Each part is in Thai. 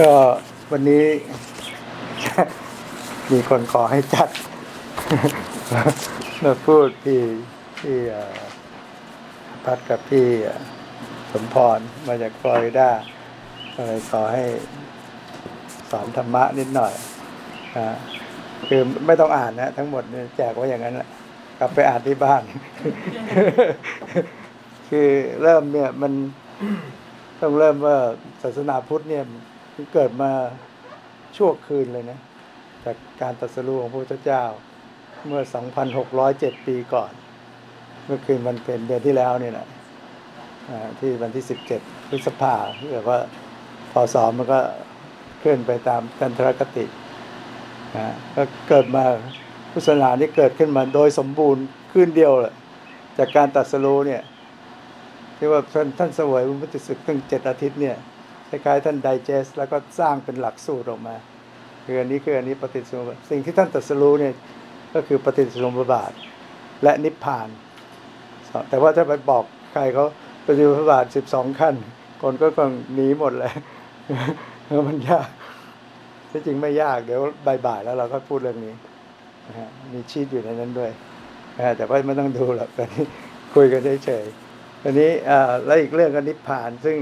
ก็วันนี้ มีคนขอให้จัดมาพูดที่ที่พัดกับพี่สมพรมาจากฟลอริดาก็เลยขอให้สอนธรรมะนิดหน่อยอคือไม่ต้องอ่านนะ ทั้งหมดแจกไว้อย่างนั้นแหละกลับไปอ่านที่บ้าน คือเริ่มเนี่ยมันต้องเริ่มว่าศาสนาพุทธเนี่ย เกิดมาชั่วคืนเลยนะ จากการตรัสรู้ของพระพุทธเจ้า เมื่อ 2,607 ปีก่อน เมื่อคืนวันเป็นเดือนที่แล้วนี่แหละที่วันที่ 17 พฤษภาเรียกว่าพศมันก็เคลื่อนไปตามกันทรคตินะก็เกิดมาพุทธศาสนานี่เกิดขึ้นมาโดยสมบูรณ์คืนเดียวเลยจากการตรัสรู้เนี่ยที่ว่าท่านท่านสวยพุทธศึกตั้งเจ็ดอาทิตย์เนี่ย คล้ายๆท่านไดเจสแล้วก็สร้างเป็นหลักสูตรออกมาคืออันนี้คืออันนี้ปฏิสมุปบาทสิ่งที่ท่านตรัสรู้เนี่ยก็คือปฏิสมุปบาท และนิพพาน แต่ว่าถ้าไปบอกใครเขาปฏิสมุปบาทสิบสองขั้น คนก็คงหนีหมดเลยมันยากที่จริงไม่ยากเดี๋ยวบ่ายๆแล้วเราก็พูดเรื่องนี้มีชีตอยู่ในนั้นด้วยแต่ว่าไม่ต้องดูหรอกตอนนี้คุยกันเฉยๆอันนี้แล้วอีกเรื่องก็นิพพานซึ่ง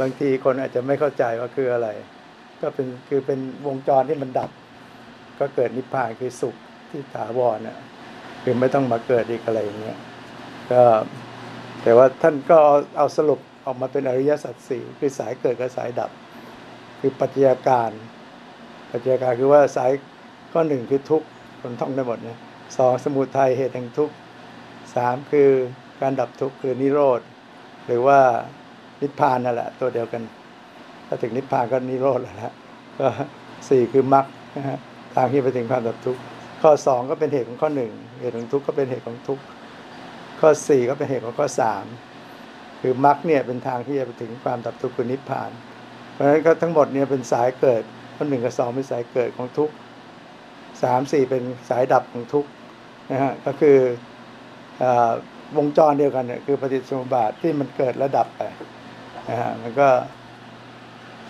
บางทีคนอาจจะไม่เข้าใจว่าคืออะไร ก็เป็นคือเป็นวงจรที่มันดับ ก็เกิดนิพพานคือสุขที่ถาวรน่ะคือไม่ต้องมาเกิดอีกอะไรอย่างเงี้ยก็แต่ว่าท่านก็เอาเอาสรุปออกมาเป็นอริยสัจสี่คือสายเกิดกับสายดับ คือปัจจัยการ ปัจจัยการคือว่าสายข้อหนึ่งคือทุกข์คนท่องได้หมดเนี่ยสองสมุทัยเหตุแห่งทุกข์สามคือการดับทุกข์คือนิโรธหรือว่า นิพพานนั่นแหละ ตัวเดียวกัน ถ้าถึงนิพพานก็นิโรธแล้วนะก็สี่คือมรรคทางที่ไปถึงความดับทุกข์ข้อสองก็เป็นเหตุของข้อหนึ่งเหตุของทุกข์ก็เป็นเหตุของทุกข์ข้อสี่ก็เป็นเหตุของข้อสามคือมรรคเนี่ยเป็นทางที่จะไปถึงความดับทุกข์คือนิพพาน เพราะฉะนั้นก็ทั้งหมดเนี่ยเป็นสายเกิดข้อหนึ่งกับสองเป็นสายเกิดของทุกข์สามสี่เป็นสายดับของทุกข์นะฮะก็คืออวงจรเดียวกันเนี่ยคือปฏิสมบาทที่มันเกิดและดับไป นะฮะมันก็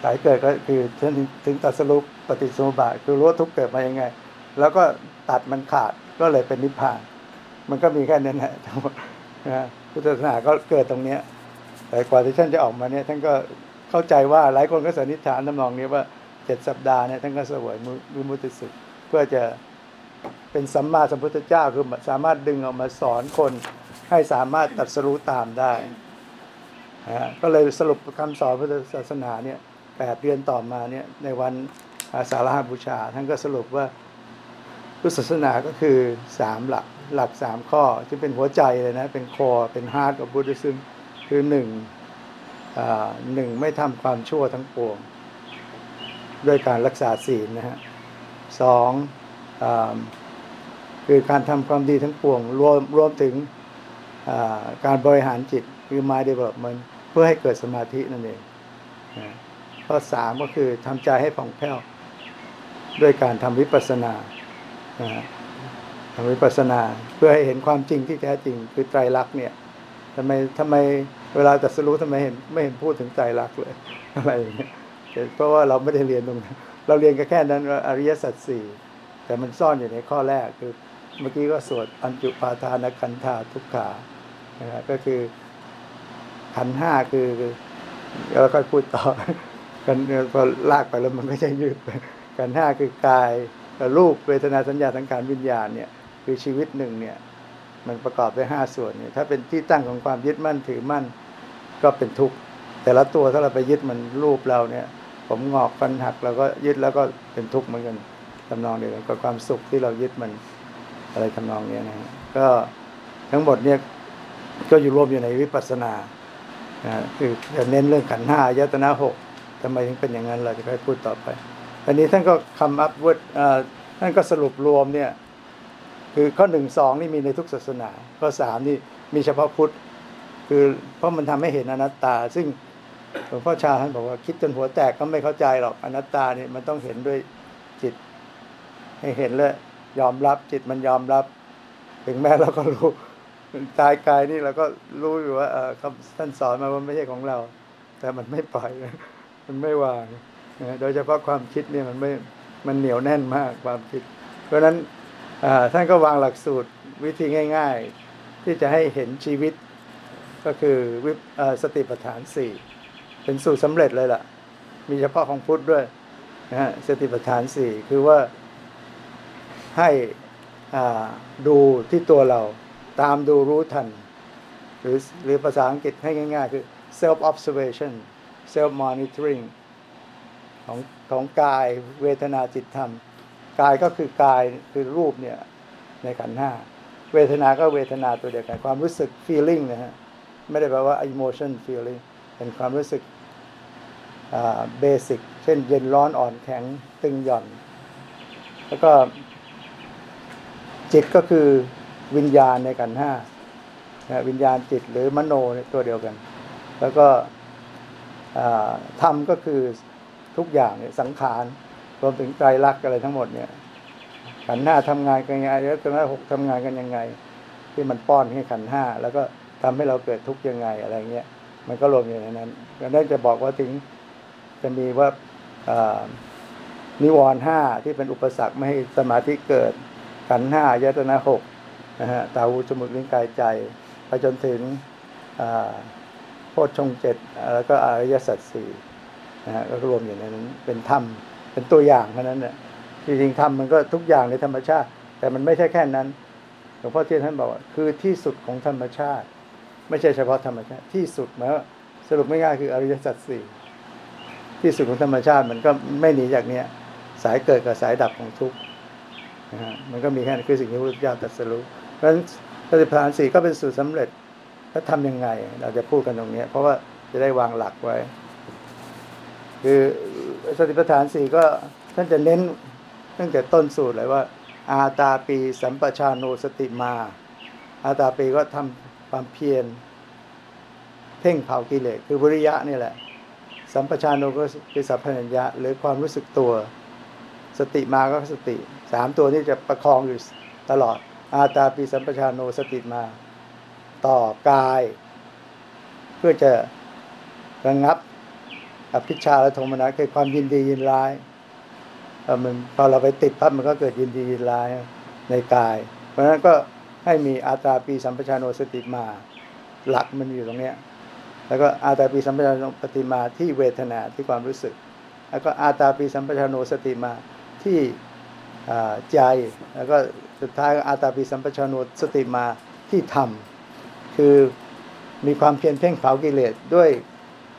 สายเกิดก็คือถึงถึงตัดสรุปปฏิสมุปบาทคือรู้ว่าทุกเกิดมายังไง แล้วก็ตัดมันขาดก็เลยเป็นนิพพาน มันก็มีแค่นั้นแหละทั้งหมดนะพุทธศาสนาก็เกิดตรงเนี้ย แต่กว่าที่ท่านจะออกมาเนี่ยท่านก็เข้าใจว่าหลายคนก็สันนิษฐานทำนองนี้ว่าเจ็ดสัปดาห์เนี่ยท่านก็เสวยมุมุติสุขเพื่อจะเป็นสัมมาสัมพุทธเจ้าคือสามารถดึงออกมาสอนคนให้สามารถตัดสรู้ตามได้ ก็เลยสรุปคำสอนพุทธศาสนาเนี่ยแปดเดือนต่อมาเนี่ยในวันอาสาฬหบูชา ท่านก็สรุปว่าพุทธศาสนาก็คือสามหลักหลักสามข้อที่เป็นหัวใจเลยนะเป็นคอเป็นฮาร์ดของพุทธซึมคือหนึ่งหนึ่งไม่ทำความชั่วทั้งปวงด้วยการรักษาศีลนะฮะสองอคือการทำความดีทั้งปวงรวมรวมถึงการบริหารจิตคือ mind development พื่อให้เกิดสมาธินั่นเองข้อสามก็คือทำใจให้ผ่องแผ้ว ด้วยการทำวิปัสสนาทำวิปัสสนาเพื่อให้เห็นความจริงที่แท้จริงคือไตรลักษณ์เนี่ยทำไมทำไมเวลาตรัสรู้ทำไมเห็นไม่เห็นพูดถึงใจรักเลยอะไรอย่างเงี้ยเพราะว่าเราไม่ได้เรียนตรงนั้นเราเรียนก็แค่นั้นอริยสัจสี่แต่มันซ่อนอยู่ในข้อแรกคือ เมื่อกี้ก็สวดอัญจุปาทานขันธาทุกขานะก็คือ ขันห้าคือแล้วค่อยพูดต่อ กันพอลากไปแล้วมันไม่ใช่ยืดไปขันห้าคือกายรูปเวทนาสัญญาสังขารวิญญาณเนี่ย คือชีวิตหนึ่งเนี่ย มันประกอบด้วยห้าส่วนเนี่ยถ้าเป็นที่ตั้งของความยึดมั่นถือมั่นก็เป็นทุกข์แต่ละตัวถ้าเราไปยึดมันรูปเราเนี่ย ผมงอกฟันหักเราก็ยึดแล้วก็เป็นทุกข์เหมือนกันทำนองเดียวกันกับความสุขที่เรายึดมันอะไรทำนองเนี้ยนะก็ทั้งหมดเนี่ยก็อยู่รวมอยู่ในวิปัสสนา คือจะเน้นเรื่องขันห้ายตนะหกทำไมถึงเป็นอย่างนั้นเราจะค่อยพูดต่อไปอันนี้ท่านก็คำอัพวดท่านก็สรุปรวมเนี่ยคือข้อหนึ่งสองนี่มีในทุกศาสนา ข้อสามนี่มีเฉพาะพุทธ คือเพราะมันทำให้เห็นอนัตตา ซึ่งหลวงพ่อชาท่านบอกว่าคิดจนหัวแตกก็ไม่เข้าใจหรอกอนัตตาเนี่ยมันต้องเห็นด้วยจิต ให้เห็นเลยยอมรับจิตมันยอมรับ ถึงแม้เราก็รู้ ตายกายนี่เราก็รู้อยู่ว่าเออท่านสอนมาว่าไม่ใช่ของเรา แต่มันไม่ปล่อย มันไม่วางโดยเฉพาะความคิดเนี่ยมันไม่มันเหนียวแน่นมากความคิด เพราะฉะนั้นท่านก็วางหลักสูตรวิธีง่าย ๆ ที่จะให้เห็นชีวิตก็คือวิสติปัฏฐานสี่เป็นสูตรสำเร็จเลยล่ะ มีเฉพาะของพุทธด้วยนะฮะสติปัฏฐานสี่คือว่าให้ดูที่ตัวเรา ตามดูรู้ทัน หรือหรือภาษาอังกฤษให้ง่าย ๆ คือ self observation self monitoring ของของกายเวทนาจิตธรรม กายก็คือกายคือรูปเนี่ยในขันห้าเวทนาก็เวทนาตัวเดียวกัน ความรู้สึก feeling นะฮะ ไม่ได้แปลว่า emotion feeling เป็นความรู้สึกเบสิกเช่นเย็นร้อนอ่อนแข็งตึงหย่อน แล้วก็จิตก็คือ วิญญาณในกันห้าวิญญาณจิตหรือมโนตัวเดียวกัน แล้วก็ธรรมก็คือทุกอย่างเนี่ยสังขารรวมถึงใจรักอะไรทั้งหมดเนี่ยขันห้าทำงานกันยังไงแล้วขันห้าหกทำงานกันยังไง ที่มันป้อนให้ขันห้าแล้วก็ทำให้เราเกิดทุกข์ยังไงอะไรเงี้ยมันก็รวมอยู่ในนั้นก็ได้จะบอกว่าถึงจะมีว่านิวรณ์ห้าที่เป็นอุปสรรคไม่ให้สมาธิเกิดขันห้ายตนะหก นะฮะตาหูจมูกลิ้นกายใจ ไปจนถึงโพชฌงเจ็ดแล้วก็อริยสัจสี่นะฮะก็รวมอยู่ในนั้นเป็นธรรมเป็นตัวอย่างเท่านั้นเนี่ยจริงๆธรรมมันก็ทุกอย่างในธรรมชาติ แต่มันไม่ใช่แค่นั้นหลวงพ่อเทียนท่านบอกว่าคือที่สุดของธรรมชาติ ไม่ใช่เฉพาะธรรมชาติ ที่สุดหมายว่าสรุปไม่ง่ายคืออริยสัจสี่ที่สุดของธรรมชาติมันก็ไม่หนีจากเนี้ยสายเกิดกับสายดับของทุกข์นะฮะมันก็มีแค่นี้คือสิ่งที่พระพุทธเจ้าตรัสรู้ เพราะฉะนั้นสติปัฏฐานสี่ก็เป็นสูตรสาเร็จแล้วทำยังไง เราจะพูดกันตรงนี้ เพราะว่าจะได้วางหลักไว้ คือสติปัฏฐานสี่ก็ท่านจะเน้นตั้งแต่ต้นสูตรเลยว่า อาตาปีสัมปชาโนสติมา อาตาปีก็ทำความเพียรเพ่งเผากิเลสคือวิริยะนี่แหละ สัมปชานโนก็คือสัพพัญญะหรือความรู้สึกตัว สติมาก็สติสามตัวนี้จะประคองอยู่ตลอด อาตาปีสัมปชานโนสติมา ต่อกาย เพื่อจะระงับอภิชาและโทมนัสคือความยินดียินร้ายมันพอเราไปติดพับมันก็เกิดยินดียินร้ายในกาย เพราะฉะนั้นก็ให้มีอาตาปีสัมปชานโนสติมา หลักมันอยู่ตรงเนี้ยแล้วก็อาตาปีสัมปชานโนปฏิมาที่เวทนาที่ความรู้สึก แล้วก็อาตาปีสัมปชานโนสติมาที่ใจแล้วก็ สุดท้ายอาตาปิสัมปชานุสติมาที่ทำคือมีความเพียรเพ่งเผากิเลสด้วย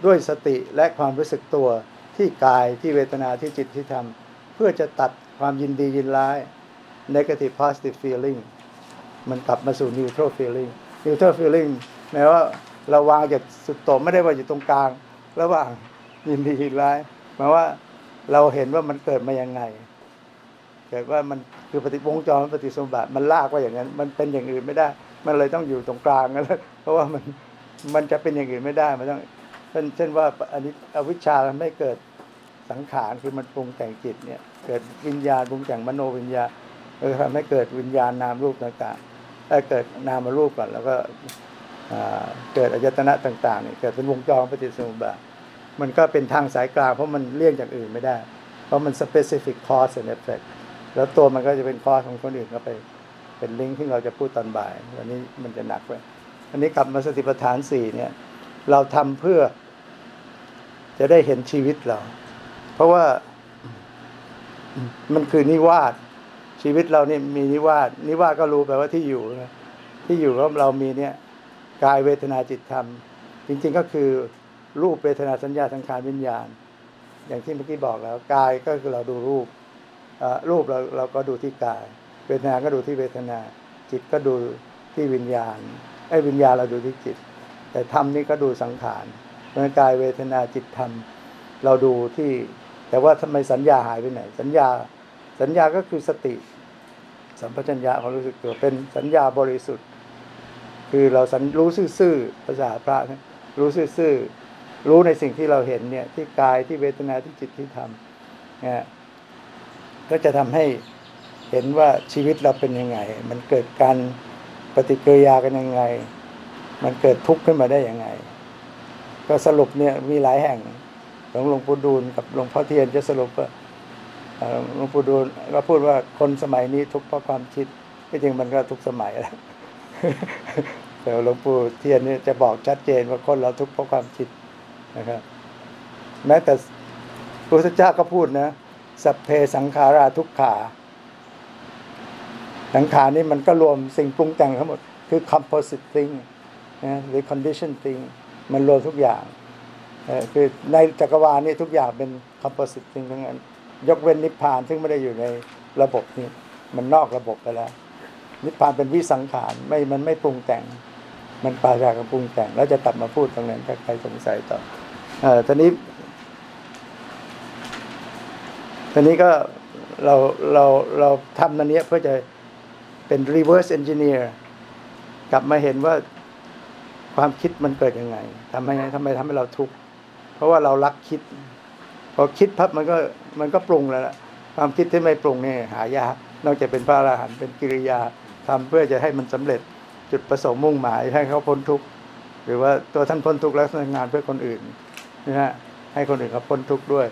ด้วยสติและความรู้สึกตัวที่กายที่เวทนาที่จิตที่ทำเพื่อจะตัดความยินดียินร้าย negative positive feeling มันกลับมาสู่ neutral feeling neutral feeling แม้ว่าเราวางจากสุดโต่งไม่ได้ว่าอยู่ตรงกลาง ระหว่างยินดียินร้ายหมายว่าเราเห็นว่ามันเกิดมายังไง เกิดว่ามันคือปฏิวงจรปฏิสมบัติมันลากว่าอย่างนั้น มันเป็นอย่างอื่นไม่ได้ มันเลยต้องอยู่ตรงกลางนั่นแหละเพราะว่ามันมันจะเป็นอย่างอื่นไม่ได้มันต้องเช่นเช่นว่าอันนี้อวิชชาไม่เกิดสังขารคือมันปรุงแต่งจิตเนี่ย เกิดวิญญาณปรุงแต่งมโนวิญญาณเลยทำให้เกิดวิญญาณนามรูปต่างๆถ้าเกิดนามรูปก่อนแล้วก็เกิดอายตนะต่างๆเนี่ยเกิดเป็นวงจรปฏิสมบัติมันก็เป็นทางสายกลางเพราะมันเลี่ยงจากอื่นไม่ได้ เพราะมัน specific cause and effect แล้วตัวมันก็จะเป็นคอของคนอื่นก็ไป เป็นลิงก์ที่เราจะพูดตอนบ่าย วันนี้มันจะหนักไปอันนี้กลับมาสติปัฏฐานสี่เนี่ย เราทำเพื่อ จะได้เห็นชีวิตเรา เพราะว่ามันคือนิวาสชีวิตเราเนี่ยมีนิวาสนิวาสก็รู้แปลว่าที่อยู่นะที่อยู่ของเรามีเนี่ยกายเวทนาจิตธรรม จริงๆก็คือรูปเวทนาสัญญาสังขารวิญญาณ อย่างที่เมื่อกี้บอกแล้วกายก็คือเราดูรูป รูปเราเราก็ดูที่กาย เวทนาก็ดูที่เวทนา จิตก็ดูที่วิญญาณไอ้วิญญาณเราดูที่จิต แต่ธรรมนี่ก็ดูสังขารเมื่อกายเวทนาจิตธรรม เราดูที่ แต่ว่าทำไมสัญญาหายไปไหน สัญญาสัญญาก็คือสติ สัมปชัญญะของรู้สึกตัวเป็นสัญญาบริสุทธิ์ คือเราสัรู้ซื่อๆภาษาพระรู้ซื่อๆรู้ในสิ่งที่เราเห็นเนี่ยที่กายที่เวทนาที่จิตที่ธรรมเนี่ย ก็จะทำให้เห็นว่าชีวิตเราเป็นยังไง มันเกิดการปฏิกิริยากันยังไง มันเกิดทุกข์ขึ้นมาได้ยังไง ก็สรุปเนี่ยมีหลายแห่งของหลวงปู่ดูลกับหลวงพ่อเทียนจะสรุปว่าหลวงปู่ดูลก็พูดว่าคนสมัยนี้ทุกข์เพราะความคิดที่จริงมันก็ทุกสมัยแล้วแต่หลวงปู่เทียนนี่จะบอกชัดเจนว่าคนเราทุกข์เพราะความคิดนะครับ แม้แต่พระพุทธเจ้าก็พูดนะ สัพเพสังขาราทุกขา สังขารนี่มันก็รวมสิ่งปรุงแต่งทั้งหมด คือ composite thing นะหรือ condition thing มันรวมทุกอย่างคือในจักรวาลนี่ทุกอย่างเป็น composite thing ทั้งนั้น ยกเว้นนิพพานซึ่งไม่ได้อยู่ในระบบนี้ มันนอกระบบไปแล้ว นิพพานเป็นวิสังขารไม่มันไม่ปรุงแต่ง มันปราศจากปรุงแต่ง แล้วจะตัดมาพูดตรงนั้นถ้าใครสงสัยต่อเออตอนนี้ ตอนนี้ก็เราเราเราทำนันนี้เพื่อจะเป็น reverse engineer กลับมาเห็นว่าความคิดมันเกิดยังไงทำไมทำไมทำให้เราทุกข์เพราะว่าเรารักคิด พอคิดพับมันก็มันก็ปรุงแล้วล่ะความคิดที่ไม่ปรุงนี่หายากนอกจากเป็นพระอรหันต์เป็นกิริยาทำเพื่อจะให้มันสำเร็จจุดประสงค์มุ่งหมายให้เขาพ้นทุกข์หรือว่าตัวท่านพ้นทุกข์แล้วทำงานเพื่อคนอื่นนะฮะให้คนอื่นเขาพ้นทุกข์ด้วย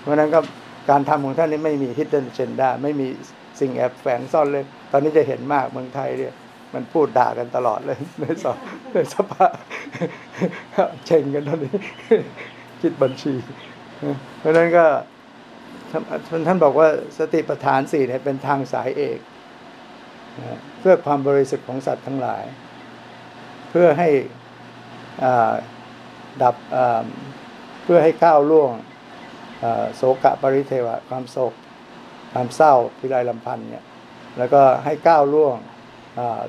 เพราะนั้นก็การทำของท่านนี้ไม่มี hidden agenda ไม่มีสิ่งแอบแฝงซ่อนเลย ตอนนี้จะเห็นมากเมืองไทยเนี่ย มันพูดด่ากันตลอดเลยในสอบในสภาเช่งกันตอนนี้คิดบัญชี เพราะนั้นก็ท่านบอกว่าสติปัฏฐานสี่เนี่ยเป็นทางสายเอกเพื่อความบริสุทธิ์ของสัตว์ทั้งหลาย เพื่อให้ดับเพื่อให้ก้าวล่วง โศกะปริเทวะ ความโศก ความเศร้าพิไรลำพันธ์เนี่ยแล้วก็ให้ก้าวล่วง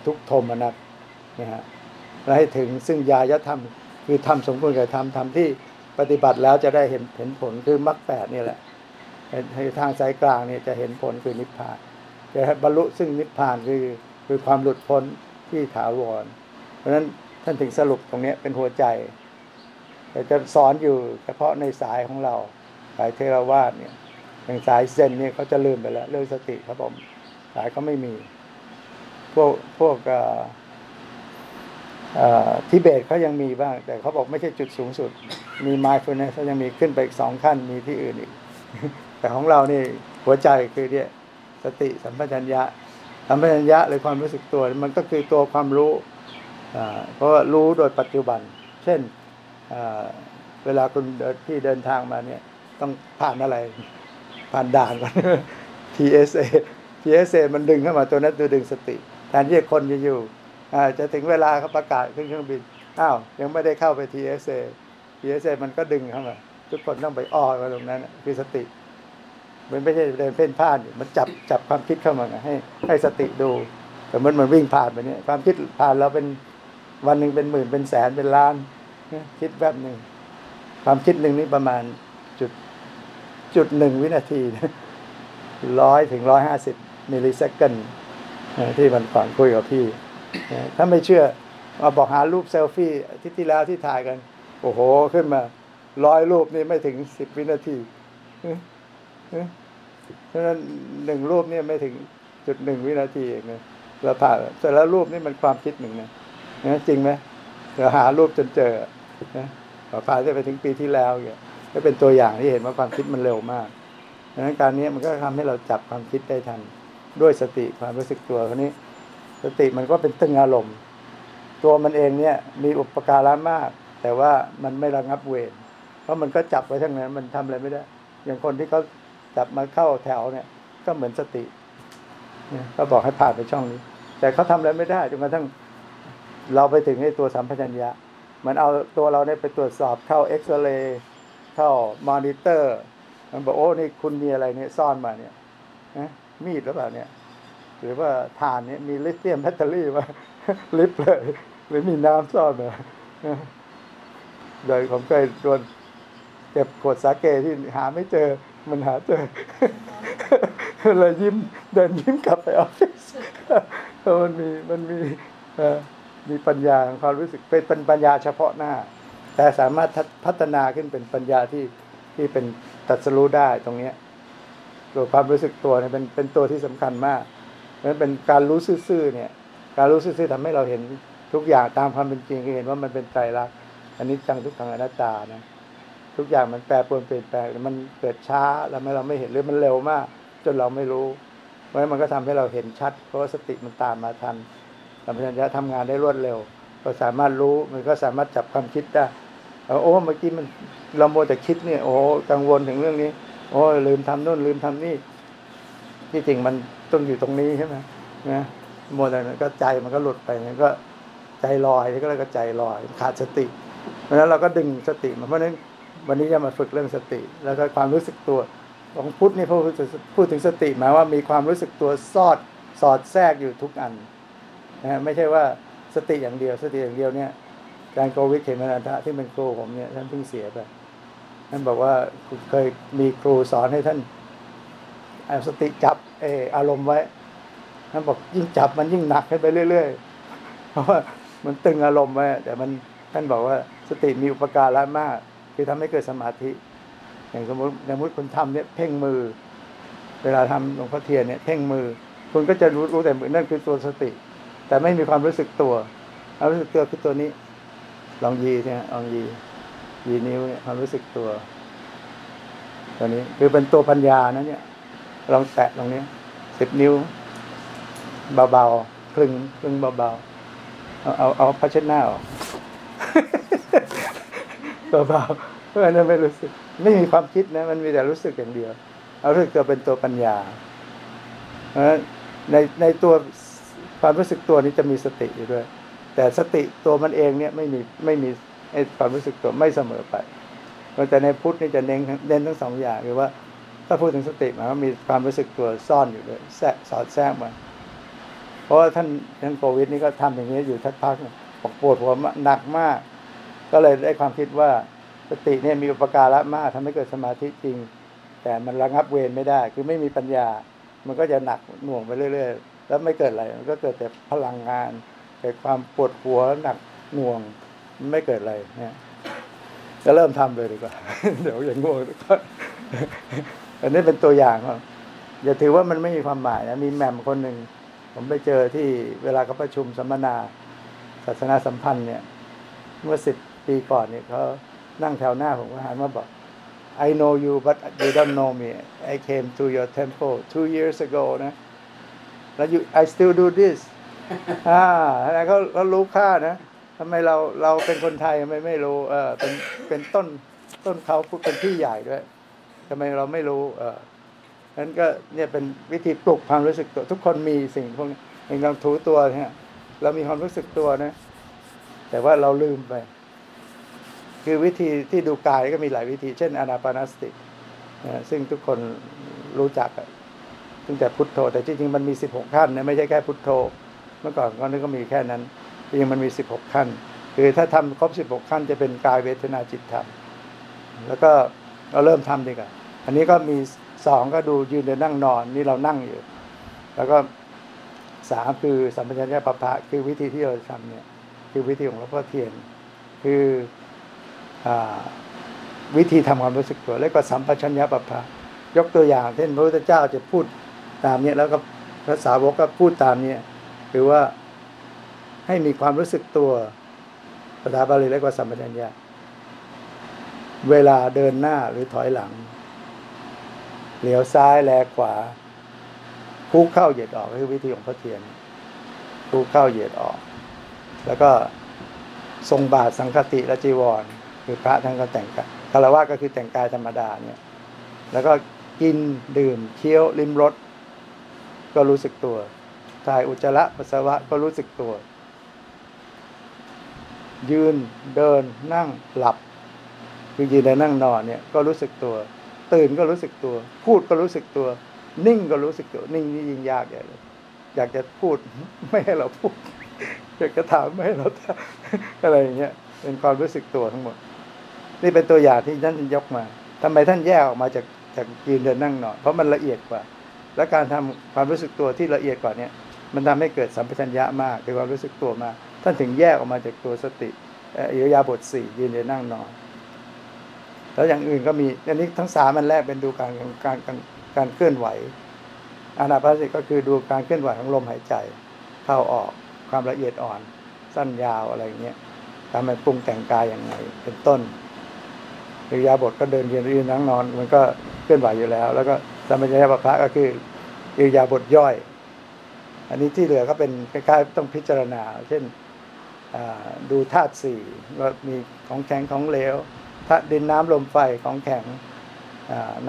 ทุกโทมนัสนะฮะและให้ถึงซึ่งยายธรรม คือทำสมควรแกับทำทำที่ปฏิบัติแล้วจะได้เห็นเห็นผลคือมรรคแปดนี่แหละให้ทางสายกลางเนี่ยจะเห็นผลคือนิพพานจะบรรลุซึ่งนิพพานคือคือความหลุดพ้นที่ถาวร เพราะฉะนั้นท่านถึงสรุปตรงนี้เป็นหัวใจ แต่จะสอนอยู่เฉพาะในสายของเรา สายเทรวาสเนี่ยอย่างสายเซนเนี่ยเขาจะลืมไปแล้วเรื่องสติครับผม สายเขาไม่มี พวกพวกทิเบตเขายังมีบ้าง แต่เขาบอกไม่ใช่จุดสูงสุด มี mindfulness เขายังมีขึ้นไปอีกสองขั้นมีที่อื่นอีก แต่ของเรานี่หัวใจคือเนี่ยสติสัมปชัญญะสัมปชัญญะหรือความรู้สึกตัว มันก็คือตัวความรู้เพราะว่ารู้โดยปัจจุบัน เช่นเวลาคุณที่เดินทางมาเนี่ย ต้องผ่านอะไร ผ่านด่านก่อน TSA TSA มันดึงเข้ามาตัวนั้นตัวดึงสติ แทนที่คนจะอยู่จะถึงเวลาเขาประกาศขึ้นเครื่องบินอ้าวยังไม่ได้เข้าไป TSA TSA มันก็ดึงเข้ามาทุกคนต้องไปอ้อมาตรงนั้นคือสติ มันไม่ใช่เดินเพ่นพ่านมันจับจับความคิดเข้ามาให้ ให้สติดู แต่มันมันวิ่งผ่านไปเนี่ยความคิดผ่านเราเป็นวันหนึ่งเป็นหมื่นเป็นแสนเป็นล้าน คิดแวบหนึ่งความคิดหนึ่งนี่ประมาณ จุดหนึ่งวินาทีร้อยถึงร้อยห้าสิบมิลลิเซคันที่มันก่อนคุยกับพี่ ถ้าไม่เชื่อมาบอกหารูปเซลฟี่ที่ที่แล้วที่ถ่ายกัน โอ้โห ขึ้นมาร้อยรูปนี่ไม่ถึงสิบวินาทีเพราะฉะนั้นหนึ่งรูปนี่ไม่ถึงจุดหนึ่งวินาทีเองนะเราผ่านแต่ละรูปนี่มันความคิดหนึ่งนะจริงไหมเราหารูปจนเจอนะผ่านจะไปถึงปีที่แล้วเนี่ย ก็เป็นตัวอย่างที่เห็นว่าความคิดมันเร็วมากดังนั้นการนี้มันก็ทำให้เราจับความคิดได้ทัน ด้วยสติความรู้สึกตัวคนนี้ สติมันก็เป็นตึงอารมณ์ ตัวมันเองเนี่ยมีอุปการะมาก แต่ว่ามันไม่ระงับเวรเพราะมันก็จับไว้ทั้งนั้นมันทำอะไรไม่ได้ อย่างคนที่เขาจับมาเข้าแถวเนี่ย ก็เหมือนสติเนี่ยก็บอกให้ผ่านไปช่องนี้ แต่เขาทำอะไรไม่ได้จนกระทั่งเราไปถึงให้ตัวสัมปชัญญะมันเอาตัวเราเนี่ยไปตรวจสอบเข้าเอ็กซเรย์ เข้ามอนิเตอร์ มันบอกโอ้นี่คุณมีอะไรเนี่ยซ่อนมาเนี่ยมีดหรือเปล่าเนี่ย หรือว่าถ่านเนี่ยมี lithium battery มาลิฟเลยหรือมีน้ำซ่อนมาโดยผมเคยโดนเก็บขวดสาเกที่หาไม่เจอ มันหาเจอเลยยิ้มเดินยิ้มกลับไปออฟฟิศเพราะมันมีมันมีมีปัญญาของความรู้สึกเป็นปัญญาเฉพาะหน้า แต่สามารถพัฒนาขึ้นเป็นปัญญาที่ที่เป็นตัดสรู้ได้ตรงนี้ตัวความรู้สึกตัวเนี่ยเป็นเป็นตัวที่สำคัญมากเพราะนั้นเป็นการรู้ซื่อเนี่ย การรู้ซื่อทำให้เราเห็นทุกอย่างตามความเป็นจริงเห็นว่ามันเป็นใจรักอันนี้จังทุกขังอนัตตานะทุกอย่างมันแปรปรวนเปลี่ยนแปลงมันเกิดช้าแล้วไม่เราไม่เห็นหรือมันเร็วมาก จนเราไม่รู้เพราะฉะนั้นมันก็ทำให้เราเห็นชัด เพราะว่าสติมันตามมาทันสัมปชัญญะทำงานได้รวดเร็ว ก็สามารถรู้มันก็สามารถจับความคิดได้ โอ้เมื่อกี้มันเราโมแต่คิดเนี่ย โอ้กังวลถึงเรื่องนี้ โอ้ลืมทำนู่นลืมทำนี่ ที่จริงมันต้องอยู่ตรงนี้ใช่ไหมนะโมแต่นั้นก็ใจมันก็หลุดไปมันก็ใจลอยก็เลยก็ใจลอย ขาดสติ เพราะฉะนั้นเราก็ดึงสติมาเพราะฉะนั้นวันนี้จะมาฝึกเรื่องสติ แล้วก็ความรู้สึกตัวของพุทธนี่พูดพูดถึงสติหมายว่ามีความรู้สึกตัวซอดสอดแทรกอยู่ทุกอันนะไม่ใช่ว่าสติอย่างเดียว สติอย่างเดียวเนี่ย การโกวิทเขมนันทะที่เป็นครูผมเนี่ยท่านเพิ่งเสียไปท่านบอกว่าเคยมีครูสอนให้ท่านเอาสติจับเอออารมณ์ไว้ท่านบอกยิ่งจับมันยิ่งหนักขึ้นไปเรื่อยๆเพราะว่ามันตึงอารมณ์ไว้แต่มันท่านบอกว่าสติมีอุปการะมาก คือทำให้เกิดสมาธิ อย่างสมมติสมมติคุณทำเนี่ยเพ่งมือ เวลาทำหลวงพ่อเทียนเนี่ยเพ่งมือ คุณก็จะรู้รู้แต่มือนั่นคือตัวสติ แต่ไม่มีความรู้สึกตัวความรู้สึกตัวคือตัวนี้ ลองยีเนี่ยลองยี ยีนิ้วเนี่ยความรู้สึกตัว ตัวนี้คือเป็นตัวปัญญานะเนี่ย ลองแตะตรงนี้สิบนิ้ว เบาๆคลึงคลึงเบาๆเอาเอาเอาพัชหน้าออกเบาๆเพราะนั้นไม่รู้สึก ไม่มีความคิดนะ มันมีแต่รู้สึกอย่างเดียว เอารู้สึกตัวเป็นตัวปัญญาเพราะในในตัวความรู้สึกตัวนี้จะมีสติอยู่ด้วย แต่สติตัวมันเองเนี่ยไม่มีไม่มีความรู้สึกตัวไม่เสมอไปแต่ในพุทธนี่จะเน้นเน้นทั้งสองอย่างคือว่า ถ้าพูดถึงสติหมายว่ามีความรู้สึกตัวซ่อนอยู่ด้วยแทรกสอดแทรกมาเพราะว่าท่านท่านโควิดนี่ก็ทำอย่างนี้อยู่ทักพักบอกปวดหัวหนักมาก ก็เลยได้ความคิดว่าสติเนี่ยมีอุปการะมากทำให้เกิดสมาธิจริง แต่มันระงับเวรไม่ได้ คือไม่มีปัญญา มันก็จะหนักหน่วงไปเรื่อย ๆ แล้วไม่เกิดอะไรมันก็เกิดแต่พลังงาน เกิดความปวดหัวหนักหน่วงไม่เกิดอะไรเนี่ยจะเริ่มทำเลยดีกว่า เดี๋ยวอย่างง่วงก็อันนี้เป็นตัวอย่างครับอย่าถือว่ามันไม่มีความหมายนะมีแหม่มคนหนึ่งผมไปเจอที่เวลาเขาประชุมสัมมนาศาสนาสัมพันธ์เนี่ย เมื่อสิบปีก่อนเนี่ยเขานั่งแถวหน้าผมก็หันมาบอก I know you but you don't know me I came to your temple two years ago นะ แล้ว you I still do this อ่าแล้วเขาเขารู้ค่านะทำไมเราเราเป็นคนไทยทำไมไม่รู้ เออเป็นเป็นต้นต้นเขาพูดเป็นพี่ใหญ่ด้วยทำไมเราไม่รู้ เออนั้นก็เนี่ยเป็นวิธีปลุกความรู้สึกตัวทุกคนมีสิ่งพวกนี้เองเราถูตัวเนี่ยเรามีความรู้สึกตัวนะ แต่ว่าเราลืมไป คือวิธีที่ดูกายก็มีหลายวิธี เช่นอนาปานสตินะซึ่งทุกคนรู้จักตั้งแต่พุทโธ แต่จริงๆมันมีสิบหกขั้นนะไม่ใช่แค่พุทโธ เมื่อก่อนก็นึกก็มีแค่นั้นจริงมันมีสิบหกขั้น คือถ้าทำครบสิบหกขั้นจะเป็นกายเวทนาจิตธรรมแล้วก็เราเริ่มทำดีกว่าอันนี้ก็มีสองก็ดูยืนเดินนั่งนอนนี่เรานั่งอยู่ แล้วก็สามคือสัมปชัญญะปะพะคือวิธีที่เราทำเนี่ยคือวิธีของหลวงพ่อเทียน คืออวิธีทำความรู้สึกตัวแล้วก็สัมปชัญญะปะพะยกตัวอย่างเช่นพระพุทธเจ้าจะพูดตามเนี้ยแล้วก็พระสาวกก็พูดตามเนี้ย คือว่าให้มีความรู้สึกตัวภาษาบาลีเรียกว่าสัมปชัญญะเวลาเดินหน้าหรือถอยหลัง เหลียวซ้ายแลขวาคุกเข้าเหยียดออกคือวิธีของพระเทียนคุกเข้าเหยียดออก แล้วก็ทรงบาทสังคติและจีวร คือพระท่านก็แต่งกายคารวะก็คือแต่งกายธรรมดาเนี่ย แล้วก็กินดื่มเคี้ยวลิ้มรสก็รู้สึกตัว ถ่ายอุจจาระปัสสาวะก็รู้สึกตัว ยืนเดินนั่งหลับคือยืนเดินนั่งนอนเนี่ยก็รู้สึกตัว ตื่นก็รู้สึกตัว พูดก็รู้สึกตัว นิ่งก็รู้สึกตัว นิ่งนี่ยิ่งยากใหญ่เลยอยากจะพูดไม่ให้เราพูดอยากจะถามไม่ให้เราถามอะไรอย่างเงี้ยเป็นความรู้สึกตัวทั้งหมด นี่เป็นตัวอย่างที่ท่านยกมาทำไมท่านแยกออกมาจากจากยืนเดินนั่งนอนเพราะมันละเอียดกว่า และการทำความรู้สึกตัวที่ละเอียดกว่านี้ มันทำให้เกิดสัมปชัญญะมากคือความรู้สึกตัวมากท่านถึงแยกออกมาจากตัวสติอิริยาบถสี่ยืนเดินนั่งนอนแล้วอย่างอื่นก็มีอันนี้ทั้งสามมันแรกเป็นดูการการการการเคลื่อนไหวอานาปานสติก็คือดูการเคลื่อนไหวของลมหายใจ เข้าออกความละเอียดอ่อน สั้นยาวอะไรอย่างเงี้ยทำให้ปรุงแต่งกายอย่างไรเป็นต้นอิริยาบถก็เดินยืนยืนนั่งนอน มันก็เคลื่อนไหวอยู่แล้ว แล้วก็สัมปชัญญะปะก็คืออิริยาบถย่อย อันนี้ที่เหลือก็เป็นคล้ายๆต้องพิจารณา เช่นดูธาตุสี่ว่ามีของแข็งของเหลวธาตุดินน้ำลมไฟของแข็ง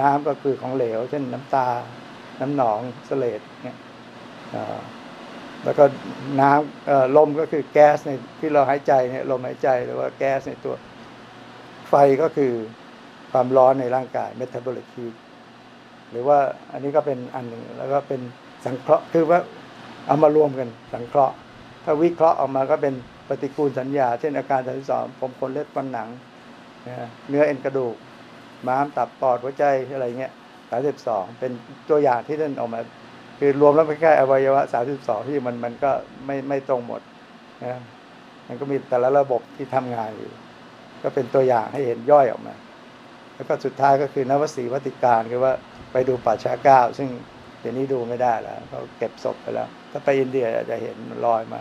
น้ำก็คือของเหลว เช่นน้ำตา น้ำหนองสเลดเนี่ยแล้วก็น้ำลมก็คือแก๊สในที่เราหายใจเนี่ยลมหายใจหรือว่าแก๊สในตัวไฟก็คือความร้อนในร่างกายเมตาบอลิกฮีหรือว่าอันนี้ก็เป็นอันหนึ่งแล้วก็เป็นสังเคราะห์คือว่า เอามารวมกันสังเคราะห์ ถ้าวิเคราะห์ออกมาก็เป็นปฏิกูลสัญญา เช่นอาการสามสองผมคนเลือดฟันหนัง เนื้อเอ็นกระดูก ม้ามตับปอดหัวใจอะไรเงี้ยสามสิบสองเป็นตัวอย่างที่ท่านออกมา คือรวมแล้วแค่อวัยวะสามสิบสองที่มันมันก็ไม่ไม่ตรงหมดนะมันก็มีแต่ละระบบที่ทำงานอยู่ ก็เป็นตัวอย่างให้เห็นย่อยออกมา แล้วก็สุดท้ายก็คือนวสีวัติการคือว่าไปดูป่าช้าเก้าซึ่งเดี๋ยวนี้ดูไม่ได้แล้วเขาเก็บศพไปแล้ว ถ้าไปอินเดียจะเห็นลอยมา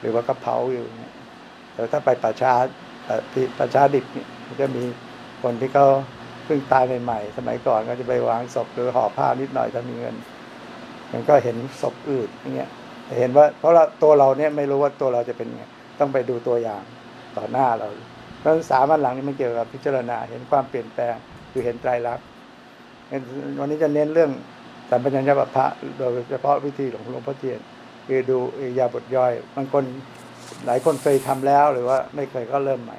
หรือว่าก็เผาอยู่แต่ถ้าไปป่าช้าป่าช้าดิบเนี่ยจะมีคนที่เขาเพิ่งตายใหม่ๆสมัยก่อนก็จะไปวางศพหรือห่อผ้านิดหน่อยถ้ามีเงินมันก็เห็นศพอืดอย่างเงี้ยเห็นว่า เพราะเราตัวเราเนี่ยไม่รู้ว่าตัวเราจะเป็นไงต้องไปดูตัวอย่างต่อหน้าเราเพราะสามันหลังนี้มันเกี่ยวกับพิจารณาเห็นความเปลี่ยนแปลงคือเห็นไตรลักษณ์วันนี้จะเน้นเรื่อง สัมปัญญาปะพระโดยเฉพาะวิธีของหลวงพ่อเทียนคือดูยาบทย่อยบางคนหลายคนเคยทำแล้วหรือว่าไม่เคยก็เริ่มใหม่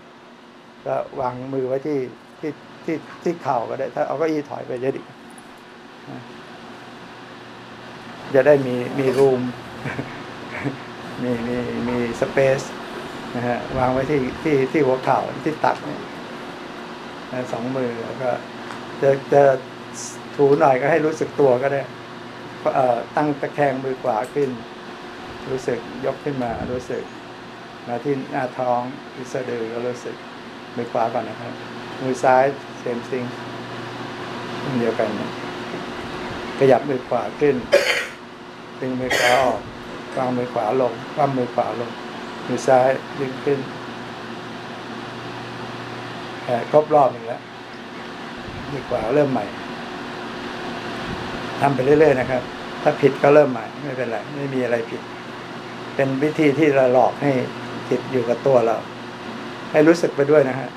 ก็วางมือไว้ที่ที่ที่ที่เข่าก็ได้ ถ้าเอาก็อีถอยไปจะดีจะได้มีมีรูมมีมีมีสเปซนะฮะวางไว้ที่ที่ที่หัวเข่าที่ตักเนี่ยสองมือแล้วก็จะจะ ถูหน่อยก็ให้รู้สึกตัวก็ได้ตั้งตะแคงมือขวาขึ้น รู้สึกยกขึ้นมารู้สึก มาที่หน้าท้องที่สะดือก็รู้สึกมือขวาก่อนนะครับ มือซ้ายเซมซิงเดียวกันขยับมือขวาขึ้นดึงมือขวาออกวางมือขวาลงคว่ำมือขวาลง มือซ้ายดึงขึ้นแครบรอบหนึ่งแล้วมือขวาเริ่มใหม่ ทำไปเรื่อย ๆ นะครับ ถ้าผิดก็เริ่มใหม่ไม่เป็นไรไม่มีอะไรผิด เป็นวิธีที่เราหลอกให้จิตอยู่กับตัวเรา ให้รู้สึกไปด้วยนะฮะ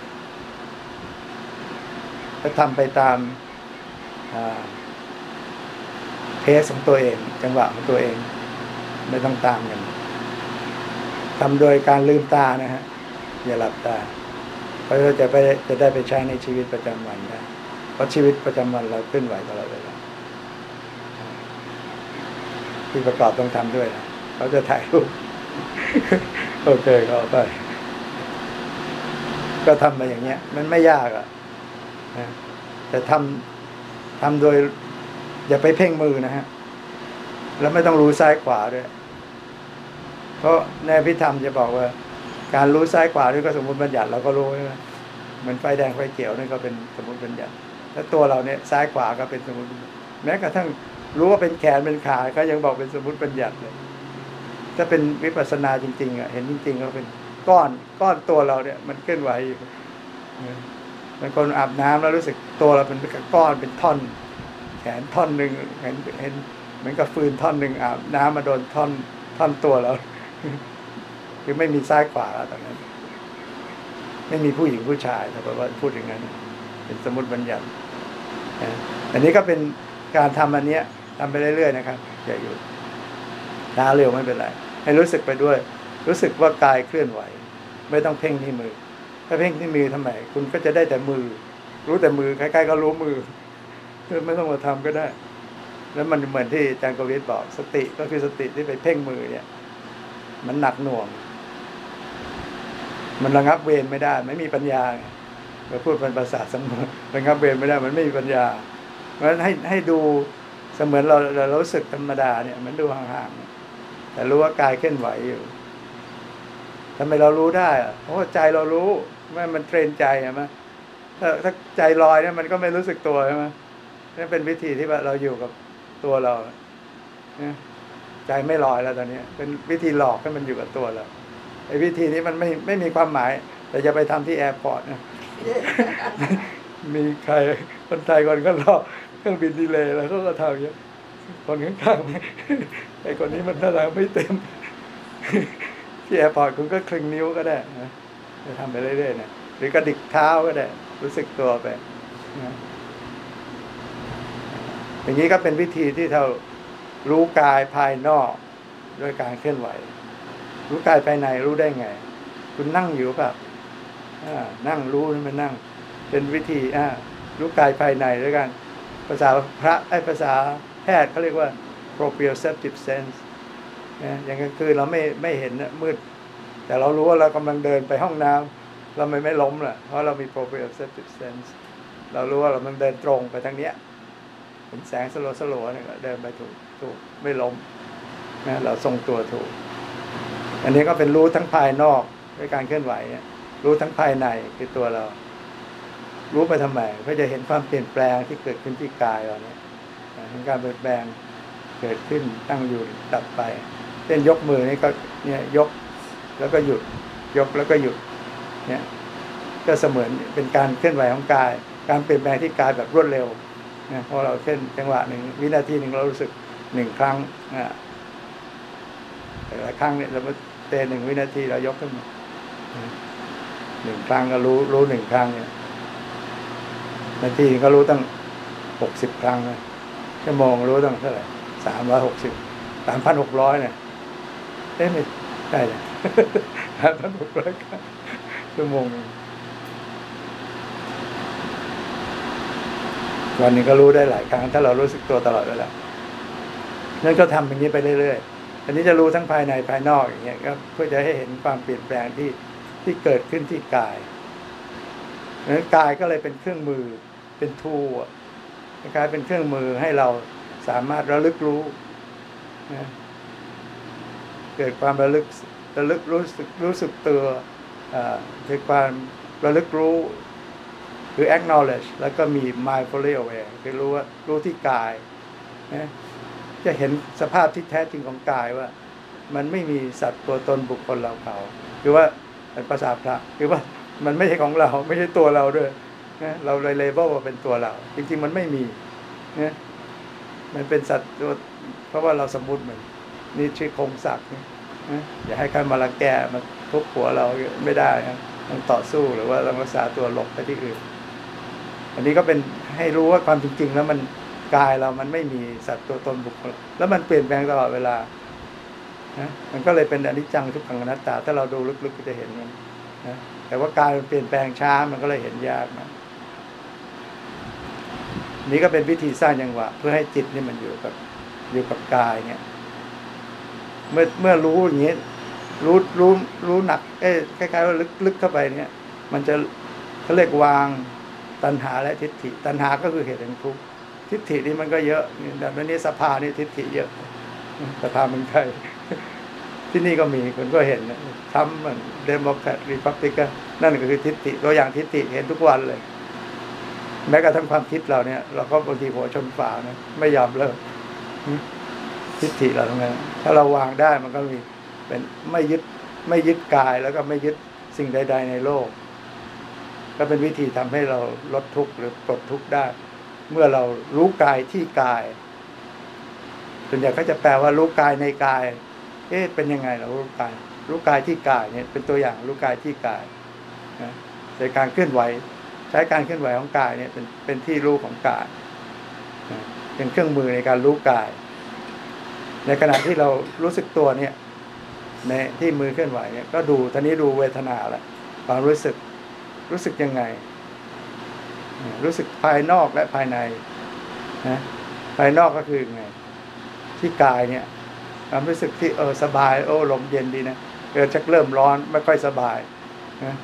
ถ้าทำไปตามเพสของตัวเอง จังหวะของตัวเอง ไม่ต้องตามกันทำโดยการลืมตานะฮะอย่าหลับตาเพราะเราจะไปจะได้ไปใช้ในชีวิตประจำวันได้เพราะชีวิตประจำวันเราเคลื่อนไหวตลอดเลา ที่ประกอบต้องทำด้วยนะเขาจะถ่ายรูปโอเคก็ไป ก็ทำมาอย่างเงี้ย มันไม่ยากอะนะแต่ทำทำโดย อย่าไปเพ่งมือนะฮะ แล้วไม่ต้องรู้ซ้ายขวาด้วย เพราะในพิธรรมจะบอกว่า การรู้ซ้ายขวาด้วยก็สมมติบัญญัติเราก็รู้ใช่ไหมเหมือนไฟแดงไฟเขียวนี่ก็เป็นสมมติบัญญัติแล้วตัวเราเนี่ยซ้ายขวาก็เป็นสมมติแม้กระทั่ง รู้ว่าเป็นแขนเป็นขาก็ยังบอกเป็นสมมติบัญญัติเลยถ้าเป็นวิปัสสนาจริง ๆอะเห็นจริงๆก็เป็นก้อนก้อนตัวเราเนี่ย มันเคลื่อนไหวอยู่บางคนอาบน้ำแล้วรู้สึกตัวเราเป็นก้อนเป็นท่อน แขนท่อนหนึ่งเห็นเห็นเหมือนกับฟืนท่อนหนึ่งอาบน้ำมาโดนท่อนท่อนตัวเราคือไม่มีซ้ายขวาแล้วตอนนั้น ไม่มีผู้หญิงผู้ชายถ้าแปลว่าพูดอย่างนั้น เป็นสมมติบัญญัติอันนี้ก็เป็นการทำอันเนี้ย ทำไปเรื่อยๆนะครับ อย่าหยุดช้าเร็วไม่เป็นไร ให้รู้สึกไปด้วย รู้สึกว่ากายเคลื่อนไหว ไม่ต้องเพ่งที่มือ ถ้าเพ่งที่มือทำไม คุณก็จะได้แต่มือ รู้แต่มือใกล้ๆก็รู้มือคือไม่ต้องมาทำก็ได้ แล้วมันเหมือนที่อาจารย์กวิทบอก สติก็คือสติที่ไปเพ่งมือเนี่ย มันหนักหน่วง มันระงับเวรไม่ได้ ไม่มีปัญญาเราพูดเป็นภาษาสมมติระงับเวรไม่ได้ มันไม่มีปัญญาเพราะฉะนั้นให้ให้ดู เสมือนเราเรารู้สึกธรรมดาเนี่ยมันดูห่างๆแต่รู้ว่ากายเคลื่อนไหวอยู่ทำไมเรารู้ได้อะเพราะว่าใจเรารู้ว่ามันเทรนใจใช่ไหมถ้าถ้าใจลอยเนี่ยมันก็ไม่รู้สึกตัวใช่ไหมนี่เป็นวิธีที่ว่าเราอยู่กับตัวเราใจไม่ลอยแล้วตอนนี้เป็นวิธีหลอกให้มันอยู่กับตัวเราไอ้วิธีนี้มันไม่ไม่มีความหมาย แต่จะไปทำที่ airport นะมีใครคนไทยคนก็รอก เครื่องบินดีเลยแล้วเขาก็ทำอย่างเงี้ยคนข้างๆไอ้คนนี้มันท่าทางไม่เต็ม ที่ airport คุณก็คลึงนิ้วก็ได้นะจะทำไปเรื่อยๆนะหรือกระดิกเท้าก็ได้ รู้สึกตัวไปนะอย่างนี้ก็เป็นวิธีที่เรารู้กายภายนอกด้วยการเคลื่อนไหว รู้กายภายในรู้ได้ไง คุณนั่งอยู่แบบนั่งรู้มันนั่ง เป็นวิธีอ่ารู้กายภายในด้วยกัน ภาษาพระไอ้ภาษาแพทย์เขาเรียกว่า proprioceptive sense นะอย่างกลางคืนเราไม่ไม่เห็นนะมืด แต่เรารู้ว่าเรากำลังเดินไปห้องน้ำเราไม่ไม่ล้มล่ะเพราะเรามี proprioceptive sense เรารู้ว่าเรามันเดินตรงไปทางเนี้ยเห็นแสงสลัวสลัวเนี่ยเดินไปถูกถูกไม่ล้มนะเราทรงตัวถูก อันนี้ก็เป็นรู้ทั้งภายนอกด้วยการเคลื่อนไหวเนี่ยรู้ทั้งภายในคือตัวเรา รู้ไปทำไมเพื่อจะเห็นความเปลี่ยนแปลงที่เกิดขึ้นที่กายเราเนี่ยเห็นการเปลี่ยนแปลงเกิดขึ้นตั้งอยู่ดับไปเช่นยกมือนี่ก็เนี่ยยกแล้วก็หยุด ยกแล้วก็หยุดเนี่ยก็เสมือนเป็นการเคลื่อนไหวของกาย การเปลี่ยนแปลงที่กายแบบรวดเร็วนะพอเราเคลื่อนจังหวะหนึ่งวินาทีหนึ่งเรารู้สึกหนึ่งครั้งนะแต่ละครั้งเนี่ยเราเตะหนึ่งวินาทีเรายกขึ้นมาหนึ่งครั้งก็รู้รู้หนึ่งครั้งเนี่ย นาทีก็รู้ตั้งหกสิบครั้งนะชั่วโมงรู้ตั้งเท่าไหร่สามร้อยหกสิบสามพันหกร้อยเนี่ยเอ๊ะไม่ได้เลยสามพันหกร้อยชั่วโมงวันนี้ก็รู้ได้หลายครั้ง ถ้าเรารู้สึกตัวตลอดเวลานั่นก็ทำอย่างนี้ไปเรื่อยๆ อันนี้จะรู้ทั้งภายในภายนอกอย่างเงี้ยก็เพื่อจะให้เห็นความเปลี่ยนแปลงที่ที่เกิดขึ้นที่กาย นั้นกายก็เลยเป็นเครื่องมือเป็นทูกายเป็นเครื่องมือให้เราสามารถระลึกรู้นะเกิดความระลึกระลึกรู้สึกรู้สึกตัวเกิดความระลึกรู้คือ acknowledge แล้วก็มี mindfully aware คือรู้ว่ารู้ที่กายนะจะเห็นสภาพที่แท้จริงของกายว่า มันไม่มีสัตว์ตัวตนบุคคลเราเขา คือว่าเป็นภาษาพระคือว่า มันไม่ใช่ของเรา ไม่ใช่ตัวเราด้วยนะเราเลยเลเบลว่าเป็นตัวเรา จริง ๆ มันไม่มีนะมันเป็นสัตว์ตัวเพราะว่าเราสมมติมันนี่ชื่อคงศักดิ์นะอย่าให้ใครมาละแกมาทุบหัวเราไม่ได้นะต้องต่อสู้หรือว่าต้องรักษาตัวหลบไปที่อื่น อันนี้ก็เป็นให้รู้ว่าความจริง ๆ แล้วมันกายเรามันไม่มีสัตว์ตัวตนบุคคล แล้วมันเปลี่ยนแปลงตลอดเวลานะมันก็เลยเป็นอนิจจังทุกขังอนัตตา ถ้าเราดูลึกๆก็จะเห็นมันนะ แต่ว่ากายมันเปลี่ยนแปลงช้ามันก็เลยเห็นยากนะนี่ก็เป็นวิธีสร้างยังหวะ เพื่อให้จิตนี่มันอยู่กับอยู่กับกายเนี่ย เมื่อเมื่อรู้อย่างนี้รู้รู้รู้หนัก เอ้คล้ายๆว่าลึกลึกเข้าไปเนี่ย มันจะเขาเรียกวางตัณหาและทิฏฐิ ตัณหาก็คือเหตุแห่งทุกข์ทิฏฐินี่มันก็เยอะแบบนี้สภานี่ทิฏฐิเยอะสภามืองไทยที่นี่ก็มีคนก็เห็น ทำเหมือนเดโมแครตรีพับลิกันนั่นก็คือทิฏฐิตัวอย่างทิฏฐิเห็นทุกวันเลย แม้กระทั่งความคิดเราเนี่ย เราก็บางทีหัวชนฝานะไม่ยอมเลิกทิฏฐิเราทำไงถ้าเราวางได้มันก็มีเป็นไม่ยึดไม่ยึดกายแล้วก็ไม่ยึดสิ่งใด ๆ ในโลก ก็เป็นวิธีทำให้เราลดทุกข์หรือปลดทุกข์ได้ เมื่อเรารู้กายที่กายส่วนใหญ่ก็จะแปลว่ารู้กายในกาย เอ๊ะเป็นยังไงเรารู้กาย รู้กายที่กายเนี่ยเป็นตัวอย่างรู้กายที่กายนะในการเคลื่อนไหว ใช้การเคลื่อนไหวของกายเนี่ยเป็นเป็นที่รู้ของกายเป็นเครื่องมือในการรู้กาย ในขณะที่เรารู้สึกตัวเนี่ยในที่มือเคลื่อนไหวเนี่ยก็ดูท่านี้ดูเวทนาละความรู้สึกรู้สึกยังไง รู้สึกภายนอกและภายในนะภายนอกก็คือไง ที่กายเนี่ยความรู้สึกที่เออสบายโอ้ลมเย็นดีนะ เออชักเริ่มร้อนไม่ค่อยสบายนะ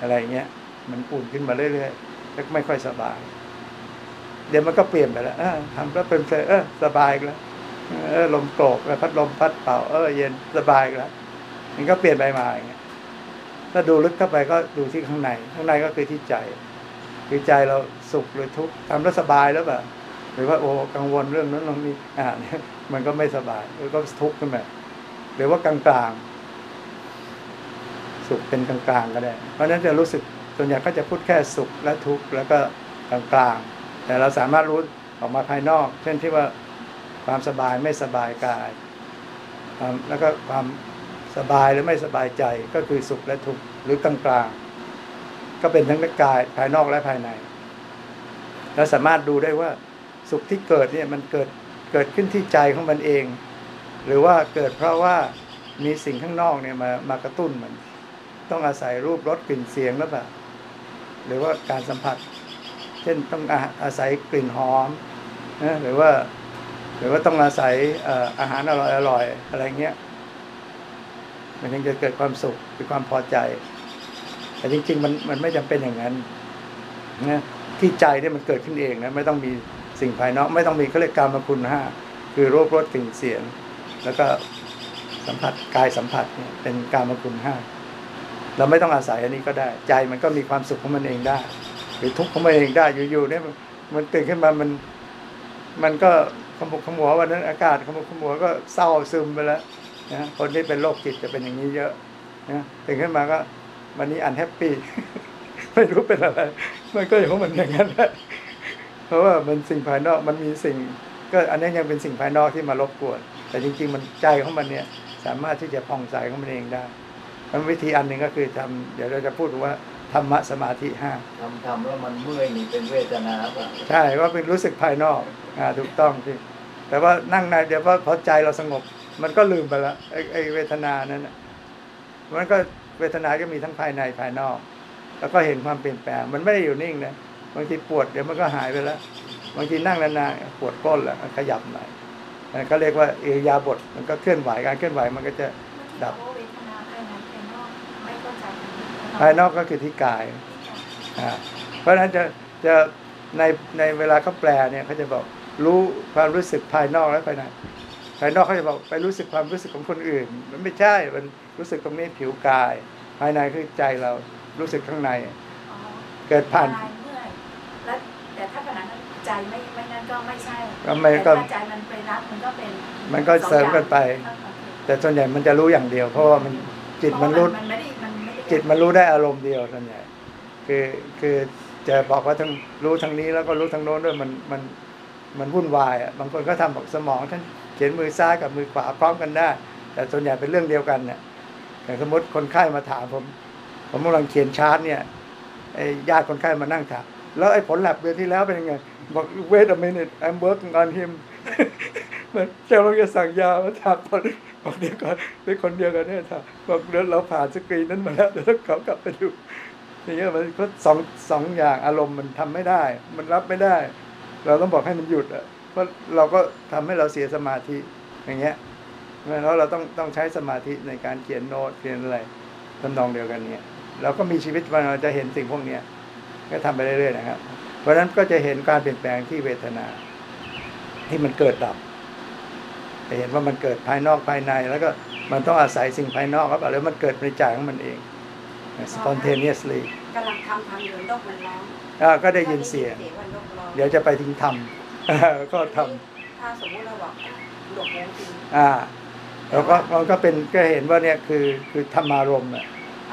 อะไรเงี้ยมันปุ่นขึ้นมาเรื่อยๆแล้วไม่ค่อยสบาย เดี๋ยวมันก็เปลี่ยนไปแล้วทำแล้วเป็นเออสบายแล้วเออลมโกรกแล้วพัดลมพัดเป่าเออเย็นสบายแล้วมันก็เปลี่ยนไปมาอย่างเงี้ยถ้าดูลึกเข้าไปก็ดูที่ข้างใน ข้างในก็คือที่ใจ คือใจเราสุขหรือทุกข์ทำแล้วสบายแล้วแบบหรือว่าโอ้กังวลเรื่องนั้นเรื่องนี้อ่านมันก็ไม่สบายหรือก็ทุกข์ขึ้นมาหรือว่ากลางกลาง สุขเป็นกลางกลางก็ได้ เพราะฉะนั้นจะรู้สึกส่วนใหญ่ก็จะพูดแค่สุขและทุกข์แล้วก็กลางๆ แต่เราสามารถรู้ออกมาภายนอก เช่นที่ว่าความสบายไม่สบายกายแล้วก็ความสบายหรือไม่สบายใจก็คือสุขและทุกข์หรือกลางๆ ก็เป็นทั้งกายภายนอกและภายใน แล้วสามารถดูได้ว่าสุขที่เกิดเนี่ยมันเกิดเกิดขึ้นที่ใจของมันเอง หรือว่าเกิดเพราะว่ามีสิ่งข้างนอกเนี่ยมามากระตุ้นมัน ต้องอาศัยรูปรสกลิ่นเสียงหรือเปล่าหรือว่าการสัมผัส เช่นต้องอาอาศัยกลิ่นหอมนะหรือว่า หรือว่าต้องอาศัยอาหารอร่อยอร่อยอะไรเงี้ยมันถึงจะเกิดความสุขหรือความพอใจ แต่จริง ๆ มันมันไม่จำเป็นอย่างนั้นนะที่ใจเนี่ยมันเกิดขึ้นเองนะไม่ต้องมีสิ่งภายนอกไม่ต้องมีเขาเรียกกรรมคุณห้าคือรูปรสกลิ่นเสียง แล้วก็สัมผัสกายสัมผัสเนี่ยเป็นกรรมคุณห้า เราไม่ต้องอาศัยอันนี้ก็ได้ ใจมันก็มีความสุขของมันเองได้ หรือทุกข์ของมันเองได้อยู่ๆเนี่ยมันตื่นขึ้นมามันมันก็ขมุกขมัววันนั้นอากาศขมุกขมัวก็เศร้าซึมไปแล้วนะคนที่เป็นโรคจิตจะเป็นอย่างนี้เยอะนะตื่นขึ้นมาก็วันนี้อันแฮปปี้ไม่รู้เป็นอะไร มันก็อย่างของมันอย่างนั้นแหละเพราะว่ามันสิ่งภายนอกมันมีสิ่ง ก็อันนี้ยังเป็นสิ่งภายนอกที่มารบกวน แต่จริง ๆ มันใจของมันเนี่ย สามารถที่จะผ่องใสของมันเองได้ แล้ววิธีอันหนึ่งก็คือทำเดี๋ยวเราจะพูดว่าธรรมะสมาธิห้าทำทำแล้วมันเมื่อยนี่เป็นเวทนาป่ะใช่ว่าเป็นรู้สึกภายนอกอ่าถูกต้องที่แต่ว่านั่งในเดี๋ยวพอพอใจเราสงบ มันก็ลืมไปละไอ้ไอ้เวทนานั้นน่ะมันก็เวทนาก็มีทั้งภายในภายนอก แล้วก็เห็นความเปลี่ยนแปลง มันไม่ได้อยู่นิ่งนะบางทีปวดเดี๋ยวมันก็หายไปแล้วบางทีนั่งนานๆปวดก้นแล้วขยับหน่อยมันก็เรียกว่าอิริยาบถมันก็เคลื่อนไหวการเคลื่อนไหวมันก็จะดับ ภายนอกก็คือที่กายอ่าเพราะฉะนั้นจะจะในในเวลาเขาแปลเนี่ยเขาจะบอกรู้ความรู้สึกภายนอกและภายในภายนอกเขาจะบอกไปรู้สึกความรู้สึกของคนอื่น มันไม่ใช่มันรู้สึกตรงนี้ผิวกาย ภายในคือใจเรารู้สึกข้างในอ๋อเกิดผ่านกายเมื่อยแล้วแต่ถ้าขณะนั้นใจไม่ไม่นั่นก็ไม่ใช่ก็ไม่ก็แต่ถ้าใจมันไปรับมันก็เป็น มันก็เสริมกันไป แต่ส่วนใหญ่มันจะรู้อย่างเดียว เพราะว่ามันจิตมันรู้มันไม่ได้มันไม่ได้ จิตมันรู้ได้อารมณ์เดียวส่วนใหญ่คือคือจะบอกว่าทั้งรู้ทั้งนี้แล้วก็รู้ทั้งโน้นด้วยมันมันมันวุ่นวายอะบางคนก็ทำบอกสมองท่านเขียนมือซ้ายกับมือขวาพร้อมกันได้ แต่ส่วนใหญ่เป็นเรื่องเดียวกันเนี่ยอย่างสมมติคนไข้มาถามผม ผมกำลังเขียนชาร์ตเนี่ยไอ้ญาติคนไข้มานั่งถามแล้วไอ้ผลแลบเดือนที่แล้วเป็นยังไงบอก wait a minute I'm working on him มันเจ้าเราจะสั่งยามาถามคน บอกเดี๋ยวก่อนเป็นคนเดียวกันเนี่ยถาบอกเดี๋ยวเราผ่านสกรีนนั้นมาแล้วเดี๋ยวต้องเขากลับไปดูอย่างเงี้ยมันก็สองสองอย่างอารมณ์มันทำไม่ได้ มันรับไม่ได้ เราต้องบอกให้มันหยุดอะเพราะเราก็ทำให้เราเสียสมาธิอย่างเงี้ยแล้วเราต้องต้องใช้สมาธิในการเขียนโน้ตเขียนอะไรทำนองเดียวกันเนี่ยเราก็มีชีวิตวันเราจะเห็นสิ่งพวกเนี้ยก็ทำไปเรื่อยๆนะครับ เพราะฉะนั้นก็จะเห็นการเปลี่ยนแปลงที่เวทนา ที่มันเกิดดับ เห็นว่ามันเกิดภายนอกภายใน แล้วก็มันต้องอาศัยสิ่งภายนอกครับแล้วมันเกิดในใจของมันเอง spontaneously กำลังทำทำอยู่นกมันร้องอ่าก็ได้ยินเสียงว่านกร้องเดี๋ยวจะไปทิ้งทำก็ทำถ้าสมมติเราบอกหลวงหูจริงอ่าแล้วก็มันก็เป็นก็เห็นว่าเนี่ยคือคือธรรมารมณ์อะ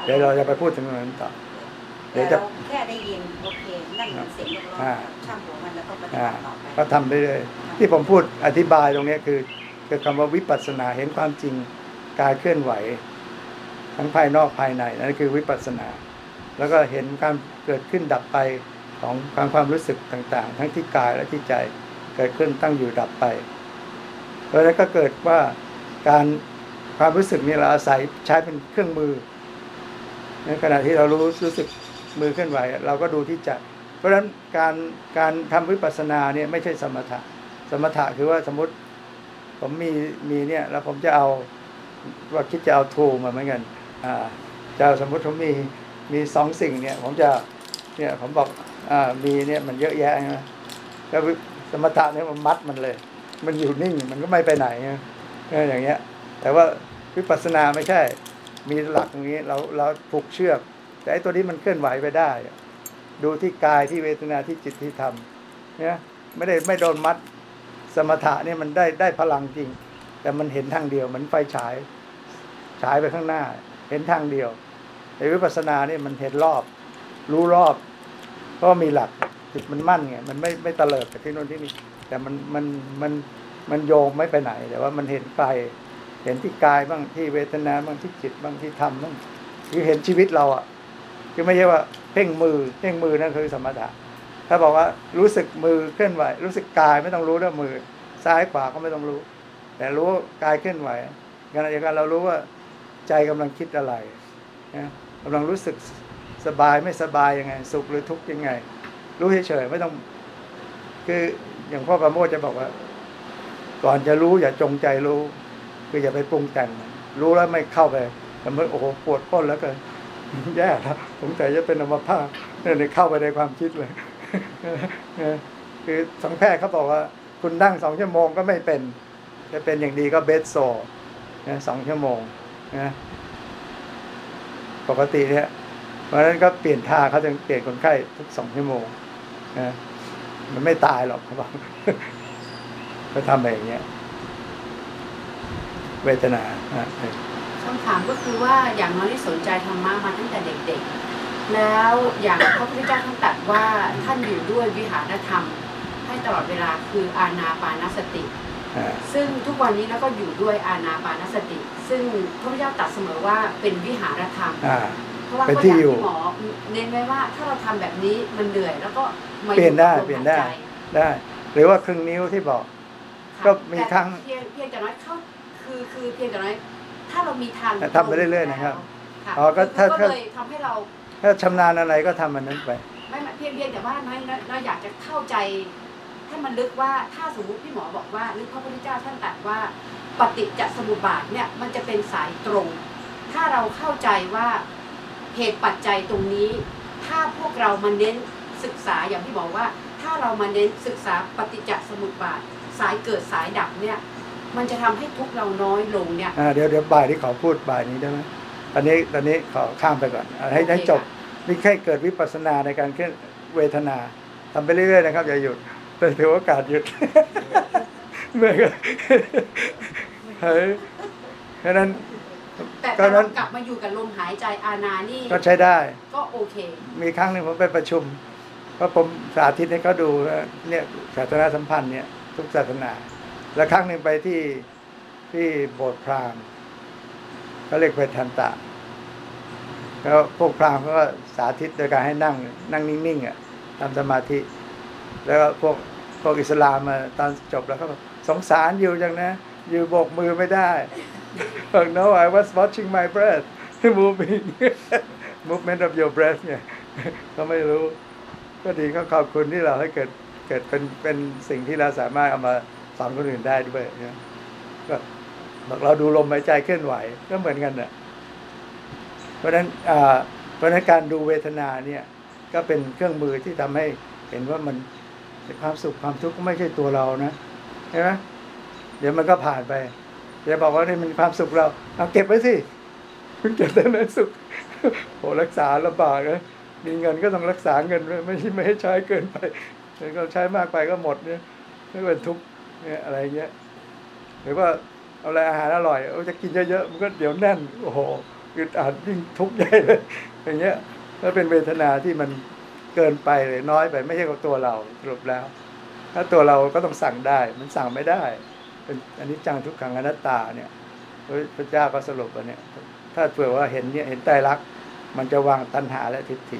เดี๋ยวเราจะไปพูดถึงตรงนั้นต่อเดี๋แต่ยวจะเราแค่ได้ยินโอเคนั่นมันเสียงนกร้องอ่าช่างหัวมันแล้วก็ปฏิอ่าบัติต่อไปก็ทำได้เลยที่ผมพูดอธิบายตรงเนี้ยคือ คือคำว่าวิปัสสนาเห็นความจริงกายเคลื่อนไหว ทั้งภายนอกภายในนั่นคือวิปัสสนา แล้วก็เห็นการเกิดขึ้นดับไปของความความรู้สึกต่างๆ ทั้งที่กายและที่ใจเกิดขึ้นตั้งอยู่ดับไปเพราะฉะนั้นก็เกิดว่าการความรู้สึกนี่เราอาศัยใช้เป็นเครื่องมือ ในขณะที่เรารู้รู้สึกมือเคลื่อนไหว เราก็ดูที่ใจเพราะฉะนั้นการการทำวิปัสสนาเนี่ยไม่ใช่สมถะ สมถะคือว่าสมมติ ผมมีมีเนี่ยแล้วผมจะเอาว่าคิดจะเอาทูมาเหมือนกันอ่าจะเอาสมมติผมมีมีสองสิ่งเนี่ย ผมจะเนี่ยผมบอกอ่ามีเนี่ยมันเยอะแยะนะแล้วสมถะเนี่ยมันมัดมันเลย มันอยู่นิ่งมันก็ไม่ไปไหนนะเออย่างเงี้ย แต่ว่าวิปัสสนาไม่ใช่ มีหลักอย่างนี้เราเราผูกเชือก แต่ไอ้ตัวนี้มันเคลื่อนไหวไปได้ ดูที่กายที่เวทนาที่จิตที่ธรรมเนี่ยไม่ได้ไม่โดนมัด สมถะเนี่ยมันได้ได้พลังจริง แต่มันเห็นทางเดียวเหมือนไฟฉายฉายไปข้างหน้า เห็นทางเดียวไอ้วิปัสสนาเนี่ยมันเห็นรอบ รู้รอบ เพราะมีหลักจิตมันมั่นไงมันไม่ไม่เตลิดไปที่โน่นที่นี่แต่มันมันมันมันโยงไม่ไปไหน แต่ว่ามันเห็นไกลเห็นที่กายบ้างที่เวทนาบ้างที่จิตบ้างที่ธรรมบ้างคือเห็นชีวิตเราอะคือไม่ใช่ว่าเพ่งมือเพ่งมือนั่นคือสมถะ ถ้าบอกว่ารู้สึกมือเคลื่อนไหว รู้สึกกายไม่ต้องรู้ด้วยมือ ซ้ายขวาก็ไม่ต้องรู้ แต่รู้ว่ากายเคลื่อนไหวขณะเดียวกันเรารู้ว่าใจกำลังคิดอะไรนะกำลังรู้สึกสบายไม่สบายยังไง สุขหรือทุกข์ยังไง รู้เฉยๆไม่ต้อง คืออย่างพ่อประโมทจะบอกว่า ก่อนจะรู้อย่าจงใจรู้ คืออย่าไปปรุงแต่ง รู้แล้วไม่เข้าไปแต่เมื่อโอ้โหปวดก้นแล้วกินแย่แล้วสงสัยจะเป็นอัมพาตเนี่ยเข้าไปในความคิดเลย คือสังแพทย์เขาบอกว่า คุณนั่งสองชั่วโมงก็ไม่เป็น จะเป็นอย่างดีก็เบสโซนะสองชั่วโมงนะปกติเนี่ยเพราะฉะนั้นก็เปลี่ยนท่าเขาจะเปลี่ยนคนไข้ทุกสองชั่วโมงนะมันไม่ตายหรอกเขาบอกก็ทำไปอย่างเงี้ย เวทนาอะคำถามก็คือว่าอย่างน้อยที่สนใจธรรมะมาตั้งแต่เด็กๆ แล้วอย่างพระพุทธเจ้าท่านตรัสว่าท่านอยู่ด้วยวิหารธรรม ให้ตลอดเวลาคืออาณาปานสติอ่าซึ่งทุกวันนี้เราก็อยู่ด้วยอาณาปานสติ ซึ่งพระพุทธเจ้าตรัสเสมอว่าเป็นวิหารธรรมอ่าเพราะว่าเป็นก็ที่อย่างอยู่ที่หมอเน้นไว้ว่าถ้าเราทำแบบนี้มันเหนื่อยแล้วก็มาอเปลี่ยนได้กับลมเปลี่ยนได้หาใจได้ หรือว่าครึ่งนิ้วที่บอก ก็มีครั้งแต่เพียงเพียงแต่น้อยเข้าคือคือเพียงแต่น้อยถ้าเรามีทางทำไปเรื่อยๆนะครับค่ะอ๋อก็ถ้าก็เลยทำให้เรา ถ้าชำนาญอะไรก็ทำมันนั้นไป ไม่ไม่เพียงเพียงแต่ว่าน้อยน้อยน้อยอยากจะเข้าใจให้มันลึกว่าถ้าสมมติพี่หมอบอกว่าหรือพระพุทธเจ้าท่านตรัสว่า ปฏิจจสมุปบาทเนี่ยมันจะเป็นสายตรง ถ้าเราเข้าใจว่าเหตุปัจจัยตรงนี้ ถ้าพวกเรามาเน้นศึกษาอย่างที่บอกว่า ถ้าเรามาเน้นศึกษาปฏิจจสมุปบาท สายเกิดสายดับเนี่ย มันจะทำให้ทุกข์เราน้อยลงเนี่ยอ่าเดี๋ยวเดี๋ยวบ่ายนี้ขอพูดบ่ายนี้ได้ไหมตอนนี้ตอนนี้ขอข้ามไปก่อนอะให้ให้จบ นี่แค่เกิดวิปัสสนาในการเคลื่อนเวทนาทำไปเรื่อยๆนะครับอย่าหยุดแต่ถือโอกาสหยุดเมื่อก็เฮ้ยเพราะฉะนั้นแต่ก็ถ้านั้เรานกลับมาอยู่กับลมหายใจอานานี่ก็ใช้ได้ ก็โอเค มีครั้งหนึ่งผมไปประชุมเพราะผมสาธิตให้เขาดูว่าเนี่ยศาสนาสัมพันธ์เนี่ยทุกศาสนา แล้วครั้งหนึ่งไปที่ที่โบสถ์พราหมณ์เขาเรียกเวทันตะ แล้วพวกพราหมณ์เขาก็สาธิตโดยการให้นั่งนั่งนิ่งๆอะทำสมาธิ แล้วก็พวกพวกอิสลามมาตอนจบแล้วเขาบอกสงสารอยู่จังนะ อยู่โบกมือไม่ได้บอก no I was watching my breath moving movement of your breath เนี่ยเขาไม่รู้ ก็ดีก็ขอบคุณที่เราให้เกิดเกิดเป็นเป็นสิ่งที่เราสามารถเอามาสอนคนอื่นได้ด้วยนะก็บอกเราดูลมหายใจเคลื่อนไหวก็เหมือนกันน่ะ ราะฉะนั้นเพราะฉะนั้นการดูเวทนาเนี่ยก็เป็นเครื่องมือที่ทำให้เห็นว่ามันความสุขความทุกข์ก็ไม่ใช่ตัวเรานะใช่ไหมเดี๋ยวมันก็ผ่านไปอย่าบอกว่านี่มันความสุขเราเอาเก็บไว้สิเพิ่งเก็บได้ไหมสุขโหรักษาลำบากนะมีเงินก็ต้องรักษาเงินไม่ใช่ไม่ให้ใช้เกินไปเงินก็ใช้มากไปก็หมดเนี่ยไม่เป็นทุกข์เนี่ยอะไรเงี้ยหรือว่าเอาอะไรอาหารอร่อยเอาจะกินเยอะๆมันก็เดี๋ยวแน่นโอ้โห อึดอัดยิ่งทุกข์ใหญ่เลยอย่างเงี้ยแล้วเป็นเวทนาที่มันเกินไปหรือน้อยไป ไม่ใช่ของตัวเราสรุปแล้ว ถ้าตัวเราก็ต้องสั่งได้ มันสั่งไม่ได้ เป็นอันนี้จังทุกขังอนัตตาเนี่ยพระเจ้าก็สรุปว่าเนี่ย ถ้าเผื่อว่าเห็นเนี่ยเห็นไตรลัก มันจะวางตัณหาและทิฏฐิ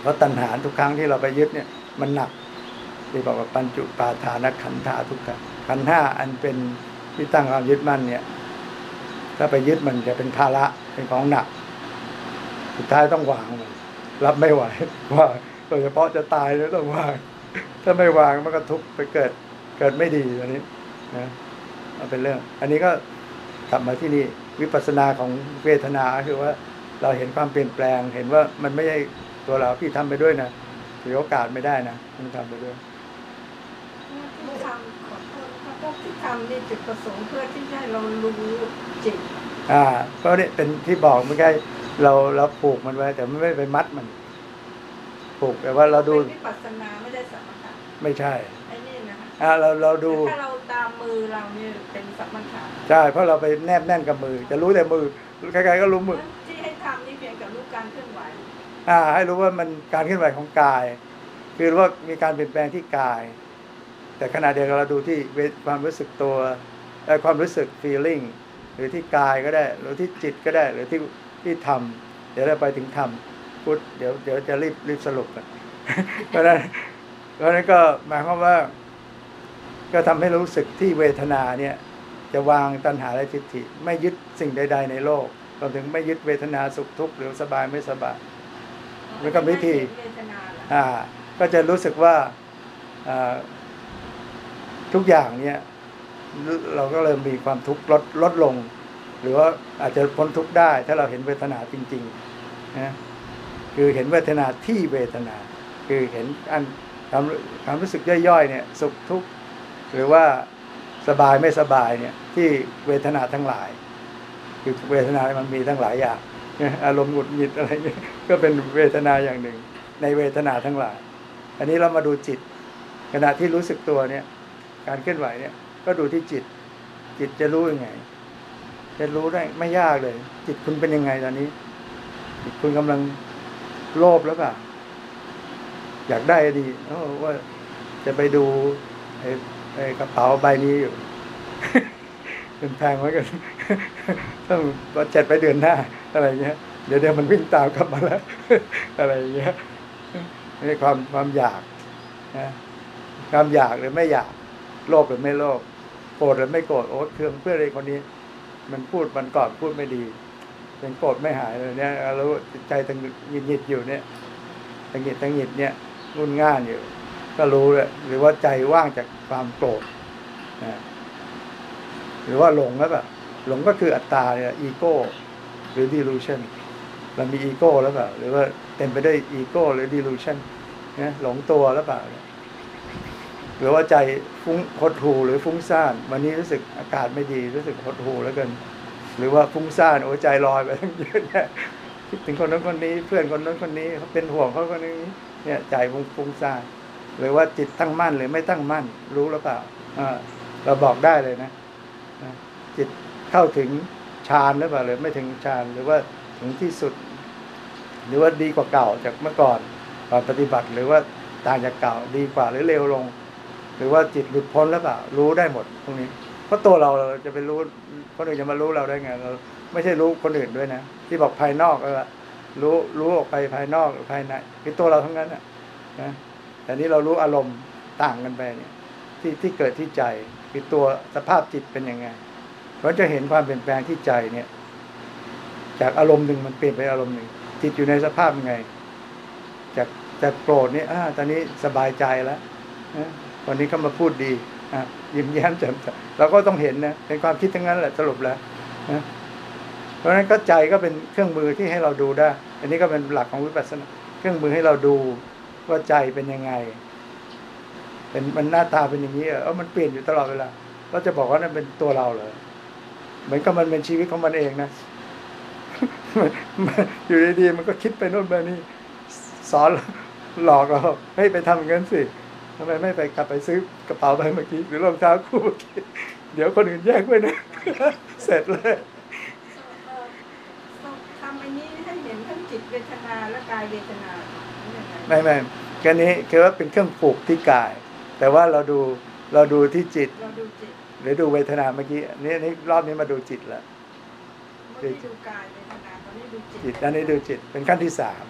เพราะตัณหาทุกครั้งที่เราไปยึดเนี่ยมันหนักที่บอกว่าปัญจุปาทานขันธาทุกขังขันธ์ห้าอันเป็นที่ตั้งความยึดมั่นเนี่ย ถ้าไปยึดมันจะเป็นภาระเป็นของหนัก สุดท้ายต้องวางมันรับไม่ไหวว่าโดยเฉพาะจะตายแล้วต้องวาง ถ้าไม่วางมันก็ทุกข์ไปเกิดเกิดไม่ดีอันนี้นะมันเป็นเรื่อง อันนี้ก็กลับมาที่นี่วิปัสสนาของเวทนาคือว่าเราเห็นความเปลี่ยนแปลง เห็นว่ามันไม่ใช่ตัวเราพี่ทำไปด้วยนะถือโอกาสไม่ได้นะมันทำไปด้วย ที่ทำขอโทษ นะคะที่ทำนี่จุดประสงค์เพื่อที่ให้เรารู้จิตอ่าเพราะเนี่ยเป็นที่บอกเมื่อกี้เราเราปลูกมันไว้ แต่ไม่ไปมัดมันปลูกแต่ว่าเราดูเป็นวิปัสสนาไม่ได้สมถะไม่ใช่ไอ้นี่นะคะอ่าเราเราดู แต่ถ้าเราตามมือเราเนี่ยเป็นสมถะใช่เพราะเราไปแนบแน่นกับมือ จะรู้แต่มือใครๆก็รู้มือ ที่ให้ทำนี่เพียงแต่รู้การเคลื่อนไหวอ่า ให้รู้ว่ามันการเคลื่อนไหวของกาย คือว่ามีการเปลี่ยนแปลงที่กาย แต่ขณะเดียวกันเราดูที่เวความรู้สึกตัวเอ่อความรู้สึก feeling หรือที่กายก็ได้ หรือที่จิตก็ได้ หรือที่ที่ทำเดี๋ยวเราไปถึงทำพุทธเดี๋ยวเดี๋ยวจะรีบรีบสรุปกันเพราะฉะนั้นเพราะฉะนั้นก็หมายความว่า ก็ทำให้รู้สึกที่เวทนาเนี่ย จะวางตัณหาและทิฏฐิไม่ยึดสิ่งใด ๆ ในโลกรวมถึงไม่ยึดเวทนาสุขทุกข์หรือสบายไม่สบายแล้วก็วิธีเวทนาเหรออ่า ก็จะรู้สึกว่าอ่า ทุกอย่างเนี่ยเราก็เริ่มมีความทุกข์ลดลดลง หรือว่าอาจจะพ้นทุกข์ได้ ถ้าเราเห็นเวทนาจริงๆนะคือเห็นเวทนาที่เวทนา คือเห็นอันความความรู้สึกย่อยๆเนี่ยสุขทุกข์หรือว่าสบายไม่สบายเนี่ยที่เวทนาทั้งหลาย คือเวทนามันมีทั้งหลายอย่างอารมณ์หงุดหงิดอะไรเนี่ยก็เป็นเวทนาอย่างหนึ่ง ในเวทนาทั้งหลาย อันนี้เรามาดูจิต ขณะที่รู้สึกตัวเนี่ย การเคลื่อนไหวเนี่ย ก็ดูที่จิต จิตจะรู้ยังไง จะรู้ได้ไม่ยากเลย จิตคุณเป็นยังไงตอนนี้ จิตคุณกำลังโลภแล้วเปล่าอยากได้ดีโอ้ว่าจะไปดูไอ้ไอ้กระเป๋าใบนี้อยู่เป็นแพงไว้กันต้องเจ็ดไปเดือนหน้า อะไรเงี้ยเดี๋ยวเดี๋ยวมันวิ่งตามกลับมาแล้ว อะไรเงี้ยนี่ความความอยากนะความอยากหรือไม่อยาก โลภหรือไม่โลภโกรธหรือไม่โกรธโอ้เครื่องเพื่อนไอ้คนนี้ มันพูดมันก่อนพูดไม่ดีเป็นโกรธไม่หายเลยเนี่ยรู้จิตใจตังหงิดหงิดอยู่เนี่ยตังหงิดตังหงิดเนี่ยงุนง่านอยู่ ก็รู้เลยหรือว่าใจว่างจากความโกรธนะหรือว่าหลงแล้วแบบหลงก็คืออัตตาเนี่ยอีโก้หรือ delusion เรามีอีโก้แล้วเปล่าหรือว่าเต็มไปด้วยอีโก้หรือ delusion นะหลงตัวแล้วเปล่า หรือว่าใจฟุ้งหดหูหรือฟุ้งซ่านวันนี้รู้สึกอากาศไม่ดีรู้สึกหดหูแล้วกันหรือว่าฟุ้งซ่านโอ้ใจลอยไปทั้งเยอะแยะคิดถึงคนนั้นคนนี้ เพื่อนคนนั้นคนนี้เขาเป็นห่วงเขาคนนี้เนี่ยใจฟุ้งฟุ้งซ่านหรือว่าจิตตั้งมั่นหรือไม่ตั้งมั่น รู้หรือเปล่าเราบอกได้เลยนะนะจิตเข้าถึงฌานหรือเปล่าหรือไม่ถึงฌานหรือว่าถึงที่สุด หรือว่าดีกว่าเก่าจากเมื่อก่อนก่อนปฏิบัติหรือว่าต่างจากเก่าดีกว่าหรือเร็วลง หรือว่าจิตหลุดพ้นแล้วเปล่ารู้ได้หมดพวกนี้ เพราะตัวเราเราจะไปรู้คนอื่นจะมารู้เราได้ไงเราไม่ใช่รู้คนอื่นด้วยนะที่บอกภายนอกก็รู้รู้ออกไปภายนอกหรือภายในคือตัวเราทั้งนั้นนะนะแต่นี้เรารู้อารมณ์ต่างกันไปเนี่ย ที่ที่เกิดที่ใจคือตัวสภาพจิตเป็นยังไงเราจะเห็นความเปลี่ยนแปลงที่ใจเนี่ย จากอารมณ์หนึ่งมันเปลี่ยนไปอารมณ์หนึ่งจิตอยู่ในสภาพยังไง จากจากโกรธนี่อ่าตอนนี้สบายใจแล้วนะ วันนี้เขามาพูดดีอยิ้มแย้มแจ่มใสเราก็ต้องเห็นนะเป็นความคิดทั้งนั้นแหละสรุปแล้วนะเพราะฉะนั้นก็ใจก็เป็นเครื่องมือที่ให้เราดูได้ อันนี้ก็เป็นหลักของวิปัสสนา เครื่องมือให้เราดูว่าใจเป็นยังไง เป็นมันหน้าตาเป็นอย่างนี้เออมันเปลี่ยนอยู่ตลอดเวลาเราจะบอกว่านั่นเป็นตัวเราเหรอเหมือนกับมันเป็นชีวิตของมันเองนะอยู่ดีๆมันก็คิดไปโน่นไปนี่สอนหลอกเราให้ไปทำอย่างนั้นสิ ทำไมไม่ไปกลับไปซื้อกระเป๋าใบเมื่อกี้ หรือรองเท้าคู่เมื่อกี้ เดี๋ยวคนอื่นแยกไว้นะ เสร็จเลยเอ่อต้องทำอันนี้ให้เห็นทั้งจิตเวทนาและกายเวทนายังไงไม่ไม่แค่นี้คือว่าเป็นเครื่องปลูกที่กาย แต่ว่าเราดูเราดูที่จิตเราดูจิตหรือดูเวทนาเมื่อกี้อันนี้อันนี้รอบนี้มาดูจิตแล้วไม่ได้ดูกายเวทนาตอนนี้ดูจิตจิตอันนี้ดูจิตเป็นขั้นที่สาม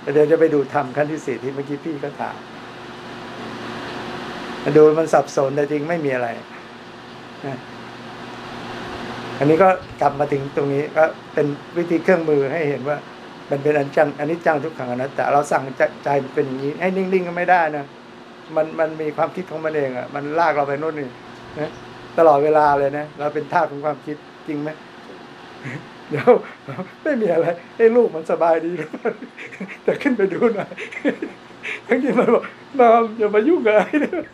แต่เดี๋ยวจะไปดูธรรมขั้นที่สี่ที่เมื่อกี้พี่ก็ถามมา ดูมันสับสนแต่จริงไม่มีอะไรนะอันนี้ก็กลับมาถึงตรงนี้ก็เป็นวิธีเครื่องมือให้เห็นว่า มันเป็นอันจังอันนี้จังทุกขังอนัตตาเราสั่งใจเป็นอย่างนี้ให้นิ่งๆก็ไม่ได้นะมันมันมีความคิดของมันเองอะ มันลากเราไปโน่นนี่นะตลอดเวลาเลยนะเราเป็นทาสของความคิดจริงไหมเดี๋ยวไม่มีอะไรให้ลูกมันสบายดีแต่ขึ้นไปดูหน่อยทั้งที่มันบอกนอนอย่ามายุ่งกับไอ้เนี่ยเออ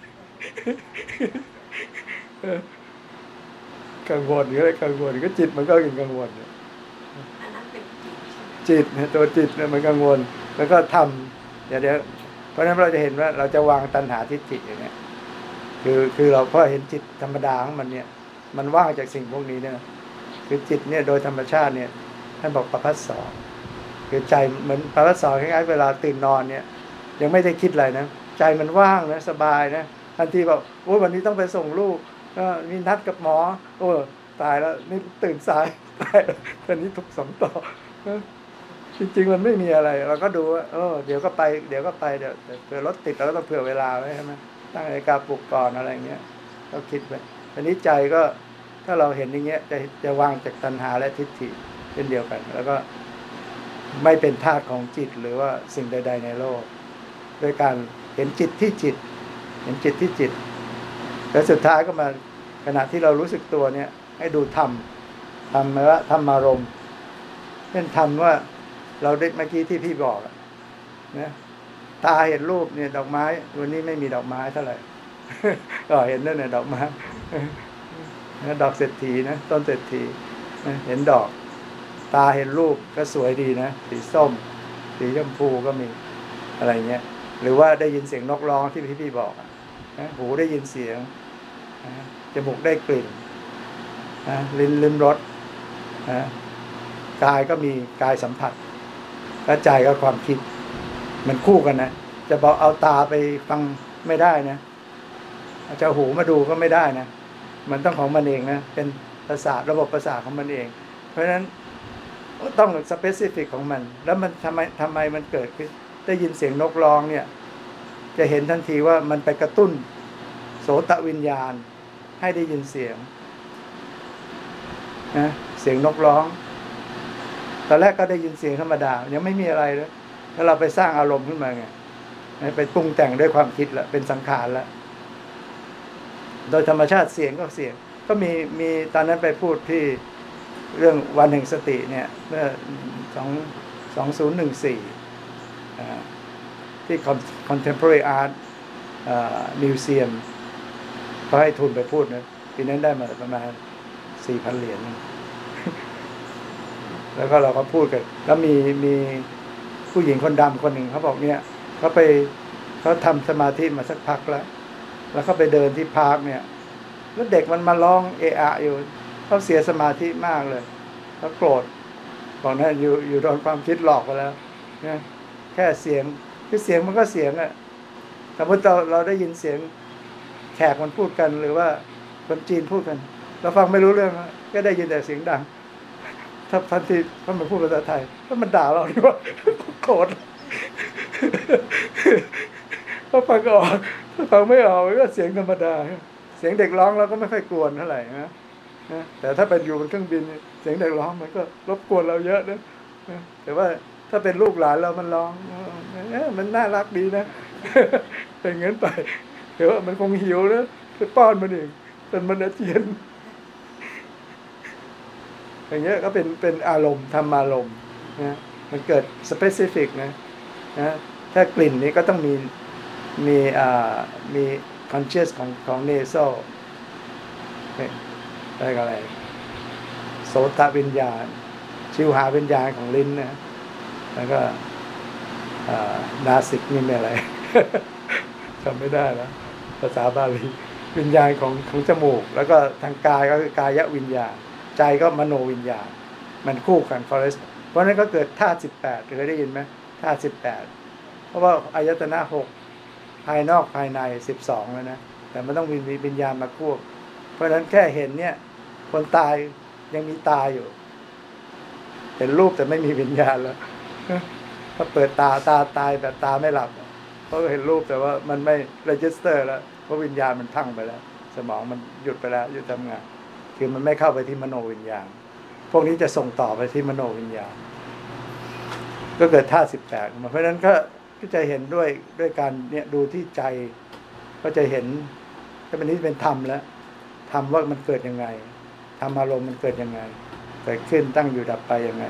กังวลก็เลยกังวลก็จิตมันก็ยังกังวลเนี่ยอันนั้นเป็นจิตใช่ไหมจิตเนี่ยตัวจิตเนี่ยมันกังวล แล้วก็ทำเดี๋ยวเดี๋ยวเพราะฉะนั้นเราจะเห็นว่าเราจะวางตัณหาทิฏฐิอย่างเงี้ยคือคือเราพอเห็นจิตธรรมดาของมันเนี่ย มันว่างจากสิ่งพวกนี้เนี่ยคือจิตเนี่ยโดยธรรมชาติเนี่ยท่านบอกประพัสสอนคือใจเหมือนประพัสสอนคล้ายๆเวลาตื่นนอนเนี่ย ยังไม่ได้คิดอะไรนะใจมันว่างนะสบายนะ ทันทีแบอกโอ้ยวันนี้ต้องไปส่งลูกมีนัดกับหมอ โอ้ตายแล้วนี่ตื่นสายตายตอนนี้ถูกสองต่อจริงๆมันไม่มีอะไร เราก็ดูว่าเออเดี๋ยวก็ไปเดี๋ยวก็ไปเดี๋ยวเผื่อรถติดเราก็ต้องเผื่อเวลาไว้ใช่ไหมตั้งนาฬิกาปลุกก่อนอะไรเงี้ยก็คิดไปทีนี้ใจก็ถ้าเราเห็นอย่างเงี้ยจะจะวางจากตัณหาและทิฏฐิเช่นเดียวกัน แล้วก็ไม่เป็นทาสของจิตหรือว่าสิ่งใด ๆ ในโลก โดยการเห็นจิตที่จิต ห็นจิตที่จิต แล้วสุดท้ายก็มาขณะที่เรารู้สึกตัวเนี่ย ให้ดูธรรมธรรมหมว่าธรรมารมณ์เช่นธรรมว่าเราได้เมื่อกี้ที่พี่บอกนะตาเห็นรูปเนี่ยดอกไม้ วันนี้ไม่มีดอกไม้เท่าไหร่ก็เห็นนั่นเนี่ยดอกไม้นะดอกเศรษฐีนะต้นเศรษฐีเห็นดอก ตาเห็นรูปก็สวยดีนะสีส้ม สีชมพูก็มีอะไรเงี้ยหรือว่าได้ยินเสียงนกร้องที่พี่พี่บอกอะ นะหูได้ยินเสียงนะจมูกได้กลิ่นนะลิ้นลิ้มรสนะกายก็มีกายสัมผัสและใจก็ความคิด มันคู่กันนะจะบอกเอาตาไปฟังไม่ได้นะจะเอาหูมาดูก็ไม่ได้นะมันต้องของมันเองนะเป็นประสาทระบบประสาทของมันเอง เพราะฉะนั้นต้องสเปซิฟิกของมัน แล้วมันทำไมทำไมมันเกิดขึ้นได้ยินเสียงนกร้องเนี่ย จะเห็นทันทีว่ามันไปกระตุ้น โสตวิญญาณ ให้ได้ยินเสียงนะเสียงนกร้อง ตอนแรกก็ได้ยินเสียงธรรมดา ยังไม่มีอะไรเลยแล้วเราไปสร้างอารมณ์ขึ้นมาไงไปปรุงแต่งด้วยความคิดละเป็นสังขารละโดยธรรมชาติเสียงก็เสียง ก็มีมีตอนนั้นไปพูดที่เรื่องวันแห่งสติเนี่ยเมื่อสองสองศูนย์หนึ่งสี่ ที่ Contemporary Art Museum เขาให้ทุนไปพูดนะปีนั้นได้มาประมาณสี่พันเหรียญแล้วก็เราก็พูดกัน แล้วมีมีผู้หญิงคนดำคนหนึ่งเขาบอกเนี่ยเขาไปเขาทำสมาธิมาสักพักแล้ว แล้วเขาไปเดินที่พาร์คเนี่ย แล้วเด็กมันมาร้องเอะอะอยู่เขาเสียสมาธิมากเลยเขาโกรธบอกนะอยู่อยู่โดนความคิดหลอกไปแล้วนะแค่เสียง คือเสียงมันก็เสียงอะสมมติเราเราได้ยินเสียงแขกมันพูดกันหรือว่าคนจีนพูดกัน เราฟังไม่รู้เรื่องอะก็ได้ยินแต่เสียงดัง ถ้าพันทีถ้ามันพูดภาษาไทยถ้ามันด่าเรานี่ว่าโกรธพอฟังก็ออกฟังไม่ออกก็เสียงธรรมดา เสียงเด็กร้องเราก็ไม่ค่อยกวนเท่าไหร่นะนะแต่ถ้าเป็นอยู่บนเครื่องบิน เสียงเด็กร้องมันก็รบกวนเราเยอะนะแต่ว่า ถ้าเป็นลูกหลานเรามันร้องเอ๊ะมันน่ารักดีนะเป็นงั้นไปเดี๋ยวมันคงหิวนะไปป้อนมันเองจนมันอาเจียน อย่างเงี้ยก็เป็นเป็นอารมณ์ทำอารมณ์นะมันเกิดสเปซิฟิกนะนะถ้ากลิ่นนี้ก็ต้องมีมีอ่ามี conscious ของของเนโซอะไรยกอะไรโสตวิญญาณ ชิวหาวิญญาณของลิ้นนะ แล้วก็นาสิกนี่ไม่อะไรจำไม่ได้แล้วภาษาบาลีวิญญาณของของจมูก แล้วก็ทางกายก็คือกายวิญญาณ ใจก็มโนวิญญาณ มันคู่กัน forest เพราะนั้นก็เกิดธาตุสิบแปดเคยได้ยินไหมธาตุสิบแปดเพราะว่าอายตนะหกภายนอกภายในสิบสองแล้วนะแต่มันต้องมีวิญญาณมาควบ เพราะฉะนั้นแค่เห็นเนี่ย คนตายยังมีตาอยู่ เห็นรูปแต่ไม่มีวิญญาณแล้ว ถ้าเปิดตาตาตายแบบตาไม่หลับเพราะเห็นรูปแต่ว่ามันไม่ register แล้วเพราะวิญญาณมันพังไปแล้ว สมองมันหยุดไปแล้วหยุดทำงาน คือมันไม่เข้าไปที่มโนวิญญาณ พวกนี้จะส่งต่อไปที่มโนวิญญาณ ก็เกิดท่าสิบแปดมาเพราะฉะนั้นก็ก็จะเห็นด้วยด้วยการเนี่ยดูที่ใจก็จะเห็นก็เป็นนี้เป็นธรรมแล้วธรรมว่ามันเกิดยังไงธรรมอารมณ์มันเกิดยังไงเกิดขึ้นตั้งอยู่ดับไปยังไง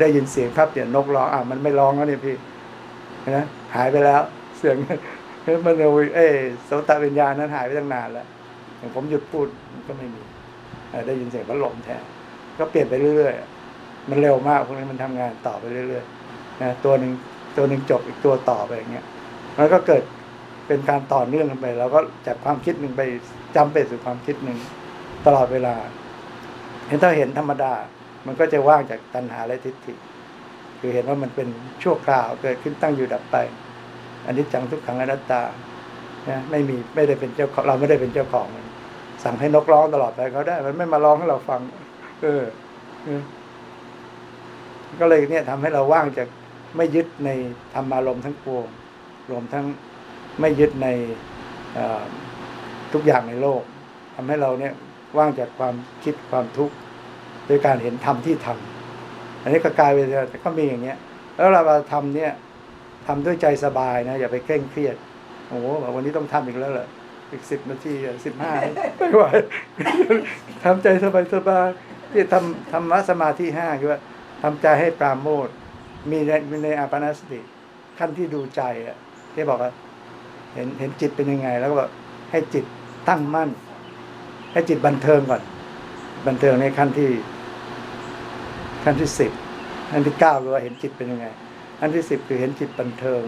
ได้ยินเสียงครับเดี๋ยวนกร้องอะมันไม่ร้องแล้วเนี่ยพี่นะหายไปแล้ว เสียงมันเอาเอ้โสตวิญญาณนั้นหายไปตั้งนานแล้วอย่างผมหยุดพูดก็ไม่มีได้ยินเสียงพัดลมแทนก็เปลี่ยนไปเรื่อยๆมันเร็วมากพวกนี้มันทำงานต่อไปเรื่อยๆนะตัวหนึ่งตัวหนึ่งจบอีกตัวต่อไปอย่างเงี้ยมันก็เกิดเป็นการต่อเนื่องกันไปเราก็จากความคิดหนึ่งไปจำไปสู่ความคิดหนึ่งตลอดเวลาเห็นถ้าเห็นธรรมดา มันก็จะว่างจากตัณหาและทิฏฐิ คือเห็นว่ามันเป็นชั่วคราวเกิดขึ้นตั้งอยู่ดับไป อันนี้จังทุกขังอนัตตานะไม่มีไม่ได้เป็นเจ้าของเราไม่ได้เป็นเจ้าของมันสั่งให้นกร้องตลอดไปเขาได้ มันไม่มาร้องให้เราฟัง เออ ก็เลยเนี่ยทำให้เราว่างจากไม่ยึดในธรรมารมณ์ทั้งปวงรวมทั้งไม่ยึดในทุกอย่างในโลกทำให้เราเนี่ยว่างจากความคิดความทุกข์ โดยการเห็นธรรมที่ทำอันนี้ก็กายเป็นก็มีอย่างเงี้ย แล้วเราทำเนี่ยทำด้วยใจสบายนะ อย่าไปเคร่งเครียดโอ้โหวันนี้ต้องทำอีกแล้วเหรออีกสิบนาทีสิบห้าไม่ไหวทำใจสบายสบายที่ทำธรรมะสมาธิห้าคือว่าทำใจให้ปราโมทมีในมีในอาปนาสติ ขั้นที่ดูใจอะที่บอกว่า เห็นเห็นจิตเป็นยังไง แล้วก็บอกให้จิตตั้งมั่น ให้จิตบันเทิงก่อน บันเทิงในขั้นที่ ขั้นที่สิบขั้นที่เก้าคือว่าเห็นจิตเป็นยังไงขั้นที่สิบคือเห็นจิตบันเทิง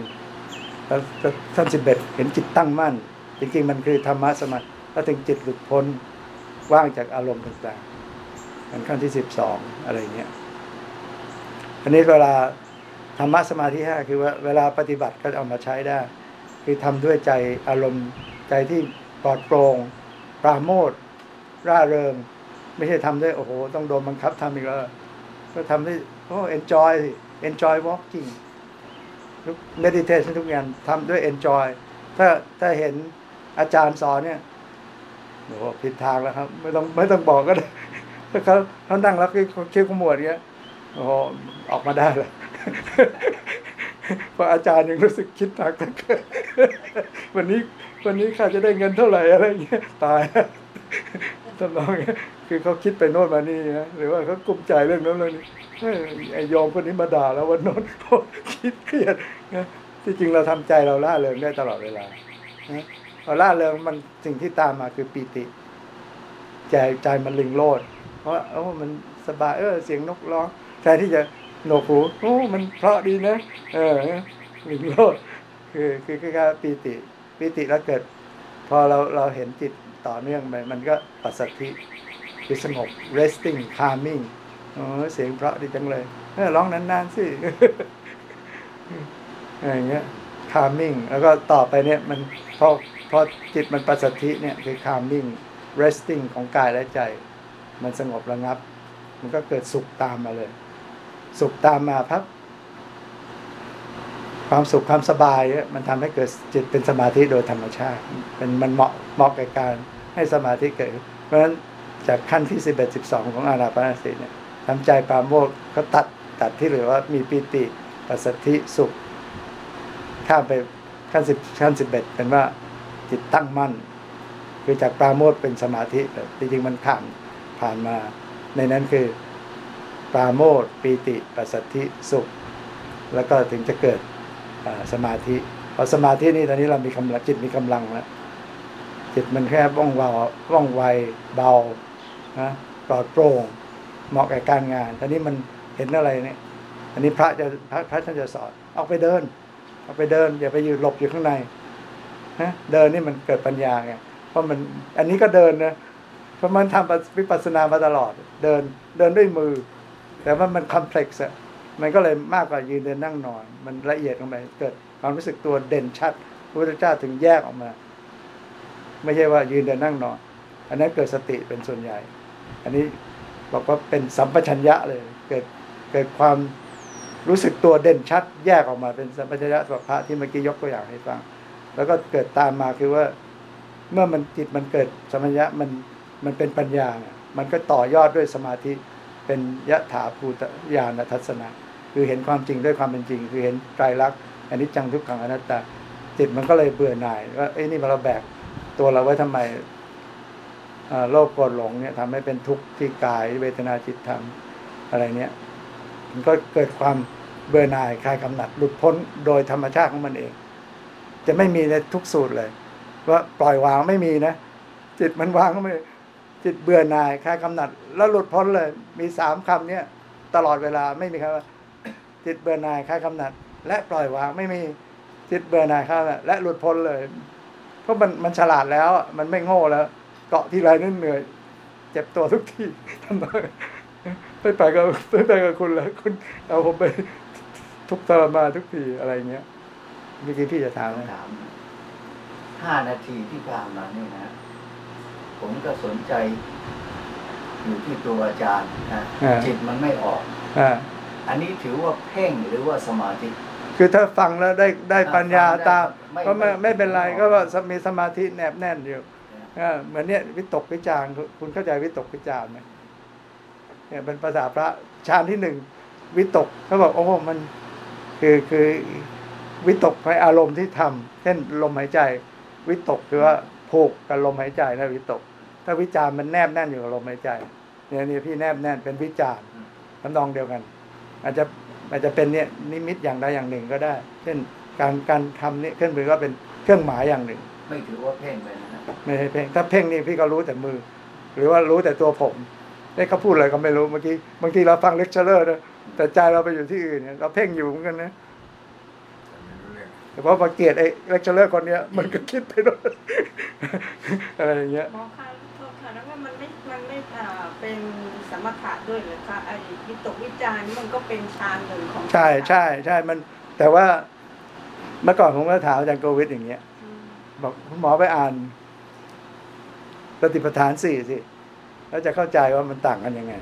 แล้วแล้วขั้นสิบเอ็ดเห็นจิตตั้งมั่น จริงๆ มันคือธรรมะสมาธิแล้วถึงจิตหลุดพ้นว่างจากอารมณ์ต่างๆอันขั้นที่สิบสองอะไรเงี้ยอันนี้เวลาธรรมะสมาธิห้าคือว่าเวลาปฏิบัติก็เอามาใช้ได้ คือทำด้วยใจอารมณ์ใจที่ปลอดโปร่งปราโมทร่าเริง ไม่ใช่ทำด้วยโอ้โห ต้องโดนบังคับทำอีกแล้ว ก็ทำด้โอ้ enjoy enjoy walking ทุก meditation ทุกอย่างทำด้วย enjoy ถ้าถ้าเห็นอาจารย์สอนเนี่ยโอ้ผิดทางแล้วครับ ไม่ต้องไม่ต้องบอกก็ได้ถ้าเขาเขานั่งรับเชื่อขมวดเงี้ยโอ้ออกมาได้เลยเพราะอาจารย์ยังรู้สึกคิดหนักเกินวันนี้วันนี้ข้าจะได้เงินเท่าไหร่อะไรเงี้ยตาย ทำนองเงี้ยคือเขาคิดไปโน่นมานี่นะหรือว่าเขากลุ้มใจเรื่องนั้นเรื่องนี้เฮ้ยอมคนนี้มาด่าแล้ววันโน้นคิดเครียดนะที่จริงเราทำใจเราล่าเริงได้ตลอดเวลานะพอล่าเริงมันสิ่งที่ตามมาคือปีติ ใจใจมันลิงโลด เพราะเออมันสบายเออเสียงนกร้องแทนที่จะโหนวกหูโอ้มันเพราะดีนะ เออลิงโลดคือคือคือการปีติปีติแล้วเกิด พอเราเราเห็นจิต ต่อเนื่องไปมันก็ปัสสัทธิคือสงบ resting calming อ๋อเสียงเพราะดีจังเลยเออร้องนานๆสิอะไรเงี้ย calming แล้วก็ต่อไปเนี่ยมันพอพอจิตมันปัสสัทธิเนี่ยคือ calming resting ของกายและใจ มันสงบระงับ มันก็เกิดสุขตามมาเลย สุขตามมาพับความสุขความสบายเนี่ยมันทำให้เกิดจิตเป็นสมาธิโดยธรรมชาติ เป็นมันเหมาะเหมาะกับการ ให้สมาธิเกิด เพราะฉะนั้นจากขั้นที่สิบเอ็ดสิบสองของอานาปานสติเนี่ยทำใจปราโมทย์ก็ตัดตัดที่เหลือว่ามีปีติปัสสธิสุข ข้ามไปขั้นสิบขั้นสิบเอ็ดเป็นว่าจิตตั้งมั่น คือจากปราโมทเป็นสมาธิแต่จริงๆมันผ่านผ่านมา ในนั้นคือปราโมทปีติปัสสธิสุข แล้วก็ถึงจะเกิดสมาธิพอสมาธินี่ตอนนี้เรามีกำลังจิตมีกำลังแล้ว จิตมันแค่ว่องเบาว่องไวเบานะปลอดโปร่งเหมาะกับการงานตอนนี้มันเห็นอะไรเนี่ย อันนี้พระจะพระพระท่านจะสอนออกไปเดินออกไปเดิน อย่าไปอยู่หลบอยู่ข้างในนะเดินนี่มันเกิดปัญญาไงเพราะมันอันนี้ก็เดินนะเพราะมันทำวิปัสสนามาตลอด เดินเดินด้วยมือ แต่ว่ามันคอมเพล็กซ์อะมันก็เลยมากกว่ายืนเดินนั่งนอน มันละเอียดลงไปเกิดความรู้สึกตัวเด่นชัดพระพุทธเจ้าถึงแยกออกมา ไม่ใช่ว่ายืนเดินนั่งนอน อันนั้นเกิดสติเป็นส่วนใหญ่ อันนี้บอกว่าเป็นสัมปชัญญะเลย เกิดเกิดความรู้สึกตัวเด่นชัดแยกออกมาเป็นสัมปชัญญะสำหรับพระที่เมื่อกี้ยกตัวอย่างให้ฟัง แล้วก็เกิดตามมาคือว่า เมื่อมันจิตมันเกิดสัมปชัญญะมันมันเป็นปัญญามันก็ต่อยอดด้วยสมาธิเป็นยะถาภูตญาณทัศนะ คือเห็นความจริงด้วยความเป็นจริง คือเห็นไตรลักษณ์อันนี้จังทุกขังอนัตตาจิตมันก็เลยเบื่อหน่ายว่าเอ้ยนี่เราแบก ตัวเราไว้ทำไมโลภโกรธหลงเนี่ยทำให้เป็นทุกข์ที่กายเวทนาจิตธรรมอะไรเนี้ยมันก็เกิดความเบื่อหน่ายคลายกำหนัดหลุดพ้นโดยธรรมชาติของมันเอง จะไม่มีในทุกสูตรเลย ว่าปล่อยวางไม่มีนะ จิตมันวางก็ไม่จิตเบื่อหน่ายคลายกำหนัด แล้วหลุดพ้นเลย มีสามคำเนี้ยตลอดเวลาไม่มีคำว่าจิตเบื่อหน่ายคลายกำหนัด และปล่อยวางไม่มีจิตเบื่อหน่ายคลายและหลุดพ้นเลย เพราะมันมันฉลาดแล้วอะมันไม่โง่แล้ว เกาะที่ไรนั่นเหนื่อย เจ็บตัวทุกทีทำไมไปไปกับไปไปกับคุณแล้วคุณเอาผมไปทุกข์ทรมานทุกทีอะไรเงี้ยมเมื่อกี้พี่จะถามต้องนะถามห้านาทีที่ผ่านมาเนี่ยนะ ผมก็สนใจ อยู่ที่ตัวอาจารย์นะจิตมันไม่ออกอ่าอันนี้ถือว่าเพ่งหรือว่าสมาธิ คือถ้าฟังแล้วได้ได้ปัญญาฟังได้ตามไม่ ก็ไม่ไม่ไม่เป็นไรไม่ก็ว่ามีสมาธิแนบแน่นอยู่เออเหมือนเนี้ยวิตกวิจารณ์คุณเข้าใจวิตกวิจารณ์ไหมเนี่ยเป็นภาษาพระฌานที่หนึ่งวิตกเขาบอกโอ้โหมันคือคือวิตกในอารมณ์ที่ทำเช่นลมหายใจ วิตกคือว่าผูกกับลมหายใจนะวิตก ถ้าวิจารณ์มันแนบแน่นอยู่กับลมหายใจ เนี่ยนี่พี่แนบแน่นเป็นวิจารณ์ทำนองเดียวกัน อาจจะอาจจะเป็นเนี่ยนิมิตอย่างใดอย่างหนึ่งก็ได้ เช่น การการทำนี่เครื่องมือก็เป็นเครื่องหมายอย่างหนึ่ง ไม่ถือว่าเพ่งเลยนะไม่ใช่เพ่งถ้าเพ่งนี่พี่ก็รู้แต่มือ หรือว่ารู้แต่ตัวผมเอ้เขาพูดอะไรก็ไม่รู้เมื่อกี้บางทีเราฟังเลคเชอร์นะแต่ใจเราไปอยู่ที่อื่นเนี่ยเราเพ่งอยู่เหมือนกันนะแต่พอมาเกลียดไอ้เลคเชอร์คนเนี้ยมันก็คิดไปด้วยอะไรอย่างเงี้ยหมอคะโทษค่ะแล้วว่ามันไม่มันไม่อ่าเป็นสมถะด้วยเหรือคะไอ้วิตกวิจารณ์นี่มันก็เป็นฌานหนึ่งของใช่ใช่ใช่มันแต่ว่า เมื่อก่อนผมก็ถามอาจารย์โกวิทอย่างเงี้ยอืมบอกคุณหมอไปอ่านสติปัฏฐานสี่สิ แล้วจะเข้าใจว่ามันต่างกันยังไง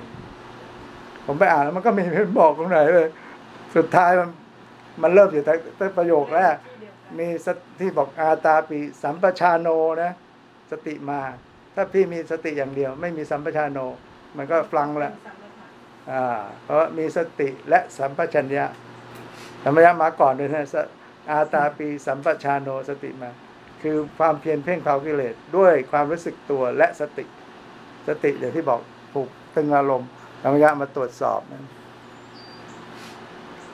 ผมไปอ่านแล้วมันก็ไม่เห็นบอกตรงไหนเลย สุดท้ายมัน มันเริ่มอยู่แต่แต่ประโยคแรกที่เดียวกันมีสติที่บอกอาตาปีสัมปชานโนนะ สติมา ถ้าพี่มีสติอย่างเดียว ไม่มีสัมปชานโน มันก็ฟลังละเป็นสมถะอ่าเพราะว่ามีสติและสัมปชัญญะสัมปชัญญะมาก่อนเลยนะส อาตาปีสัมปชานโนสติมา คือความเพียรเพ่งเผากิเลสด้วยความรู้สึกตัวและสติ สติอย่างที่บอกผูกตึงอารมณ์สัมปชัญญะมาตรวจสอบนะ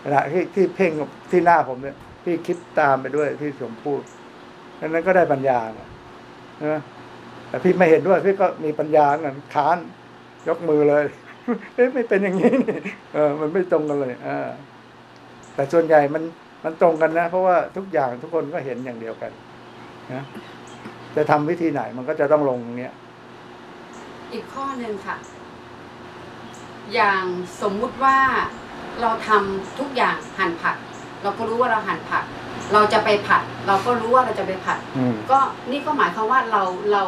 ขณะที่ที่เพ่งที่หน้าผมเนี่ยพี่คิดตามไปด้วยที่ผมพูดดังนั้นก็ได้ปัญญานะนะแต่พี่ไม่เห็นด้วย พี่ก็มีปัญญาเหมือนค้าน ยกมือเลยเอ๊ะไม่เป็นอย่างนี้นี่เออ มันไม่ตรงกันเลยอ่าแต่ส่วนใหญ่มัน มันตรงกันนะ เพราะว่าทุกอย่างทุกคนก็เห็นอย่างเดียวกันนะจะทำวิธีไหนมันก็จะต้องลงตรงเนี้ยอีกข้อหนึ่งค่ะ อย่างสมมุติว่าเราทำทุกอย่างหั่นผัก เราก็รู้ว่าเราหั่นผัก เราจะไปผัด เราก็รู้ว่าเราจะไปผัดอืมก็นี่ก็หมายความว่าเราเรา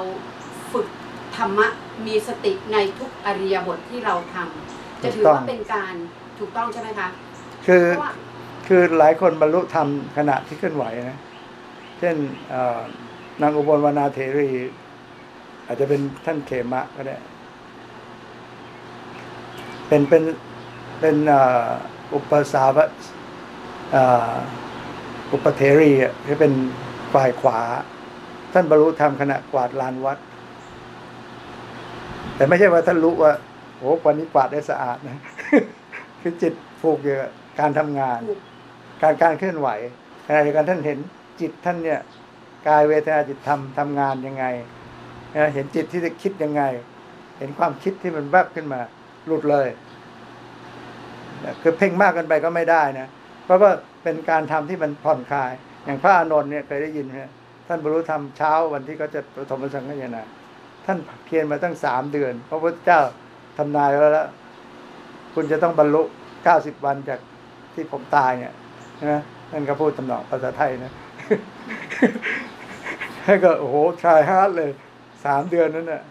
ฝึกธรรมะมีสติในทุกอริยบทที่เราทำจะถือว่าเป็นการถูกต้องใช่ไหมคะ คือเพราะว่า คือหลายคนบรรลุธรรมขณะที่เคลื่อนไหวนะ เช่นนางอุบลวรรณาเถรี อาจจะเป็นท่านเขมะก็ได้ เป็นเป็นเป็นอุปสาวะอุปเถรีอะที่เป็นฝ่ายขวา ท่านบรรลุธรรมขณะกวาดลานวัด แต่ไม่ใช่ว่าท่านรู้ว่าโอ้วันนี้กวาดได้สะอาดนะ คือจิตผูกอยู่การทำงาน การการเคลื่อนไหวขณะเดียวกันท่านเห็นจิตท่านเนี่ยกายเวทนาจิตธรรมทำงานยังไงเห็นจิตที่จะคิดยังไง เห็นความคิดที่มันแวบขึ้นมา หลุดเลยคือเพ่งมากเกินไปก็ไม่ได้นะเพราะว่าเป็นการทำที่มันผ่อนคลาย อย่างพระอานนท์เนี่ยเคยได้ยินไหมท่านบรรลุธรรมเช้าวันที่เขาจะปฐมสังฆยนาท่านเพียรมาตั้งสามเดือน พระพุทธเจ้าทำนายไว้แล้ว คุณจะต้องบรรลุเก้าสิบวันจากที่ผมตายเนี่ย นะท่นก็พูดตำหนองภาษาไทยนะให้ก็โอ้โหทรายฮาร์ดเลยสามเดือนนั้นน่ะ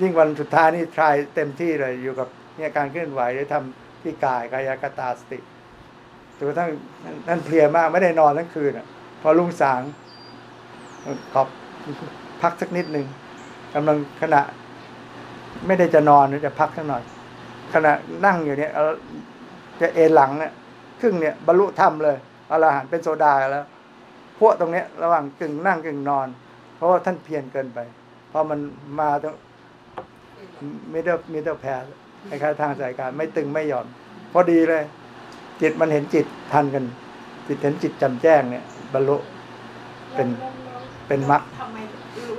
ยิ่งวันสุดท้ายนี่ทรายเต็มที่เลยอยู่กับเนี่ยการเคลื่อนไหวได้ทำที่กายกายกตาสติจนกระทั่งท่นเพลียมากไม่ได้นอนทั้งคืนอะ พอรุ่งสางขอบพักสักนิดหนึ่งกำลังขณะ ไม่ได้จะนอนจะพักสักหน่อยขณะนั่งอยู่เนี่ยจะเอนหลังเนี่ย ครึ่งเนี่ยบรรลุธรรมเลยอรหันต์เป็นโสดาแล้ว พวกตรงเนี้ยระหว่างกึ่งนั่งกึ่งนอน เพราะว่าท่านเพียรเกินไปพอมันมาตรง middle middle path คล้ายๆทางสายกลางไม่ตึงไม่หย่อน พอดีเลย จิตมันเห็นจิตทันกัน จิตเห็นจิตแจ่มแจ้งเนี่ย บรรลุเป็นแล้วแล้วเป็นมรรคทำไมรู้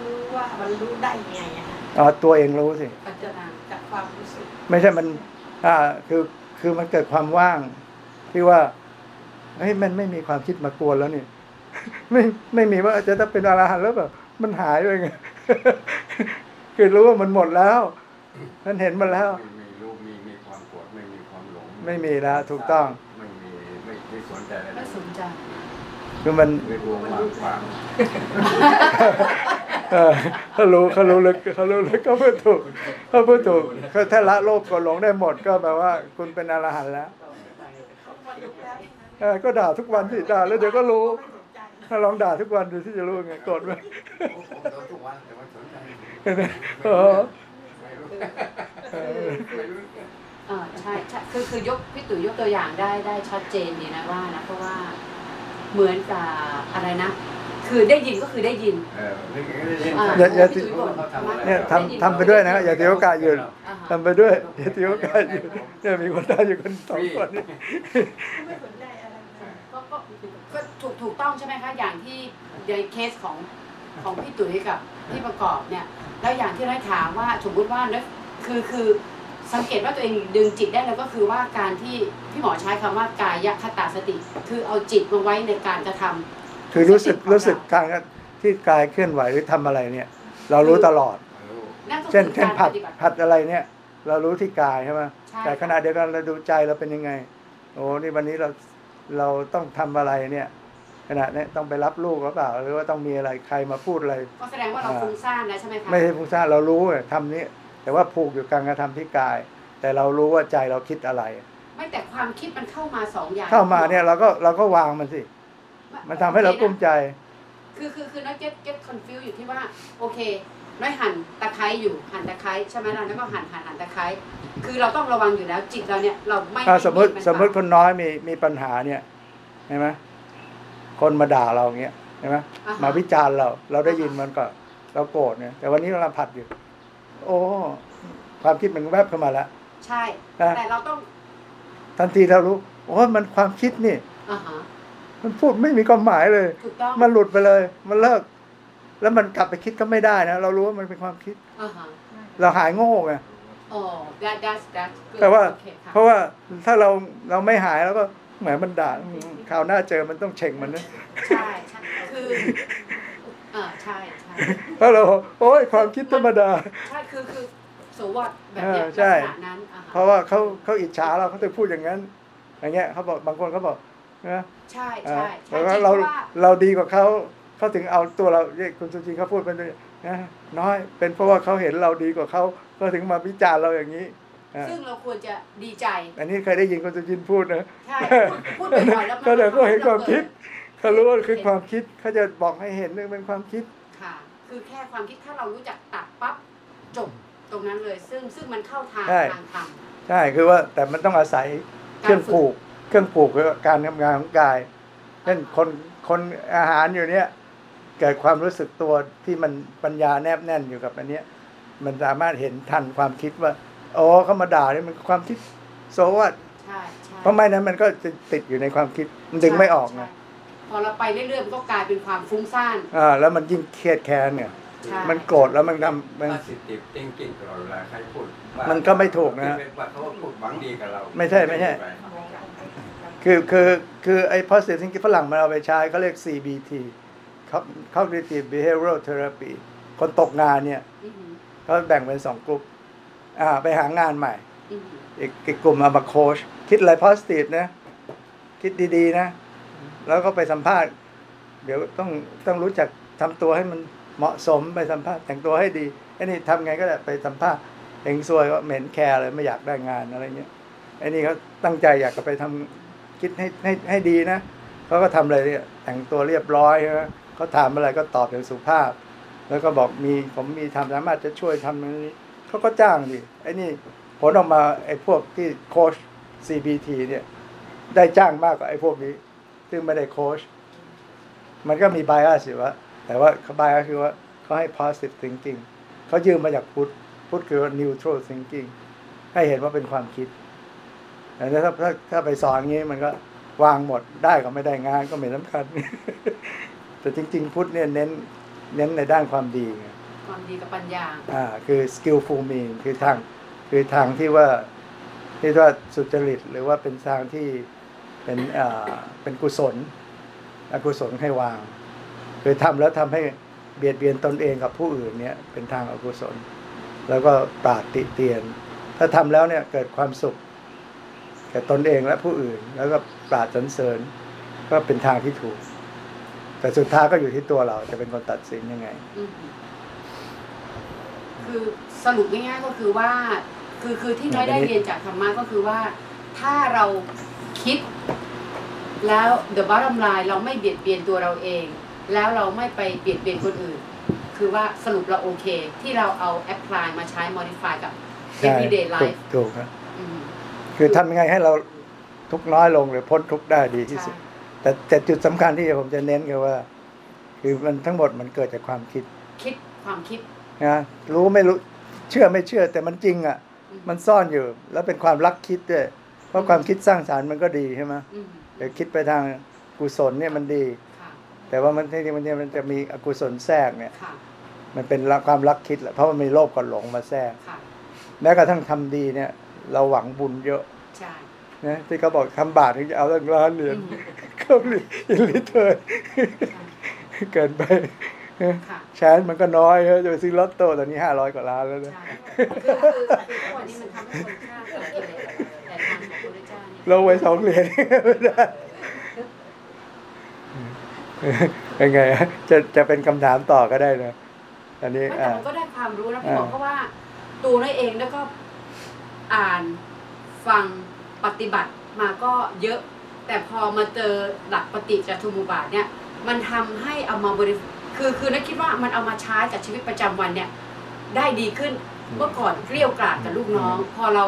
รู้ว่ามันรู้ได้ไงอะฮะอ๋อตัวเองรู้สิปัจจุบันจากความรู้สึกไม่ใช่มันอ่าคือคือมันเกิดความว่าง ที่ว่าเฮ้ยมันไม่มีความคิดมากวนแล้วนี่ไม่ไม่มีว่าจะต้องเป็นอรหันต์แล้วแบบมันหายไปไงคือรู้ว่ามันหมดแล้วท่านเห็นมันแล้ว ไม่มีรูปมีมีความโกรธไม่มีความหลง ไม่มีแล้วถูกต้องไม่มีไม่ไม่สนใจอะไรไม่สนใจคือมันเป็นวงวางฟังเออเขารู้เขารู้ลึกเขารู้ลึกเขาพูดถูกเขาพูดถูกเขาถ้าละโลภก็หลงได้หมดก็แปลว่า คุณเป็นอรหันต์แล้วเออ ก็ด่าทุกวันสิด่าแล้วเดี๋ยวก็รู้ ถ้าลองด่าทุกวันดูที่จะรู้ไงโกรธไหมผมโดนทุกวันแต่ว่าสนใจเออไม่รู้เออไม่รู้เออใช่ใช่คือคือยกพี่ตุ๋ยยกตัวอย่างได้ได้ชัดเจนดีนะว่านะเพราะว่าเหมือนกับอะไรนะ คือได้ยินก็คือได้ยินเออนี่ก็ได้ยินอ่าอย่าอย่าพี่ตุ๋ยบ่นเนี่ยทำทำไปด้วยนะอย่าถือโอกาสหยุดอ่าฮะทำไปด้วยอย่าถือโอกาสหยุดเนี่ยมีคนได้อยู่คนสองคนนี่ ก็ถูกถูกต้องใช่ไหมคะ อย่างที่ในเคสของของพี่ตุ๋ยกับพี่ประกอบเนี่ย แล้วอย่างที่น้อยถามว่าสมมุติว่าน้อยคือคือสังเกตว่าตัวเองดึงจิตได้แล้วก็คือว่าการที่พี่หมอใช้คำว่ากายคตาสติ คือเอาจิตมาไว้ในการกระทำ คือรู้สึกรู้สึกการที่กายเคลื่อนไหวหรือทำอะไรเนี่ย เรารู้ตลอดรู้นั่นก็เช่นคือเช่นการผัดปฏิบัติ ผัดอะไรเนี่ย เรารู้ที่กายใช่ไหมใช่ แต่ขณะเดียวกันเราดูใจเราเป็นยังไง โอ้นี่วันนี้เรา เราต้องทำอะไรเนี่ยขณะนี้ต้องไปรับลูกหรือเปล่า หรือว่าต้องมีอะไรใครมาพูดอะไรก็แสดงว่าเราฟุ้งซ่านแล้วใช่ไหมคะไม่ใช่ฟุ้งซ่านเรารู้เนี่ยทำนี้ แต่ว่าผูกอยู่การกระทำที่กาย แต่เรารู้ว่าใจเราคิดอะไร ไม่แต่ความคิดมันเข้ามาสองอย่าง เข้ามาเนี่ยเราก็เราก็วางมันสิ มันทำให้เรากุ้มใจ คือคือคือน้อย get get confused อยู่ที่ว่า โอเคน้อยหั่นตะไคร้อยู่หั่นตะไคร้ใช่ไหมล่ะแล้วก็หั่นหั่นหั่นตะไคร้ คือเราต้องระวังอยู่แล้ว จิตเราเนี่ยเราไม่ถ้าให้สมมตินสมมติคนน้อยมีมีปัญหาเนี่ยเห็นไหมคนมาด่าเราอย่างเงี้ยเห็นไหมอ่ฮะมาวิจารณ์เรา เราได้ยินมันก็ เราโกรธเนี่ย แต่วันนี้เราผัดอยู่ โอ้ความคิดมันแวบเข้ามาแล้วใช่นะแต่เราต้อง ทันทีเรารู้โอ้มันความคิดนี่อ่าฮะมันพูดไม่มีความหมายเลยถูกต้องมันหลุดไปเลย มันเลิก แล้วมันกลับไปคิดก็ไม่ได้นะ เรารู้ว่ามันเป็นความคิดอ่าฮะเราหายโง่ไง อ๋อ that that's that's good แต่ว่า โอเคค่ะเพราะว่าถ้าเราเราไม่หายแล้วก็แหมมันด่าอืมคราวหน้าเจอมันต้องเฉ่งมันนะ ใช่ใช่คืออ่าใช่ใช่เพราะเราโอ้ยความคิดธรรมดา ใช่คือคือสวัสดแบบเนี้ยเออใช่ ลักษณะนั้นอ่าเพฮะราะว่าเขาเขาอิจฉาเราเขาจะพูดอย่างนั้น อย่างเงี้ยเขาบอกบางคนเขาบอกนะใช่อ่าใช่แต่ใช่ว่าจริงเราเพราะว่าเราดีกว่าเขาเขาถึงเอาตัวเราเนี่ยคุณสุจินเขาพูดเป็น นะน้อยเป็นเพราะว่าเขาเห็นเราดีกว่าเขาก็ถึงมาวิจารณ์เราอย่างนี้อ่าซึ่งเราควรจะดีใจ อันนี้เคยได้ยินคุณสุจินพูดนะใช่พูดพูดบ่อยๆแล้วมันก็เดี๋ยวก็เห็นความคิดเเขารู้ว่าคือความคิดเขาจะบอกให้เห็นว่าเป็นความคิดค่ะ คือแค่ความคิดถ้าเรารู้จักตัดปั๊บจบตรงนั้นเลย ซึ่งซึ่งมันเข้าทางใช่ทางธรรมใช่คือว่าแต่มันต้องอาศัยเครื่องผูก เครื่องผูกคือการทำงานของกายเช่นคนคนอาหารอยู่เนี้ย เกิดความรู้สึกตัวที่มันปัญญาแนบแน่นอยู่กับอันเนี้ย มันสามารถเห็นทันความคิดว่าอ๋อเขามาด่าเนี่ยมันความคิดโซว่าใช่ใช่เพราะไม่นั้นมันก็จะติดอยู่ในความคิดมันดึงไม่ออกไงใช่พอเราไปเรื่อยๆมันก็กลายเป็นความฟุ้งซ่านอ่าแล้วมันยิ่งเครียดแค้นเนี่ยใช่มันโกรธแล้วมันทำมันถ้าสิติติงกิ้งตลอดเวลาใครพูดว่ามันก็ไม่ถูกนะว่าเขาพูดหวังดีกับเรา ไม่ใช่ไม่ใช่ คือคือคือไอ้ positive thinking ฝรั่งมันเอาไปใช้เขาเรียก CBT cognitive behavioral therapy คนตกงานเนี่ยอือหือเขาแบ่งเป็นสองกลุ่มอ่าไปหางานใหม่อือหืออีกอีกกลุ่มเอามาโค้ชคิดอะไร positive นะ คิดดีๆนะ แล้วก็ไปสัมภาษณ์ เดี๋ยวต้องต้องรู้จักทำตัวให้มันเหมาะสมไปสัมภาษณ์แต่งตัวให้ดีไอ้นี่ทำไงก็ได้ไปสัมภาษณ์เองซวยก็เหม็นแคร์เลยไม่อยากได้งานอะไรเงี้ยไอ้นี่เขาตั้งใจอยากจะไปทำคิดให้ให้ให้ดีนะเขาก็ทำอะไรเนี่ยแต่งตัวเรียบร้อยใช่ไหม เขาถามอะไรก็ตอบอย่างสุภาพ แล้วก็บอกมีผมมีทำสามารถจะช่วยทำอย่างนี้เขาก็จ้างดิไอ้นี่ผลออกมาไอ้พวกที่โค้ช CBT เนี่ย ได้จ้างมากกว่าไอ้พวกนี้ ซึ่งไม่ได้โค้ชมันก็มี bias อยู่ว่าแต่ว่า bias คือว่าเขาให้ positive thinking เขายืมมาจากพุทธพุทธคือ neutral thinking ให้เห็นว่าเป็นความคิดแต่ถ้าถ้าถ้าไปสอนงี้มันก็วางหมดได้ก็ไม่ได้งานก็ไม่สำคัญ แต่จริง ๆ พุทธเนี่ยเน้นเน้นในด้านความดีไงความดีกับปัญญา อ่าคือ skillful mean คือทางคือทางที่ว่าที่ว่าสุจริตหรือว่าเป็นทางที่เป็นอ่าเป็นกุศลอกุศลให้วาง คือทำแล้วทำให้เบียดเบียนตนเองกับผู้อื่นเนี่ยเป็นทางอกุศล แล้วก็ปราดติเตียน ถ้าทำแล้วเนี่ยเกิดความสุขแก่ตนเองและผู้อื่น แล้วก็ปราดสรรเสริญ ก็เป็นทางที่ถูก แต่สุดท้ายก็อยู่ที่ตัวเราจะเป็นคนตัดสินยังไงอืมคือสรุปง่ายๆก็คือว่า คือคือที่น้อยได้เรียนจากธรรมะก็คือว่า ถ้าเราคิด แล้ว the bottom line เราไม่เบียดเบียนตัวเราเอง แล้วเราไม่ไปเบียดเบียนคนอื่น คือว่าสรุปเราโอเค ที่เราเอา apply มาใช้ modify กับใช่ everyday ถูก life ถูกครับอืมคือทำยังไงให้เราทุกข์น้อยลงหรือพ้นทุกข์ได้ดีที่สุดใช่ แต่แต่จุดสำคัญที่ผมจะเน้นคือว่า คือมันทั้งหมดมันเกิดจากความคิด คิดความคิดนะรู้ไม่รู้เชื่อไม่เชื่อ แต่มันจริงอะอืมันซ่อนอยู่ แล้วเป็นความรักคิดด้วย เพราะความคิดสร้างสารรค์มันก็ดีใช่ไหมอืมแต่คิดไปทางกุศลเนี่ยมันดีค่ะแต่ว่ามันที่จริงมันเนี่ยมันจะมีอกุศลแทรกเนี่ยค่ะมันเป็นละความรักคิดแหละเพราะมันมีโลภกับหลงมาแทรกค่ะแม้กระทั่งทำดีเนี่ย เราหวังบุญเยอะใช่ นะที่เขาบอกทำบาปถึงจะเอาตั้งล้านเหรียญอืมเขาหลีอินลิเทิร์นเกินไปค่ะชานมันก็น้อยเฮ้ยจะไปซื้อลอตโต้ตอนนี้ห้าร้อยกว่าล้านแล้วนะใช่คือคือคือทุกวันนี้มันทำให้คนฆ่าคนกิเลสแต่ทางของพระพุทธเจ้านี่เราไว้สองเหรียญไม่ได้เป็นไงฮะจะจะเป็นคำถามต่อก็ได้นะอันนี้ไม่แต่อ่ามันก็ได้ความรู้นะพี่อ่าบอกเพราะว่าตัวนั่นเองแล้วก็อ่านฟัง ปฏิบัติมาก็เยอะ แต่พอมาเจอหลักปฏิจจสมุปบาทเนี่ยมันทำให้เอามาบริคือคือนักคิดว่ามันเอามาใช้กับชีวิตประจำวันเนี่ยได้ดีขึ้นเมื่อก่อนเกลี้ยวกราดกับลูกน้อง พอเรา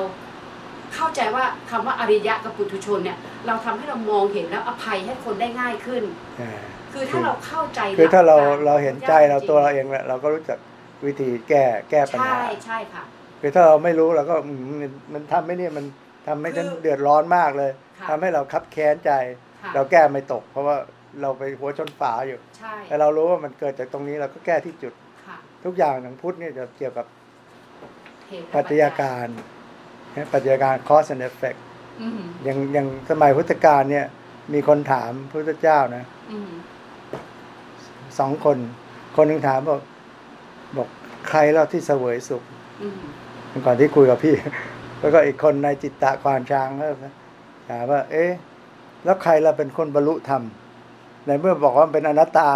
เข้าใจว่าคำว่าอริยะกับปุถุชนเนี่ยเราทำให้เรามองเห็นแล้วอภัยให้คนได้ง่ายขึ้นอ่าคือถ้าเราเข้าใจคือถ้าเราหลักกเราเห็นใจเราตัวเราเองแล้วเราก็รู้จักวิธีแก้แก้ปัญใช่หาใช่ค่ะคือถ้าเราไม่รู้เราก็อืมมันมันทำไม่เนี่ยมัน ทำให้ฉันคือเดือดร้อนมากเลยค่ะทำให้เราคับแค้นใจค่ะเราแก้ไม่ตก เพราะว่าเราไปหัวชนฝาอยู่ใช่แต่เรารู้ว่ามันเกิดจากตรงนี้เราก็แก้ที่จุดค่ะทุกอย่างของพุทธเนี่ยจะเกี่ยวกับเหตุและปัจจัยการนะปัจจัยการ cause and effect อืมอย่างอย่างสมัยพุทธกาลเนี่ย มีคนถามพระพุทธเจ้านะอืมสองคน คนหนึ่งถามบอกบอกใครเล่าที่เสวยสุขอืมก่อนที่คุยกับพี่ แล้วก็อีกคนในจิตตะควานช้างก็ถามว่า เอ๊ะ แล้วใครเราเป็นคนบรรลุธรรมในเมื่อบอกว่าเป็นอนัตตา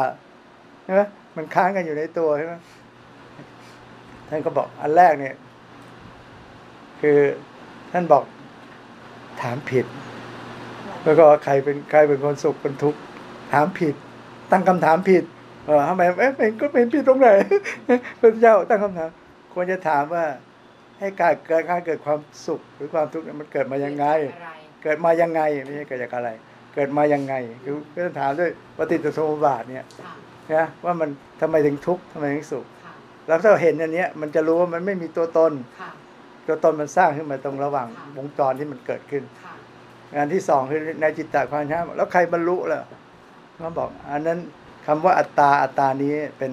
ใช่ไหมมันค้างกันอยู่ในตัวใช่ไหมท่านก็บอกอันแรกเนี่ย คือท่านบอกถามผิด แล้วก็ใครเป็นใครเป็นคนสุขเป็นทุกข์ถามผิด ตั้งคำถามผิด เออทำไมเอ๊ะเป็นก็เป็นผิดตรงไหนพระเจ้าตั้งคำถามควรจะถามว่า ให้การเกิดการเกิดความสุขหรือความทุกข์เนี่ยมันเกิดมายังไงอะไรเกิดมายังไงไม่ใช่เกิดจากอะไร เกิดมายังไง คือก็ต้องถามด้วยปฏิจจสมุปบาทเนี่ยค่ะนะว่ามันทำไมถึงทุกข์ทำไมถึงสุขค่ะแล้วถ้าเห็นอันเนี้ยมันจะรู้ว่ามันไม่มีตัวตนค่ะตัวตนมันสร้างขึ้นมาตรงระหว่างค่ะวงจรที่มันเกิดขึ้นค่ะงานที่สองคือในจิตตความช้าแล้วใครบรรลุล่ะเขาบอก อันนั้นคำว่าอัตตาอัตตานี้เป็น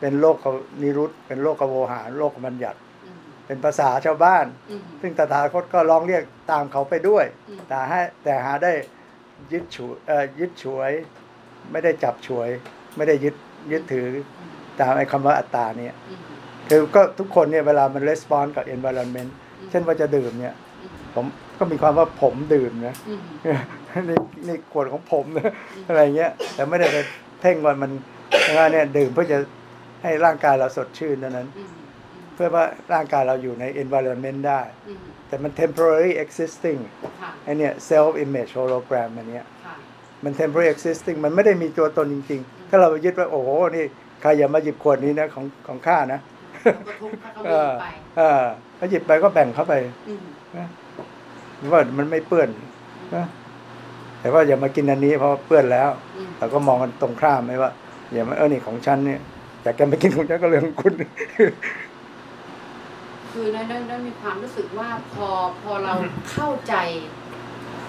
เป็นโลกนิรุตเป็นโลกโวหารโลกบัญญัติอืม เป็นภาษาชาวบ้านอืมซึ่งตถาคตก็ร้องเรียกตามเขาไปด้วยอืมแต่ให้แต่หาได้ยึดฉวยเอ่อยึดฉวย ไม่ได้จับฉวย ไม่ได้ยึดยึดถืออืมตามไอ้คำว่าอัตตาเนี่ยอืมคือก็ทุกคนเนี่ยเวลามัน respond กับ environment อืมเช่นว่าจะดื่มเนี่ยอืมผมก็มีความว่าผมดื่มนะอืมนี่นี่ขวดของผมนะอะไรเงี้ย แต่ไม่ได้ไปเพ่งว่ามันว่าเนี่ยดื่มเพื่อจะให้ร่างกายเราสดชื่นเท่านั้นอืม เพื่อว่าร่างกายเราอยู่ใน environment ได้อืมแต่มัน temporary existing ค่ะไอเนี่ย self image hologram อันเนี้ยค่ะมัน temporary existing มันไม่ได้มีตัวตนจริง ๆ ถ้าเราไปยึดว่าโอ้โหนี่ใครอย่ามาหยิบขวดนี้นะของของข้านะเราก็ทุกข์ถ้าเขาเอไม่อไปเออเขาหยิบไปก็แบ่งเข้าไปอืมนะว่ามันไม่เปื้อนนะแต่ว่าอย่ามากินอันนี้เพราะเปื้อนแล้วอืมเราก็มองกันตรงข้ามไหมว่า อย่ามาเออนี่ของฉันเนี่ยแต่แกไม่กินของฉันก็เรื่องของคุณ คือนั้นนั้นนั้นมีความรู้สึกว่าพอพอเราเข้าใจ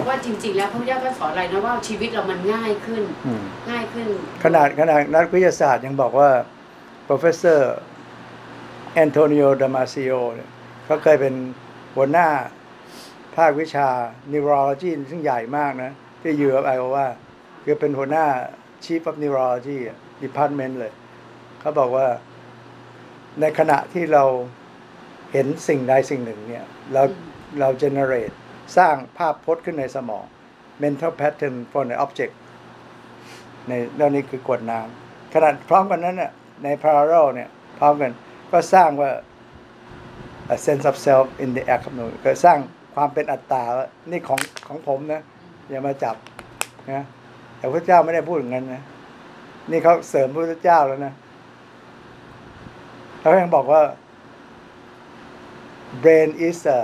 ว่าจริง ๆ แล้วพระพุทธเจ้าท่านสอนอะไรนะว่าชีวิตเรามันง่ายขึ้นอืมง่ายขึ้น ขนาดขนาดนักวิทยาศาสตร์ยังบอกว่า professor Antonio Damasio เนี่ยเขาเคยเป็นหัวหน้าภาควิชา neurology ซึ่งใหญ่มากนะ ที่อยู่กับไอโอวาคือเป็นหัวหน้า chief of neurology อะ department เลย เขาบอกว่าในขณะที่เรา เห็นสิ่งใดสิ่งหนึ่งเนี่ย เราอืมเรา generate สร้างภาพพจน์ขึ้นในสมอง mental pattern for the object ในเรื่องนี้คือกรวดน้ำขนาดพร้อมกันนั้นน่ะใน parallel เนี่ย พร้อมกันก็สร้างว่า a sense of self in the act of knowing ก็สร้างความเป็นอัตตาว่านี่ของของผมนะ อย่ามาจับนะแต่พระเจ้าไม่ได้พูดอย่างนั้นนะ นี่เขาเสริมพระเจ้าแล้วนะเขายังบอกว่า brain is a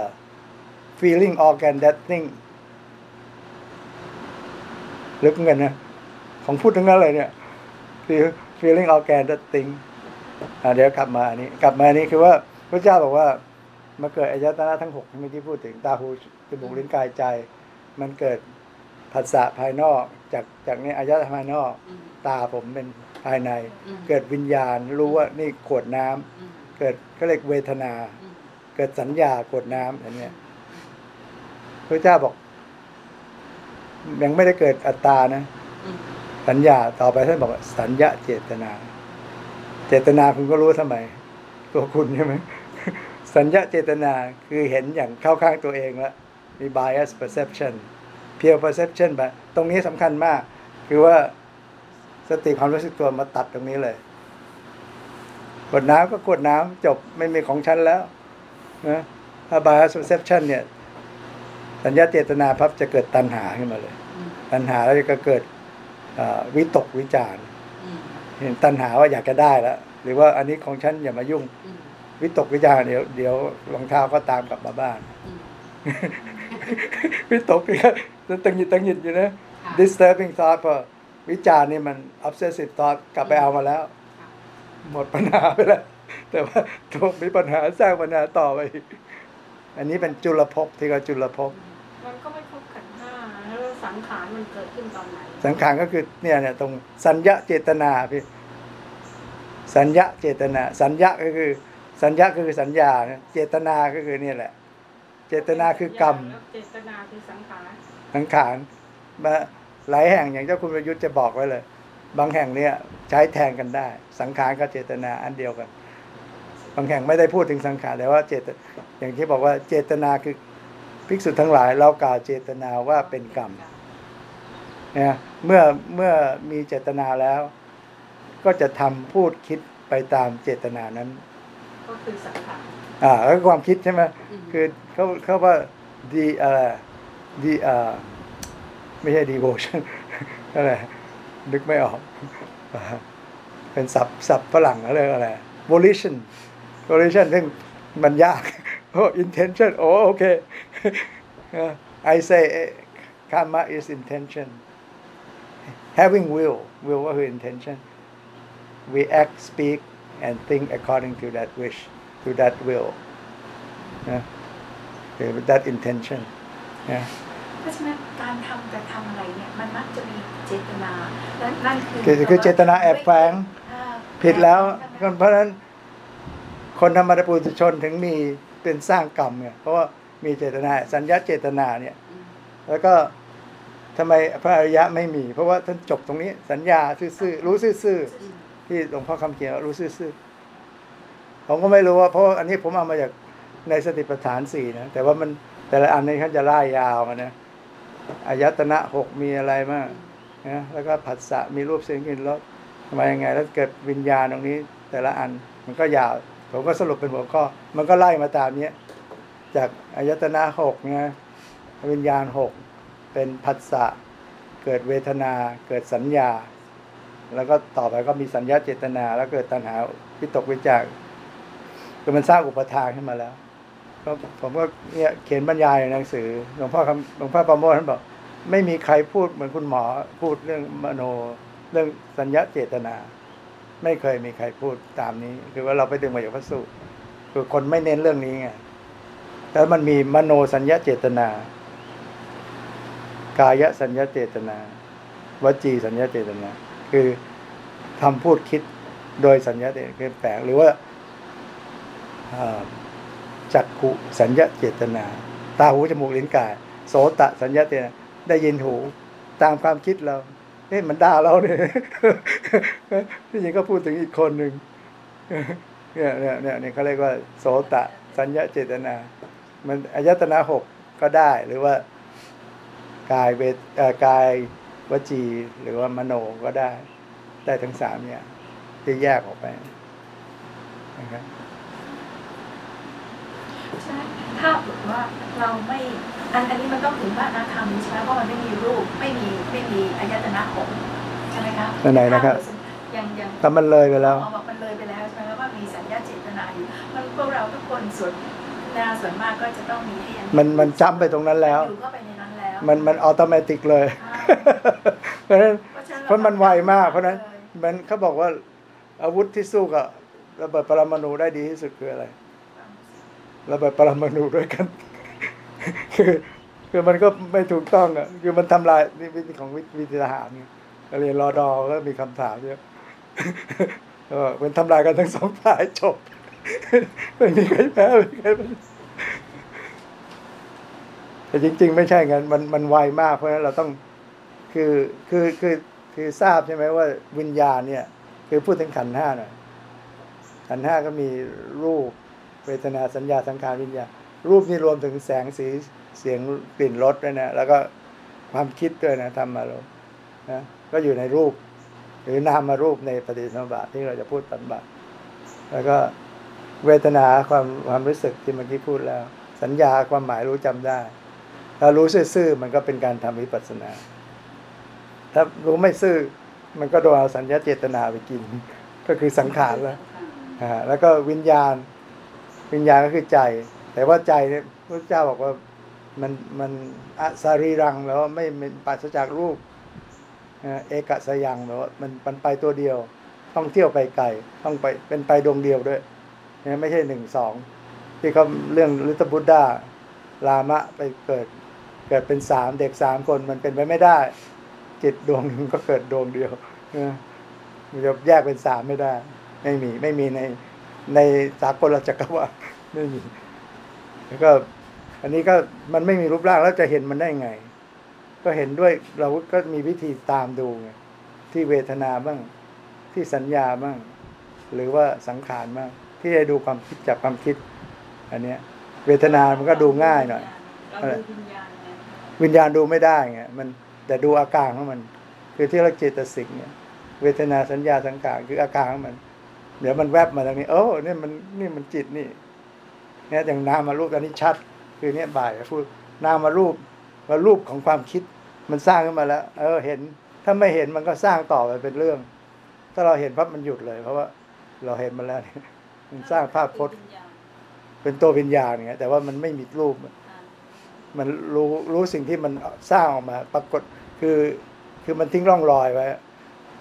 feeling organ that think ลึกเหมือนกันนะของพูดทั้งนั้นเลยเนี่ย feel- feeling organ that think อ่าเดี๋ยวกลับมาอันนี้ กลับมาอันนี้คือว่าพระเจ้าบอกว่ามาเกิดอายตนะทั้งหกที่เมื่อกี้พูดถึงตาหูจมูกลิ้นกายใจ มันเกิดผัสสะภายนอกจากจากนี้อายตนะภายนอกอืมตาผมเป็นภายในอืมเกิดวิญญาณรู้ว่านี่ขวดน้ำอืมเกิดเขาเรียกเวทนาอืม เกิดสัญญาขวดน้ำอันเนี้ยพระเจ้าบอก ยังไม่ได้เกิดอัตตานะอืมสัญญาต่อไปท่านบอกว่าสัญญาเจตนา เจตนาคุณก็รู้ทำไม ตัวคุณใช่ไหมสัญญาเจตนาคือเห็นอย่างเข้าข้างตัวเองแล้วมี bias perception pure perception ไปตรงนี้สำคัญมาก คือว่าสติความรู้สึกตัวมาตัดตรงนี้เลย กดน้ำก็กดน้ำจบไม่มีของฉันแล้ว นะถ้า bias perception เนี่ย สัญญาเจตนาพับจะเกิดตัณหาขึ้นมาเลยอืมตัณหาแล้วก็เกิดเอ่อวิตกวิจารณ์อืมเห็นตัณหาว่าอยากจะได้แล้วหรือว่าอันนี้ของฉันอย่ามายุ่งอืมวิตกวิจารณ์เดี๋ยวเดี๋ยวรองเท้าก็ตามกลับมาบ้านอืมวิตกเนี่ยตังหยิดตังหยิดอยู่นะค่ะ disturbing thought พอวิจารณ์นี่มัน obsessive thought กลับไปเอามาแล้วค่ะหมดปัญหาไปแล้ว แต่ว่าตัวมีปัญหาสร้างปัญหาต่อไปอีกอันนี้เป็นจุลภพที่เขาจุลภพมันก็ไม่ครบขันธ์ห้าแล้วสังขารมันเกิดขึ้นตอนไหนสังขารก็คือเนี่ยเนี่ยตรงสัญญาเจตนาพี่สัญญาเจตนา สัญญาก็คือ สัญญาก็คือสัญญานะเจตนาก็คือเนี่ยแหละ เจตนาคือกรรมแล้วเจตนาคือสังขารสังขารมาหลายแห่งอย่างเจ้าคุณประยุทธ์จะบอกไว้เลย บางแห่งเนี่ยใช้แทนกันได้ สังขารกับเจตนาอันเดียวกัน บางแห่งไม่ได้พูดถึงสังขารแต่ว่าเจตอย่างที่บอกว่าเจตนาคือภิกษุทั้งหลายเรากล่าวเจตนาว่าเป็นกรรมนะเมื่อเมื่อมีเจตนาแล้ว ก็จะทำพูดคิดไปตามเจตนานั้น ก็คือสังขารอ่าแล้วความคิดใช่ไหมอืมคือเขาเขาว่าดีอะไรดีอ่าไม่ใช่ devotion อะไรนึกไม่ออกอ่าเป็นศัพท์ศัพท์ฝรั่งเขาเรียกอะไร volition volition ซึ่งมันยากโอ้ intention โอ้โอเค I say eh, karma is intention having will will ก็คือ intention we act speak and think according to that wish to that will นะคือ that intention นะเพราะฉะนั้นการทำการทำอะไรเนี่ยมันมักจะมีเจตนาและนั่นคือคือคือเจตนาแอบแฝงอ่าผิดแล้วใช่ไหมเพราะฉะนั้น คนธรรมดาปุถุชนถึงมีเป็นสร้างกรรมเนี่ยเพราะว่ามีเจตนา สัญญาเจตนาเนี่ย แล้วก็ทำไมพระอริยะไม่มี เพราะว่าท่านจบตรงนี้ สัญญาซื่อๆรู้ซื่ออืมๆที่หลวงพ่อคำเขียนว่ารู้ซื่อๆผมก็ไม่รู้ว่าเพราะอันนี้ผมเอามาจากในสติปัฏฐานสี่นะแต่ว่ามันแต่ละอันนี้เขาจะไล่ยาวมานะอายตนะหกมีอะไรบ้างนะแล้วก็ผัสสะมีรูปเสียงกลิ่นรสมายังไง แล้วเกิดวิญญาณตรงนี้ แต่ละอันมันก็ยาว ผมก็สรุปเป็นหัวข้อ มันก็ไล่มาตามเนี้ยจากอายตนะหกนะวิญญาณหกเป็นผัสสะเกิดเวทนาเกิดสัญญา แล้วก็ต่อไปก็มีสัญญาเจตนา แล้วเกิดตัณหาวิตกวิจารคือมันสร้างอุปทานขึ้นมาแล้วก็ผมก็เนี่ยเขียนบรรยายในหนังสือหลวงพ่อคำหลวงพ่อประโมทท่านบอก ไม่มีใครพูดเหมือนคุณหมอพูดเรื่องมโนเรื่องสัญญาเจตนา ไม่เคยมีใครพูดตามนี้ คือว่าเราไปดึงมาจากพระสูตรคือคนไม่เน้นเรื่องนี้ไงแล้วมันมีมโนสัญญาเจตนา กายสัญญาเจตนา วจีสัญญาเจตนา คือทำพูดคิดโดยสัญญาเจตนาแฝงหรือว่าอ่าจักขุสัญญาเจตนา ตาหูจมูกลิ้นกาย โสตะสัญญาเจตนา ได้ยินหูตามความคิดเรา เอ๊ะมันด่าเราเนี่ยที่จริงก็พูดถึงอีกคนหนึ่งเนี่ยเนี่ยเนี่ยเขาเรียกว่าโสตะ สัญญาเจตนา มันอายตนะหกก็ได้หรือว่ากายเวทกายวจีหรือว่ามโนก็ได้ ได้ทั้งสามอย่างที่แยกออกไปนะครับ ใช่ถ้าเกิดว่าเราไม่อันอันนี้มันต้องถึงพระอนาคามีใช่ไหมเพราะมันไม่มีรูปไม่มีไม่มีอายตนะหกใช่ไหมคะอันไหนนะครับยังยังถ้ามันเลยไปแล้วหมอบอกมันเลยไปแล้วใช่ไหมว่ามีสัญญาเจตนาอยู่มันพวกเราทุกคนส่วนนาส่วนมากก็จะต้องมีให้อย่างมันมันจำไปตรงนั้นแล้วอยู่เข้าไปในนั้นแล้ว มันมันออโตเมติกเลยเพราะฉะนั้นเพราะฉะนั้นเพราะมันไวมาก เพราะฉะนั้นมันเขาบอกว่าอาวุธที่สู้กับระเบิดปรมาณูได้ดีที่สุดคืออะไร ระเบิดปรมาณูด้วยกัน คือคือมันก็ไม่ถูกต้องอะคือมันทำลายนี่วิธีของวิวิทยาทหารไงเรียนรอดอก็มีคำถามเยอะเออมันทำลายกันทั้งสองฝ่ายจบไม่มีใครแพ้ไม่มีใครแต่จริง ๆ ไม่ใช่งั้นมันมันไวมากเพราะฉะนั้นเราต้องคือคือคือคือทราบใช่ไหมว่าวิญญาณเนี่ย คือพูดถึงขันห้าหน่อยขันห้าก็มีรูป เวทนาสัญญาสังขารวิญญาณรูปนี่รวมถึงแสงสีเสียงกลิ่นรสด้วยนะแล้วก็ความคิดด้วยนะธรรมารมณ์นะก็อยู่ในรูป หรือนามารูปในปฏิสัมบาทที่เราจะพูดปัจจุบันแล้วก็เวทนาความความรู้สึกที่เมื่อกี้พูดแล้ว สัญญาความหมายรู้จำได้ ถ้ารู้ซื่อๆมันก็เป็นการทำวิปัสสนา ถ้ารู้ไม่ซื่อมันก็โดนเอาสัญญาเจตนาไปกิน ก็คือสังขารแล้วแล้วก็วิญญาณ วิญญาณก็คือใจ แต่ว่าใจเนี่ยพระเจ้าบอกว่ามันมันอสารีรังแล้วไม่ไม่ปราศจากรูปนะเอกสยังแบบว่ามันมันไปตัวเดียว ต้องเที่ยวไปไกลต้องไปเป็นไปดวงเดียวด้วยนะไม่ใช่หนึ่งสองที่เขาเรื่องลิตบุตดาลามะไปเกิด เกิดเป็นสามเด็กสามคนมันเป็นไปไม่ได้ จิตดวงหนึ่งก็เกิดดวงเดียวนะมันจะแยกเป็นสามไม่ได้ ไม่มีไม่มีในในสากลจักรวาล ไม่มีแล้วก็ อันนี้ก็มันไม่มีรูปร่างแล้วจะเห็นมันได้ไง ก็เห็นด้วยเราก็มีวิธีตามดูไงที่เวทนาบ้าง ที่สัญญาบ้าง หรือว่าสังขารบ้าง ที่จะดูความคิดจากความคิด อันเนี้ย เวทนามันก็ดูง่ายหน่อยเราดูวิญญาณไงวิญญาณดูไม่ได้ไงมันแต่ดูอาการของมัน คือที่เราเจตสิกเนี่ยเวทนาสัญญาสังขารคืออาการของมัน เดี๋ยวมันแวบมาทางนี้โอ้เนี่ยมันนี่มันจิตนี่ เนี่ยอย่างนามารูปอันนี้ชัด คือเนี่ยบ่ายพูดนามารูปมารูปของความคิดมันสร้างขึ้นมาแล้ว เออเห็น ถ้าไม่เห็นมันก็สร้างต่อไปเป็นเรื่อง ถ้าเราเห็นปั๊บมันหยุดเลย เพราะว่าเราเห็นมันแล้วมันสร้างภาพพจน์ เป็นตัววิญญาณไงแต่ว่ามันไม่มีรูป มันรู้รู้สิ่งที่มันสร้างออกมา ปรากฏคือคือมันทิ้งร่องรอยไว้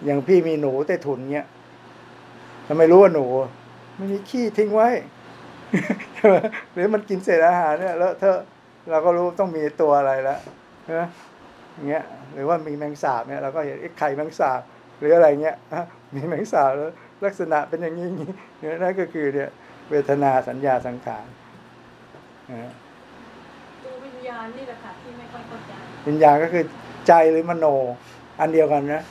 อย่างพี่มีหนูใต้ถุนเงี้ยทำไมรู้ว่าหนูมันมีขี้ทิ้งไว้ หมหรือมันกินเศษอาหารเนี่ยแล้วเธอเราก็รู้ต้องมีตัวอะไรแล้วนะอย่างเงี้ยหรือว่ามีแมงสาบเนี่ยเราก็เห็นไอ้ไข่แมงสาบหรืออะไรเงี้ยอะมีแมงสาบแล้วลักษณะเป็นอย่างนี้อย่างนี้เนี่ยนั่นก็คือเนี่ยเวทนาสัญญาสังขารนะดูวิญญาณนี่แหละค่ะที่ไม่ค่อยเข้าใจวิญญาณก็คือใจหรือมโน อันเดียวกันนะ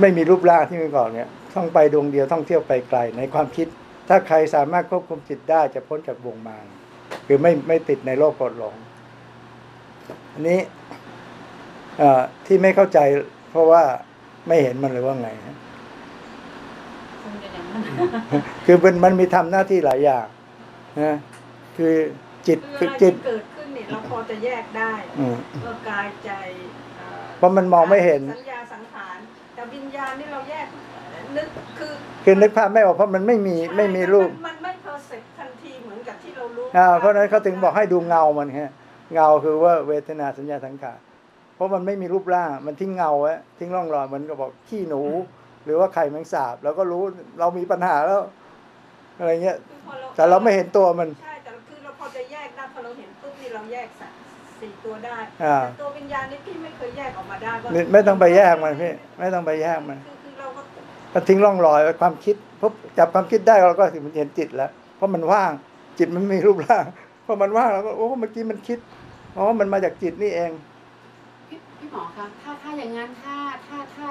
ไม่มีรูปร่างที่มีก่อนเนี่ย ต้องไปดวงเดียวต้องเที่ยวไปไกลในความคิด ถ้าใครสามารถควบคุมจิตได้จะพ้นจากวงมารคือไม่ไม่ติดในโลกกดหลง อันนี้เอ่อที่ไม่เข้าใจ เพราะว่าไม่เห็นมันหรือว่าไงฮะคงจะอย่างนั้นคือมันมันมีทำหน้าที่หลายอย่างนะคือจิตคือคืออะไรจิตที่เกิดขึ้นเนี่ยเราพอจะแยกได้อืมว่ากายใจอ่เพราะมันมองไม่เห็นสัญญาสังขารแต่วิญญาณนี่เราแยก นึกคือคือนึกภาพไม่ออกเพราะมันไม่มีไม่มีรูปนมันไม่เพอร์เซทันทีเหมือนกับที่เรารู้อ่าเพราะฉะนั้นเขาถึงบอกให้ดูเงามันฮะเงาคือว่าเวทนาสัญญาสังขารเพราะมันไม่มีรูปร่างมันทิ้งเงาไว้ทิ้งร่องรอยเหมันก็บอกขี้หนู หรือว่าไข่แมงสาบเราก็รู้เรามีปัญหาแล้วอะไรเงี้ยคือพอแต่เราไม่เห็นตัวมันใช่แต่คือเราพอจะแยกได้พอเราเห็นปุ๊บนี่เราแยกสัตว์สี่ตัวได้อ่าแต่ตัววิญญาณนี่พี่ไม่เคยแยกออกมาได้ว่าไม่ไม่ต้องไปแยกมันพี่ไม่ต้องไปแยกมันคือคือเรา ก็มันทิ้งร่องรอยไว้ความคิดพบจับความคิดได้เราก็ถึงมันเห็นจิตแล้ว เพราะมันว่างจิตมันไม่มีรูปร่างพอมันว่างเราก็โอ้เมื่อกี้มันคิดอ๋อมันมาจากจิตนี่เองพี่พี่หมอคะถ้าถ้าอย่างนั้นถ้าถ้าถ้า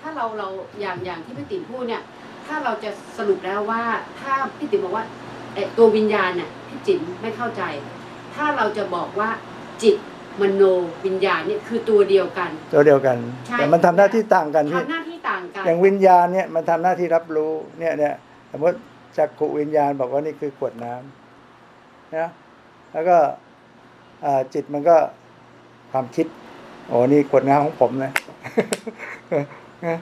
ถ้าเราเราอย่างอย่างที่พี่ติ๋มพูดเนี่ย ถ้าเราจะสรุปแล้วว่าถ้าพี่ติ๋มบอกว่าเอ่อตัววิญญาณเนี่ยพี่จิ๋มไม่เข้าใจ ถ้าเราจะบอกว่าจิตมโนวิญญาณเนี่ยคือตัวเดียวกัน ตัวเดียวกันใช่แต่มันทำหน้าที่ต่างกันพี่ทำหน้าที่ ต่างกันอย่างวิญญาณเนี่ยมันทำหน้าที่รับรู้เนี่ยเนี่ยสมมติจักขุวิญญาณบอกว่านี่คือกรวดน้ำนะแล้วก็อ่าจิตมันก็ความคิดโอ้นี่กรวดน้ำของผมนะนะ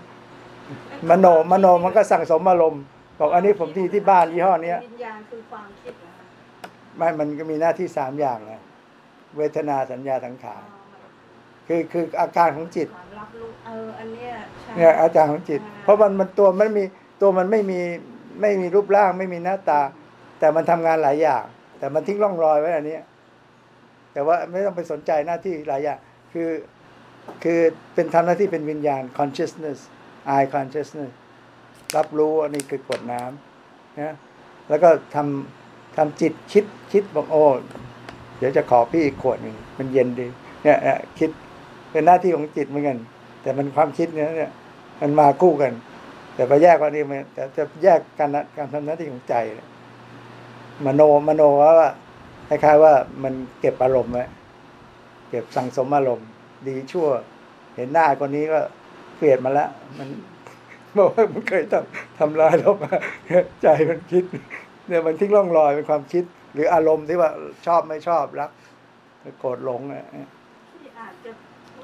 มโนมโนมันก็สั่งสมอารมณ์บอกอันนี้ผมที่ที่บ้านยี่ห้อเนี้ยวิญญาณคือความคิดเหรอคะไม่มันก็มีหน้าที่สามอย่างนะเวทนาสัญญาสังขาร คือคืออาการของจิตความรับรู้เอออันเนี้ยใช่เนี่ยอาจารย์ของจิต เพราะมันมันตัวมันมีตัวมันไม่มีไม่มีรูปร่างไม่มีหน้าตา แต่มันทำงานหลายอย่าง แต่มันทิ้งร่องรอยไว้อันเนี้ยแต่ว่าไม่ต้องไปสนใจหน้าที่หลายอย่างคือคือเป็นทำหน้าที่เป็นวิญญาณ consciousness eye consciousness รับรู้อันนี้คือกดน้ำนะแล้วก็ทำทำจิตคิดคิดบอกโอ้เดี๋ยวจะขอพี่อีกขวดหนึ่งมันเย็นดีเนี่ยเนี่ยคิด เป็นหน้าที่ของจิตเหมือนกัน แต่มันความคิดเนี่ยเนี่ยมันมาคู่กัน แต่ไปแยกว่านี่มันแต่จะแยกกันนะการทำหน้าที่ของใจมโนมโนว่าคล้ายๆว่ามันเก็บอารมณ์ไว้เก็บสั่งสมอารมณ์ ดีชั่ว เห็นหน้าคนนี้ก็เกลียดมาแล้ว มันบอกว่ามันเคยทำทำร้ายเรามาใจมันคิดเนี่ยมันทิ้งร่องรอยเป็นความคิด หรืออารมณ์ที่ว่าชอบไม่ชอบรักโกรธหลงอะ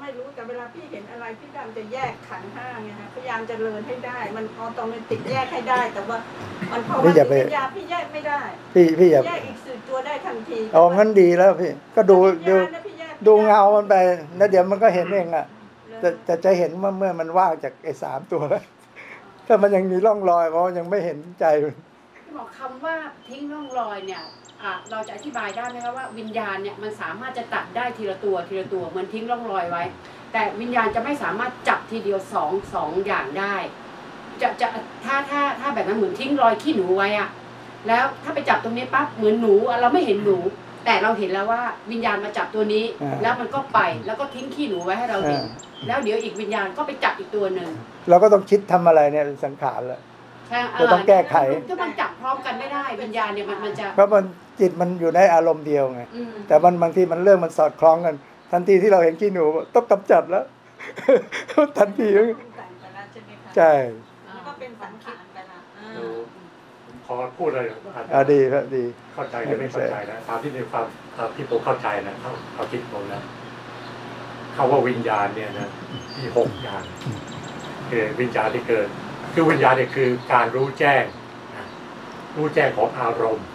ไม่รู้แต่เวลาพี่เห็นอะไรพี่พยายามจะแยกขันธ์ห้าไงฮะพยายามจะเลินให้ได้ มันออโตเมติกแยกให้ได้ แต่ว่ามันพอพี่มันอย่าไปวิญญาณพี่แยกไม่ได้ พี่พี่อย่าแยกอีกสื่อตัวได้ทันทีเอางั้นดีแล้วพี่ก็ดูดูวิญญาณเนี่ยพี่แยกไม่ไดูเงามันไปแล้วเดี๋ยวมันก็เห็นเองอะแต่แต่จะเห็นว่าเมื่อมันว่างจากไอ้สามตัวแล้วถ้ามันยังมีร่องรอยก็ยังไม่เห็นใจมันที่บอกคำว่าทิ้งร่องรอยเนี่ยอะ เราจะอธิบายได้ไหมคะว่าวิญญาณเนี่ยมันสามารถจะตัดได้ทีละตัวทีละตัวเหมือนทิ้งร่องรอยไว้ แต่วิญญาณจะไม่สามารถจับทีเดียวสองสองอย่างได้ จะจะถ้าถ้าถ้าแบบนั้นเหมือนทิ้งรอยขี้หนูไว้อะแล้วถ้าไปจับตรงนี้ปั๊บเหมือนหนูอะเราไม่เห็นหนู แต่เราเห็นแล้วว่าวิญญาณมาจับตัวนี้อ่าแล้วมันก็ไปแล้วก็ทิ้งขี้หนูไว้ให้เราเห็นอ่าแล้วเดี๋ยวอีกวิญญาณก็ไปจับอีกตัวหนึ่งเราก็ต้องคิดทำอะไรเนี่ยเป็นสังขารแหละ ใช่เราต้องแก้ไขถ้ามันจับพร้อมกันไม่ได้วิญญาณเนี่ยมันมันจะเพราะมันจิตมันอยู่ในอารมณ์เดียวไงอืมแต่มันบางทีมันเรื่องมันสอดคล้องกัน ทันทีที่เราเห็นขี้หนูต้องกำจัดแล้ว ทันทีแต่งไปแล้วใช่ไหมคะใช่แล้วก็เป็นสังขารไปละอ่าดูขอพูดเลยอาจจะอะดีครับดี เข้าใจหรือไม่เข้าใจนะตามที่ในความตามที่ผมเข้าใจนะเขาเขาคิดผมนะคำว่าวิญญาณเนี่ยนะมีหกอย่างคือวิญญาณที่เกิด คือวิญญาณเนี่ยคือการรู้แจ้งนะรู้แจ้งของอารมณ์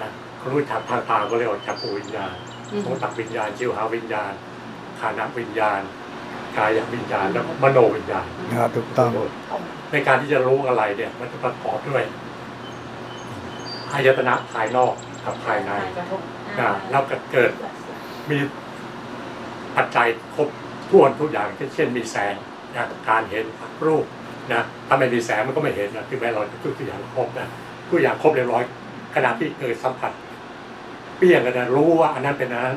นะรู้ทางทางตาก็เรียกว่าจักรวิญญาณอืมโสตวิญญาณจิวหาวิญญาณขานวิญญาณ กายวิญญาณและมโนวิญญาณครับถูกต้องในการที่จะรู้อะไรเนี่ย มันจะประกอบด้วยอายตนะภายนอกกับภายในนะแล้วก็เกิดมีปัจจัยครบถ้วนทุกอย่างเช่นมีแสงนะการเห็นรูป นะถ้าไม่มีแสงมันก็ไม่เห็นนะคือแม้เราทุกอย่างครบนะทุกอย่างครบเรียบร้อยขณะที่เกิดสัมผัสเปรี้ยงกันนะรู้ว่าอันนั้นเป็นอันนั้น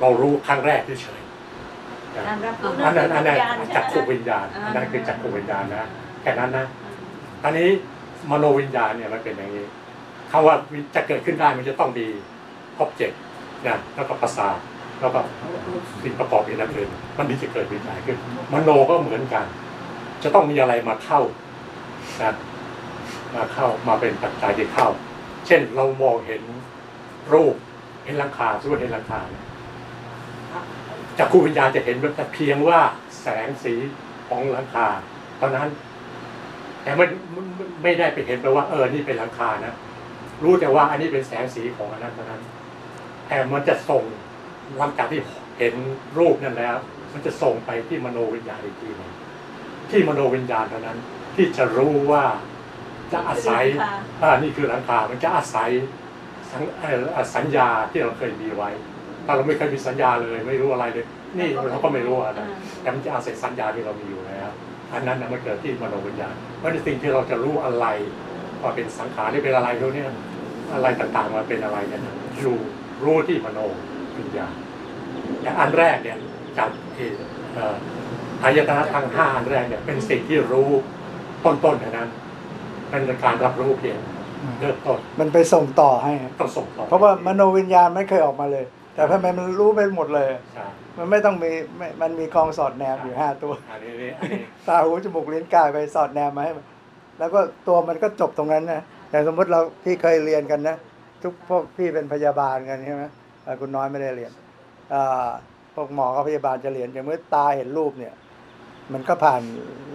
เรารู้ครั้งแรกเฉยๆนะการรับรู้อันนั้นอันนั้นวิญญาณจักรใช่ไหมวิญญาณอ่าอันนั้นคือจักรวิญญาณนะแค่นั้นนะตอนนี้มโนวิญญาณเนี่ยมันเป็นอย่างนี้คำว่าจะเกิดขึ้นได้มันจะต้องมีครบเจ็ดนะแล้วก็ประสาทแล้วก็สิ่งประกอบอย่างนั้นอื่นมันถึงจะเกิดวิญญาณขึ้นมโนก็เหมือนกัน จะต้องมีอะไรมาเข้านะมาเข้ามาเป็นปัจจัยที่เข้า เช่นเรามองเห็นรูปเห็นหลังคาสมมติเห็นหลังคาเนี่ยจากครูวิญญาณจะเห็นแต่เพียงว่าแสงสีของหลังคาเท่านั้น แต่ไม่ไม่ไม่ได้ไปเห็นไปลว่าเออนี่เป็นหลังคานะรู้แต่ว่าอันนี้เป็นแสงสีของอันนั้นเท่านั้น แต่มันจะส่งหลังจากที่เห็นรูปนั้นแล้ว มันจะส่งไปที่มโนวิญญาณอีกทีหนึ่ง ที่มโนวิญญาณเท่านั้น ที่จะรู้ว่าจะอาศัยอ่านี่คือหลังคา มันจะอาศัยสัญเอ่อสัญญาที่เราเคยมีไว้ ถ้าเราไม่เคยมีสัญญาเลย ไม่รู้อะไรเลย นี่เราก็ไม่รู้อะไรแต่มันจะอาศัยสัญญาที่เรามีอยู่แล้ว อันนั้นนะมันเกิดที่มโนวิญญาณเพราะในสิ่งที่เราจะรู้อะไรว่าเป็นสังขารนี่เป็นอะไรรู้เนี่ยอะไรต่างๆมาเป็นอะไรเนี่ยรู้รู้ที่มโนวิญญาณอย่างอันแรกเนี่ยจากเอ่อเอ่ออายตนะทั้งห้าอันแรกเนี่ยเป็นสิ่งที่รู้ต้นๆเท่านั้นเป็นการรับรู้เพียงเริ่มต้นมันไปส่งต่อให้ต้องส่งต่อเพราะว่ามโนวิญญาณไม่เคยออกมาเลย แต่ทำไมมันรู้ไปหมดเลยใช่มันไม่ต้องมีไม่มันมีกองสอดแนมอยู่ห้าตัวอันนี้นี่อันนี้ตาหูจมูกลิ้นกายไปสอดแนมมาให้มันแล้วก็ตัวมันก็จบตรงนั้นนะอย่างสมมติเราที่เคยเรียนกันนะทุกพวกพี่เป็นพยาบาลกันใช่ไหมเอ่อคุณน้อยไม่ได้เรียนอ่าพวกหมอกับพยาบาลจะเรียนอย่างเมื่อตาเห็นรูปเนี่ย มันก็ผ่าน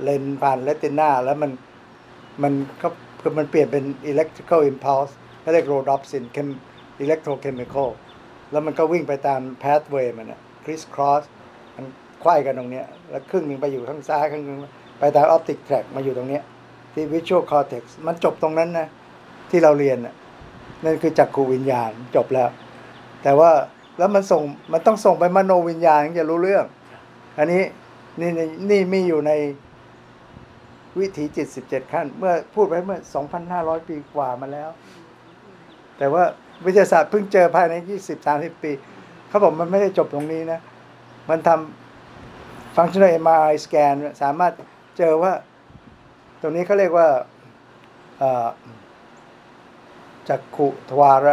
เลนผ่านเลติน่าแล้วมันมันก็คือมันเปลี่ยนเป็น electrical impulse เขาเรียก rhodopsin chem electrochemical แล้วมันก็วิ่งไปตาม pathway มันอะ criss cross มันไขว้กันตรงเนี้ย แล้วครึ่งหนึ่งไปอยู่ข้างซ้ายครึ่งหนึงไปตาม optic tract มาอยู่ตรงเนี้ย ที่ visual cortex มันจบตรงนั้นนะ ที่เราเรียนน่ะนั่นคือจักขูวิญญาณจบแล้ว แต่ว่าแล้วมันส่งมันต้องส่งไปมโนวิญญาณถึงจะรู้เรื่อง อันนี้ นี่นี่นี่มีอยู่ในวิถีจิต17ขั้น เมื่อพูดไปเมื่อ2,500ปีกว่ามาแล้ว แต่ว่าวิทยาศาสตร์เพิ่งเจอภายใน20-30ปีเขาบอกมันไม่ได้จบตรงนี้นะ มันทำ functional MRI scan สามารถเจอว่า ตรงนี้เขาเรียกว่าจักขุทวาร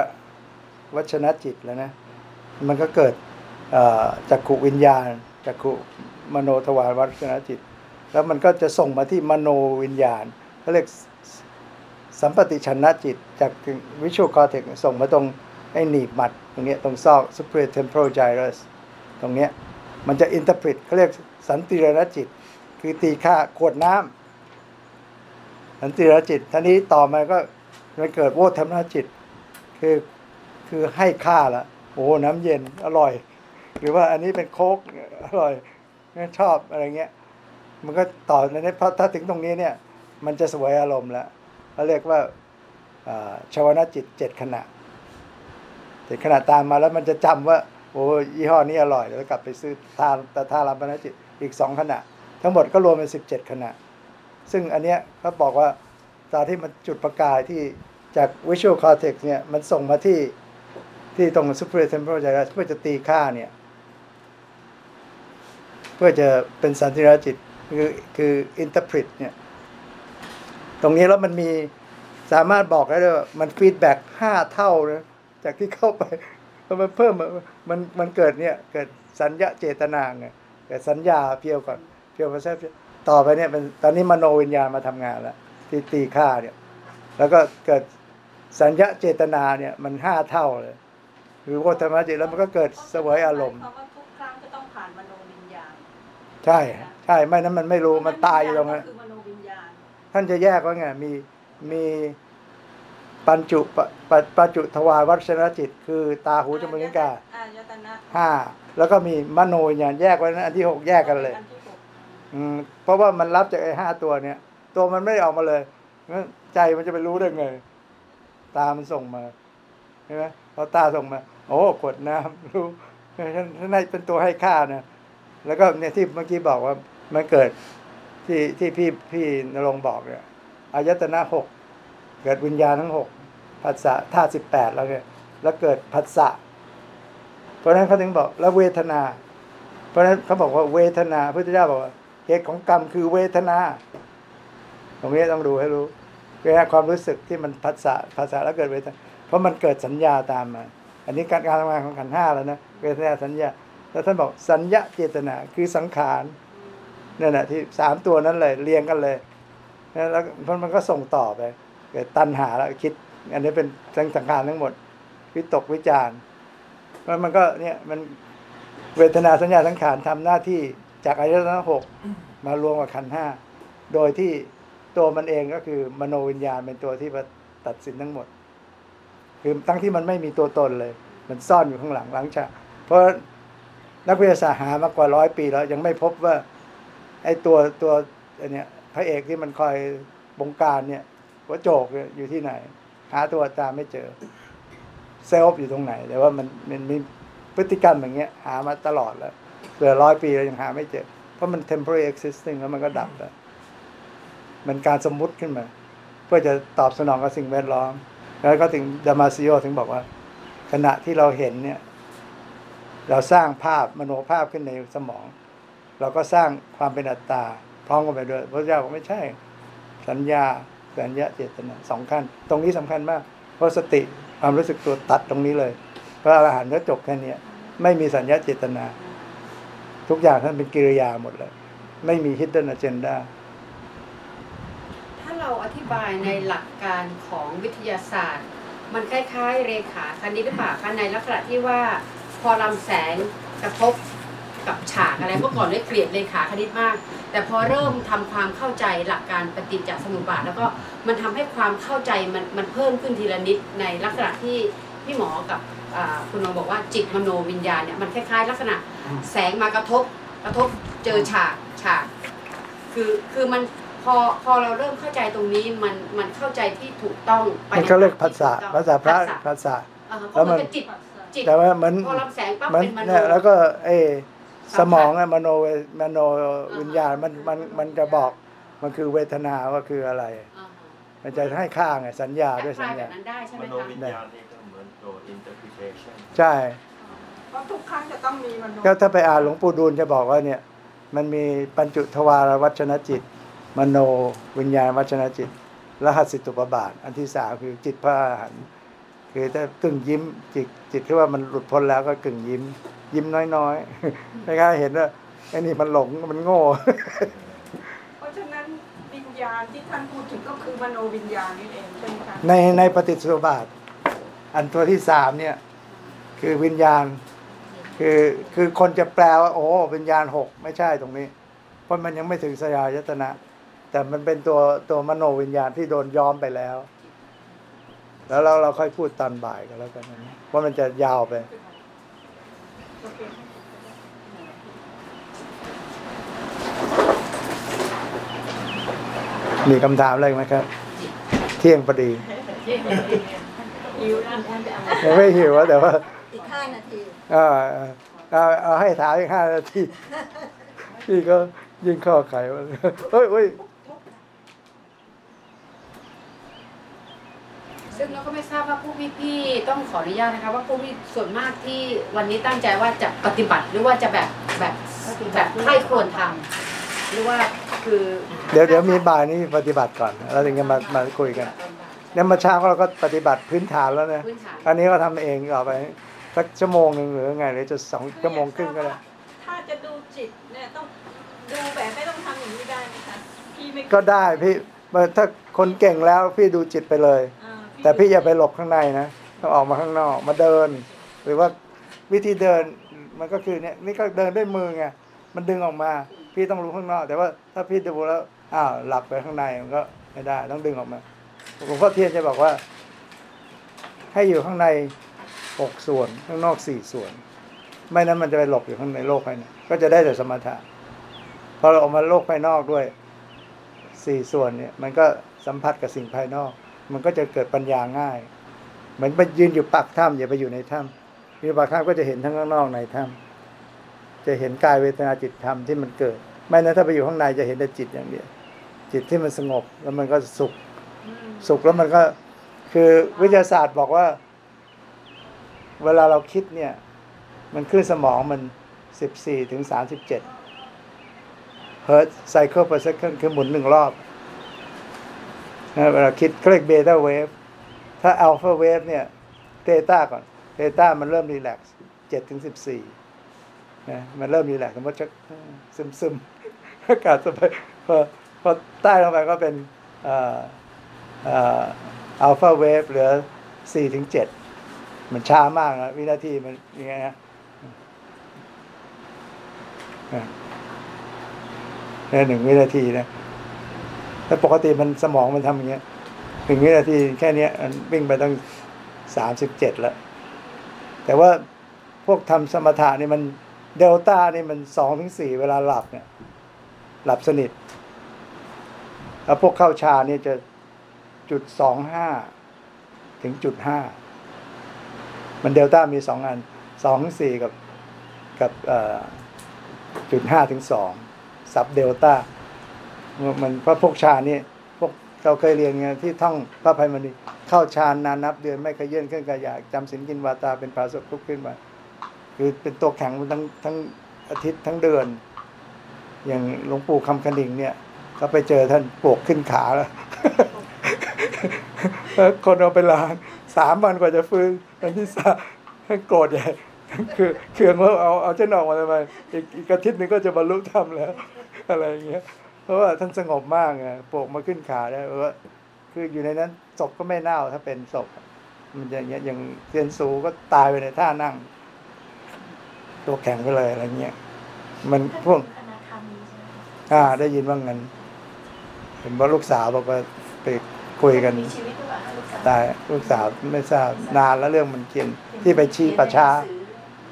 วัชนจิตแล้วนะ มันก็เกิดจักขุวิญญาณจักขุ มโนทวารวัชนจิต แล้วมันก็จะส่งมาที่มโนวิญญาณเขาเรียกสัมปติชนนจิต จากวิชวลคอเทกส่งมาตรงไอ้หนีบมัดตรงเนี้ยตรงซอก superior temporal gyrus ตรงเนี้ยมันจะ interpret เขาเรียกสันติรณจิต คือตีค่าขวดน้ำสันติรณจิตท่านี้ต่อมาก็มันเกิดโวธรรมนจิต คือคือให้ค่าละโอ้น้ำเย็นอร่อย หรือว่าอันนี้เป็นโคกอร่อย ชอบอะไรเงี้ย มันก็ต่อในนี้เพราะถ้าถึงตรงนี้เนี่ย มันจะสวยอารมณ์แล้วเขาเรียกว่าชาวนาจิตเจ็ดขณะเจ็ดขณะตามมาแล้วมันจะจำว่าโอ้ยี่ห้อนี้อร่อยแล้วกลับไปซื้อทานแต่ทารัมปนจิตอีกสองขณะ ทั้งหมดก็รวมเป็นสิบเจ็ดขณะ ซึ่งอันเนี้ยเขาบอกว่าตอนที่มันจุดประกายที่จาก visual cortex เนี่ยมันส่งมาที่ที่ตรง superior temporal gyrus เพื่อจะตีค่าเนี่ย พื่อจะเป็นสันติราจิตคือคือ interpret เนี่ยตรงนี้แล้วมันมีสามารถบอกได้เลยว่ามันฟีดแบ็กห้าเท่านะจากที่เข้าไปแล้วมันเพิ่มมันมันเกิดเนี่ยเกิดสัญญาเจตนาไงเกิดสัญญาเพียวก่อนเพียวมาแทบต่อไปเนี่ยเป็นตอนนี้มโนวิญญาณมาทำงานแล้วที่ตีค่าเนี่ย แล้วก็เกิดสัญญาเจตนาเนี่ยมันห้าเท่าเลยคือโวธรรมจิตแล้วมันก็เกิดเสวยอารมณ์ ใช่ ใช่ไม่นั้นมันไม่รู้มันตายอยู่ตรงนั้นก็คือมโนวิญญาณท่านจะแยกว่าไงมีมีปัญจุปะปะปัญจุทวารวัชรจิต คือตาหูจมูกลิ้นกายอายตนะห้าแล้วก็มีมโนวิญญาณแยกไว้นะอันที่หกแยกกันเลยอัที่หกอืมเพราะว่ามันรับจากไอ้ห้าตัวเนี้ยตัวมันไม่ได้ออกมาเลยงั้นใจมันจะไปรู้ได้ไงตามันส่งมาใช่ไหมพอตาส่งมา โอ้ขวดน้ำรู้ท่านท่านให้เป็นตัวให้ค่านะ แล้วก็เนี่ยที่เมื่อกี้บอกว่ามันเกิดที่ที่พี่พี่นรงบอกเนี่ยอายตนะหกเกิดวิญญาณทั้งหกผัสสะธาตุสิบแปดแล้วเนี่ยแล้วเกิดผัสสะเพราะฉะนั้นเขาถึงบอกแล้วเวทนา เพราะฉะนั้นเขาบอกว่าเวทนาพระพุทธเจ้าบอกว่าเหตุของกรรมคือเวทนา ตรงนี้ต้องดูให้รู้เวลาความรู้สึกที่มันผัสสะผัสสะแล้วเกิดเวทนาเพราะมันเกิดสัญญาตามมา อันนี้การการทำงานของขันห้าแล้วนะเวทนาสัญญา แล้วท่านบอกสัญญาเจตนาคือสังขารนั่นแหละที่สามตัวนั้นเลยเรียงกันเลยแล้วมันก็ส่งต่อไปเกิดตัณหาแล้วคิด อันนี้เป็นสังสังขารทั้งหมด วิตกวิจารณ์แล้วมันก็เนี่ยมันเวทนาสัญญาสังขารทำหน้าที่จากอายตนะหกมารวมกับขันห้าโดยที่ตัวมันเองก็คือมโนวิญญาณเป็นตัวที่มาตัดสินทั้งหมด คือทั้งที่มันไม่มีตัวตนเลย มันซ่อนอยู่ข้างหลังหลังจากเพราะ นักวิทยาศาสตร์หามากว่าร้อยปีแล้ว ยังไม่พบว่า ไอ้ตัวตัวอันเนี้ยพระเอกที่มันคอยบงการเนี่ยหัวโจกอยู่ที่ไหน หาตัวตามไม่เจอเซลฟ์อยู่ตรงไหน แต่ว่ามันมันมีพฤติกรรมอย่างเงี้ย หามาตลอดแล้วเกือบร้อยปีแล้วยังหาไม่เจอ เพราะมัน temporary existing แล้วมันก็ดับแล้วมันการสมมุติขึ้นมา เพื่อจะตอบสนองกับสิ่งแวดล้อม แล้วก็ถึงดามาซิโอถึงบอกว่า ขณะที่เราเห็นเนี่ย เราสร้างภาพมโนภาพขึ้นในสมอง เราก็สร้างความเป็นอัตตาพร้อมกันไปด้วยพระเจ้าบอกไม่ใช่ สัญญาสัญญาเจตนาสองขั้น ตรงนี้สำคัญมาก เพราะสติความรู้สึกตัวตัดตรงนี้เลย พระอรหันต์ก็จบแค่นี้ไม่มีสัญญาเจตนา ทุกอย่างท่านเป็นกิริยาหมดเลย ไม่มี hidden agenda ถ้าเราอธิบายในหลักการของวิทยาศาสตร์ มันคล้ายๆเรขาคณิตหรือเปล่าคะในลักษณะที่ว่า พอลำแสงกระทบกับฉากอะไรเมื่อก่อนได้เกลียดเรขาคณิตมาก แต่พอเริ่มทำความเข้าใจหลักการปฏิจจสมุปบาทแล้วก็มันทำให้ความเข้าใจมันมันเพิ่มขึ้นทีละนิดในลักษณะที่พี่หมอกับอ่าคุณหมอบอกว่าจิตมโนวิญญาณเนี่ยมันคล้ายๆ ลักษณะแสงมากระทบกระทบเจอฉากฉาก คือคือมันพอพอเราเริ่มเข้าใจตรงนี้มันมันเข้าใจที่ถูกต้องไปมันเขาเรียกในภาษาที่ถูกต้องภาษาพระภษภาษาอ่าเพแล้วราะมัมันนเป็นจิต จิตแต่ว่าเหมือนพอลำแสงปั๊บมันเป็นมโนเนี่ยแล้วก็เอสสัมผัสมองอะมโนเวมโนวิญญาณมันมันมันจะบอกมันคือเวทนาว่าคืออะไรอ่ามันจะให้ค่าไงสัญญาด้วยคสัล้าญยๆแบญาบนั้นได้ใช่ไหมมโนคะวิญญาณนี่ก็เหมือนตัว interpretation ใช่เพราะทุกครั้งจะต้องมีมโนก็ถ้าไปอ่านหลวงปู่ดูลจะบอกว่าเนี่ย มันมีปัญจุทวารวัชนจิต มโนวิญญาณวัชนจิตรหัสสิตุปบาท อันที่สามคือจิตพระอรหันต์ คือถ้ากึ่งยิ้มจิตจิตที่ว่ามันหลุดพ้นแล้วก็กึ่งยิ้ม ยิ้มน้อยๆไม่งั้นเห็นว่าไอ้นี่มันหลงมันโง่ เพราะฉะนั้นวิญญาณที่ท่านพูดถึงก็คือมโนวิญญาณนี่เองใช่ไหมคะในในปฏิจจสมุปบาท อันตัวที่สามเนี่ย คือวิญญาณ คือคือคนจะแปลว่า โอ้วิญญาณหกไม่ใช่ตรงนี้ เพราะมันยังไม่ถึงสยายตนะ แต่มันเป็นตัวตัวมโนวิญญาณที่โดนย้อมไปแล้ว แล้วเราเราค่อยพูดตอนบ่ายกันแล้วกันนะเพราะมันจะยาวไปโอเคมีคำถามอะไรไหมครับ เที่ยงพอดีหิวนะท่านจะเอายังไม่หิวอะแต่ว่าอีกห้านาทีเอาเอาเอาให้ถามอีกห้านาทีพี่ก็ยิงข้อไขว่าเฮ้ยเฮ้ย ซึ่งเราก็ไม่ทราบว่าผู้พี่ๆต้องขออนุญาตนะคะว่าผู้พี่ส่วนมากที่วันนี้ตั้งใจว่าจะปฏิบัติหรือว่าจะแบบแบบแบบใคร่ควรทำหรือว่าคือเดี๋ยวเดี๋ยวมีบ่ายนี้ปฏิบัติก่อนแล้วถึงจะมามาคุยกันเนี่ยเมาเช้าเราก็ปฏิบัติพื้นฐานแล้วนะพื้นฐานอันนี้ก็ทำเองต่อไปสักชั่วโมงหนึ่งหรือไงหรือจะสองชั่วโมงครึ่งก็ได้ถ้าจะดูจิตเนี่ยต้องดูแบบไม่ต้องทำอย่างนี้ได้ไหมคะพี่ไม่ก็ได้พี่ถ้าคนเก่งแล้วพี่ดูจิตไปเลยอ่า แต่พี่อย่าไปหลบข้างในนะต้องออกมาข้างนอกมาเดิน หรือว่าวิธีเดินมันก็คือเนี่ยนี่ก็เดินด้วยมือไงมันดึงออกมา พี่ต้องรู้ข้างนอก แต่ว่าถ้าพี่ดูแล้วอ้าวหลับไปข้างในมันก็ไม่ได้ ต้องดึงออกมาหลวงพ่อเทียนจะบอกว่า ให้อยู่ข้างในหกส่วนข้างนอกสี่ส่วน ไม่นั้นมันจะไปหลบอยู่ข้างในโลกภายในก็จะได้แต่สมถะพอเราออกมาโลกภายนอกด้วยสี่ส่วนเนี่ย มันก็สัมผัสกับสิ่งภายนอก มันก็จะเกิดปัญญาง่าย เหมือนไปยืนอยู่ปากถ้ำอย่าไปอยู่ในถ้ำยืนอยู่ปากถ้ำก็จะเห็นทั้งข้างนอกในถ้ำจะเห็นกายเวทนาจิตธรรมที่มันเกิด ไม่นั้นถ้าไปอยู่ข้างในจะเห็นแต่จิตอย่างเดียวจิตที่มันสงบแล้วมันก็สุข สุขแล้วมันก็คือวิทยาศาสตร์บอกว่า เวลาเราคิดเนี่ย มันขึ้นสมองมันสิบสี่ถึงสามสิบเจ็ดเฮิร์ตไซเคิล per second คือหมุนหนึ่งรอบ นะเวลาคิดเขาเรียก beta wave ถ้า alpha wave เนี่ย theta ก่อน theta มันเริ่ม relax เจ็ดถึงสิบสี่นะมันเริ่ม relax สมมติชักซึมซึมๆอากาศสบายพอพอใต้ลงไปก็เป็น alpha wave เหลือสี่ถึงเจ็ดมันช้ามากนะวินาทีมันยังไงนะอะเนี่หนึ่งวินาทีนะ แล้วปกติมันสมองมันทำอย่างเงี้ยหนึ่งวินาทีแค่เนี้ยมันวิ่งไปตั้งสามสิบเจ็ดแล้ว แต่ว่าพวกทำสมถะนี่มันเดลต้านี่มันสองถึงสี่เวลาหลับเนี่ย หลับสนิทแล้วพวกเข้าฌานเนี่ยจะจุดสองห้าถึงจุดห้ามันเดลต้ามีสองอันสองถึงสี่กับกับจุดห้าถึงสองซับเดลต้า มันพระพวกฌานนี่พวกเราเคยเรียนไงที่ท่องพระภัยมณีเข้าฌานนานนับเดือนไม่เคยเยื่นเครื่องกายอยากจำสินกินวาตาเป็นภาสกทุกขึ้นมาคือเป็นตัวแข็งมันทั้งทั้งอาทิตย์ทั้งเดือน อย่างหลวงปู่คำคะนิงเนี่ยเขาไปเจอท่านปวกขึ้นขาแล้วคนเอาไปล้างสามวันกว่าจะฟื้นวันที่สามโกรธใหญ่คือเคืองว่าเอาเอาฉันออกมาทำไมอีกอาทิตย์หนึงก็จะบรรลุธรรมแล้ว อะไรอย่างเงี้ย ราะว่าท่านสงบมากไงโปกมาขึ้นขาได้เออคืออยู่ในนั้นศพก็ไม่เน่าถ้าเป็นศพมันอย่างเงี้ยอย่างเซียนสูก็ตายไปในท่านั่ง ตัวแข็งไปเลยอะไรเงี้ยมันพวกอนาคามีใช่ไหมอ่า ได้ยินว่างั้นเห็นว่าลูกสาวบอกว่าไปคุยกันมีชีวิตหรือเปล่าคะลูกสาวตายลูกสาวไม่ทราบนานแล้วเรื่องมันเขียนที่ไปชี้ประชา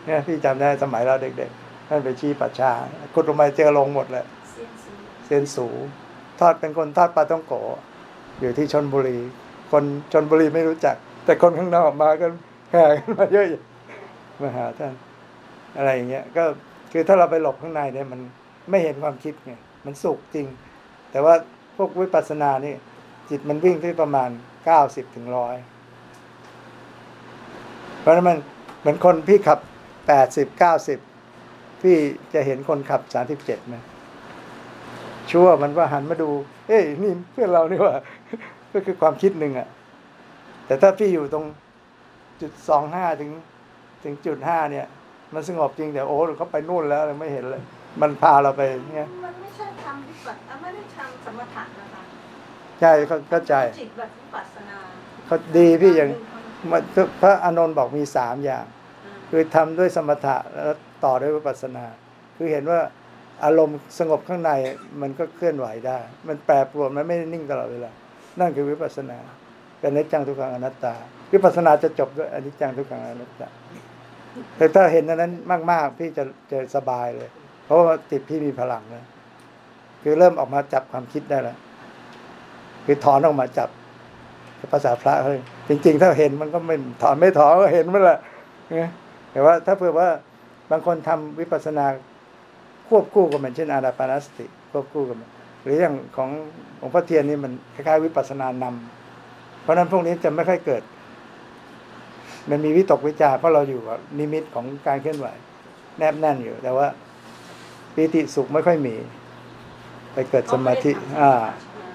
เขียนในหนังสือเนี่ยพี่จำได้สมัยเราเด็กๆท่านไปชี้ประชาขุดลงมาเจอลงหมดเลย เซียนสูทอดเป็นคนทอดปลาต้องโกะอยู่ที่ชนบุรี คนชนบุรีไม่รู้จัก แต่คนข้างนอกมากันแห่กันมาเยอะมาหาท่านอะไรอย่างเงี้ยก็คือถ้าเราไปหลบข้างในเนี่ยมันไม่เห็นความคิดไงมันสุขจริง แต่ว่าพวกวิปัสสนานี่ จิตมันวิ่งที่ประมาณเก้าสิบถึงร้อยเพราะฉะนั้นมันเหมือนคนพี่ขับแปดสิบเก้าสิบพี่จะเห็นคนขับสามสิบเจ็ดไหม ชั่วมันว่าหันมาดู เอ้ยนี่เพื่อนเรานี่หว่าก็คือความคิดหนึ่งอะแต่ถ้าพี่อยู่ตรงจุดสองห้าถึงถึงจุดห้าเนี่ย มันสงบจริงแต่โอ้เขาไปนู่นแล้วเราไม่เห็นเลย มันพาเราไปเนี่ยมันไม่ใช่ทำวิปัสสนาไม่ได้ทำสมถะนะคะใช่เข้าเข้าใจจิตแบบวิปัสสนาเขาดีพี่อย่างมันพระอานนท์บอกมีสามอย่าง คือทำด้วยสมถะแล้วต่อด้วยวิปัสสนา คือเห็นว่า อารมณ์สงบข้างในมันก็เคลื่อนไหวได้ มันแปรปรวนมันไม่ได้นิ่งตลอดเวลา นั่นคือวิปัสสนาเป็นอนิจจังทุกขังอนัตตา วิปัสสนาจะจบด้วยอนิจจังทุกขังอนัตตา แต่ถ้าเห็นนั้นมาก ๆ พี่จะจะสบายเลย เพราะว่าจิตพี่มีพลังแล้วคือเริ่มออกมาจับความคิดได้แล้วคือถอนออกมาจับภาษาพระเฮ้ยจริง ๆ ถ้าเห็นมันก็ไม่ถอนไม่ถอนก็เห็นมันแหละนะแต่ว่าถ้าเผื่อว่าบางคนทำวิปัสสนา ควบคู่กับมันเช่นอานาปานสติควบคู่กับมันหรืออย่างของหลวงพ่อเทียนนี่มันคล้ายๆวิปัสสนานำเพราะฉะนั้นพวกนี้จะไม่ค่อยเกิด มันมีวิตกวิจารณ์เพราะเราอยู่กับนิมิตของการเคลื่อนไหว แนบแน่นอยู่ แต่ว่าปีติสุขไม่ค่อยมี ไปเกิดสมาธิ อ่า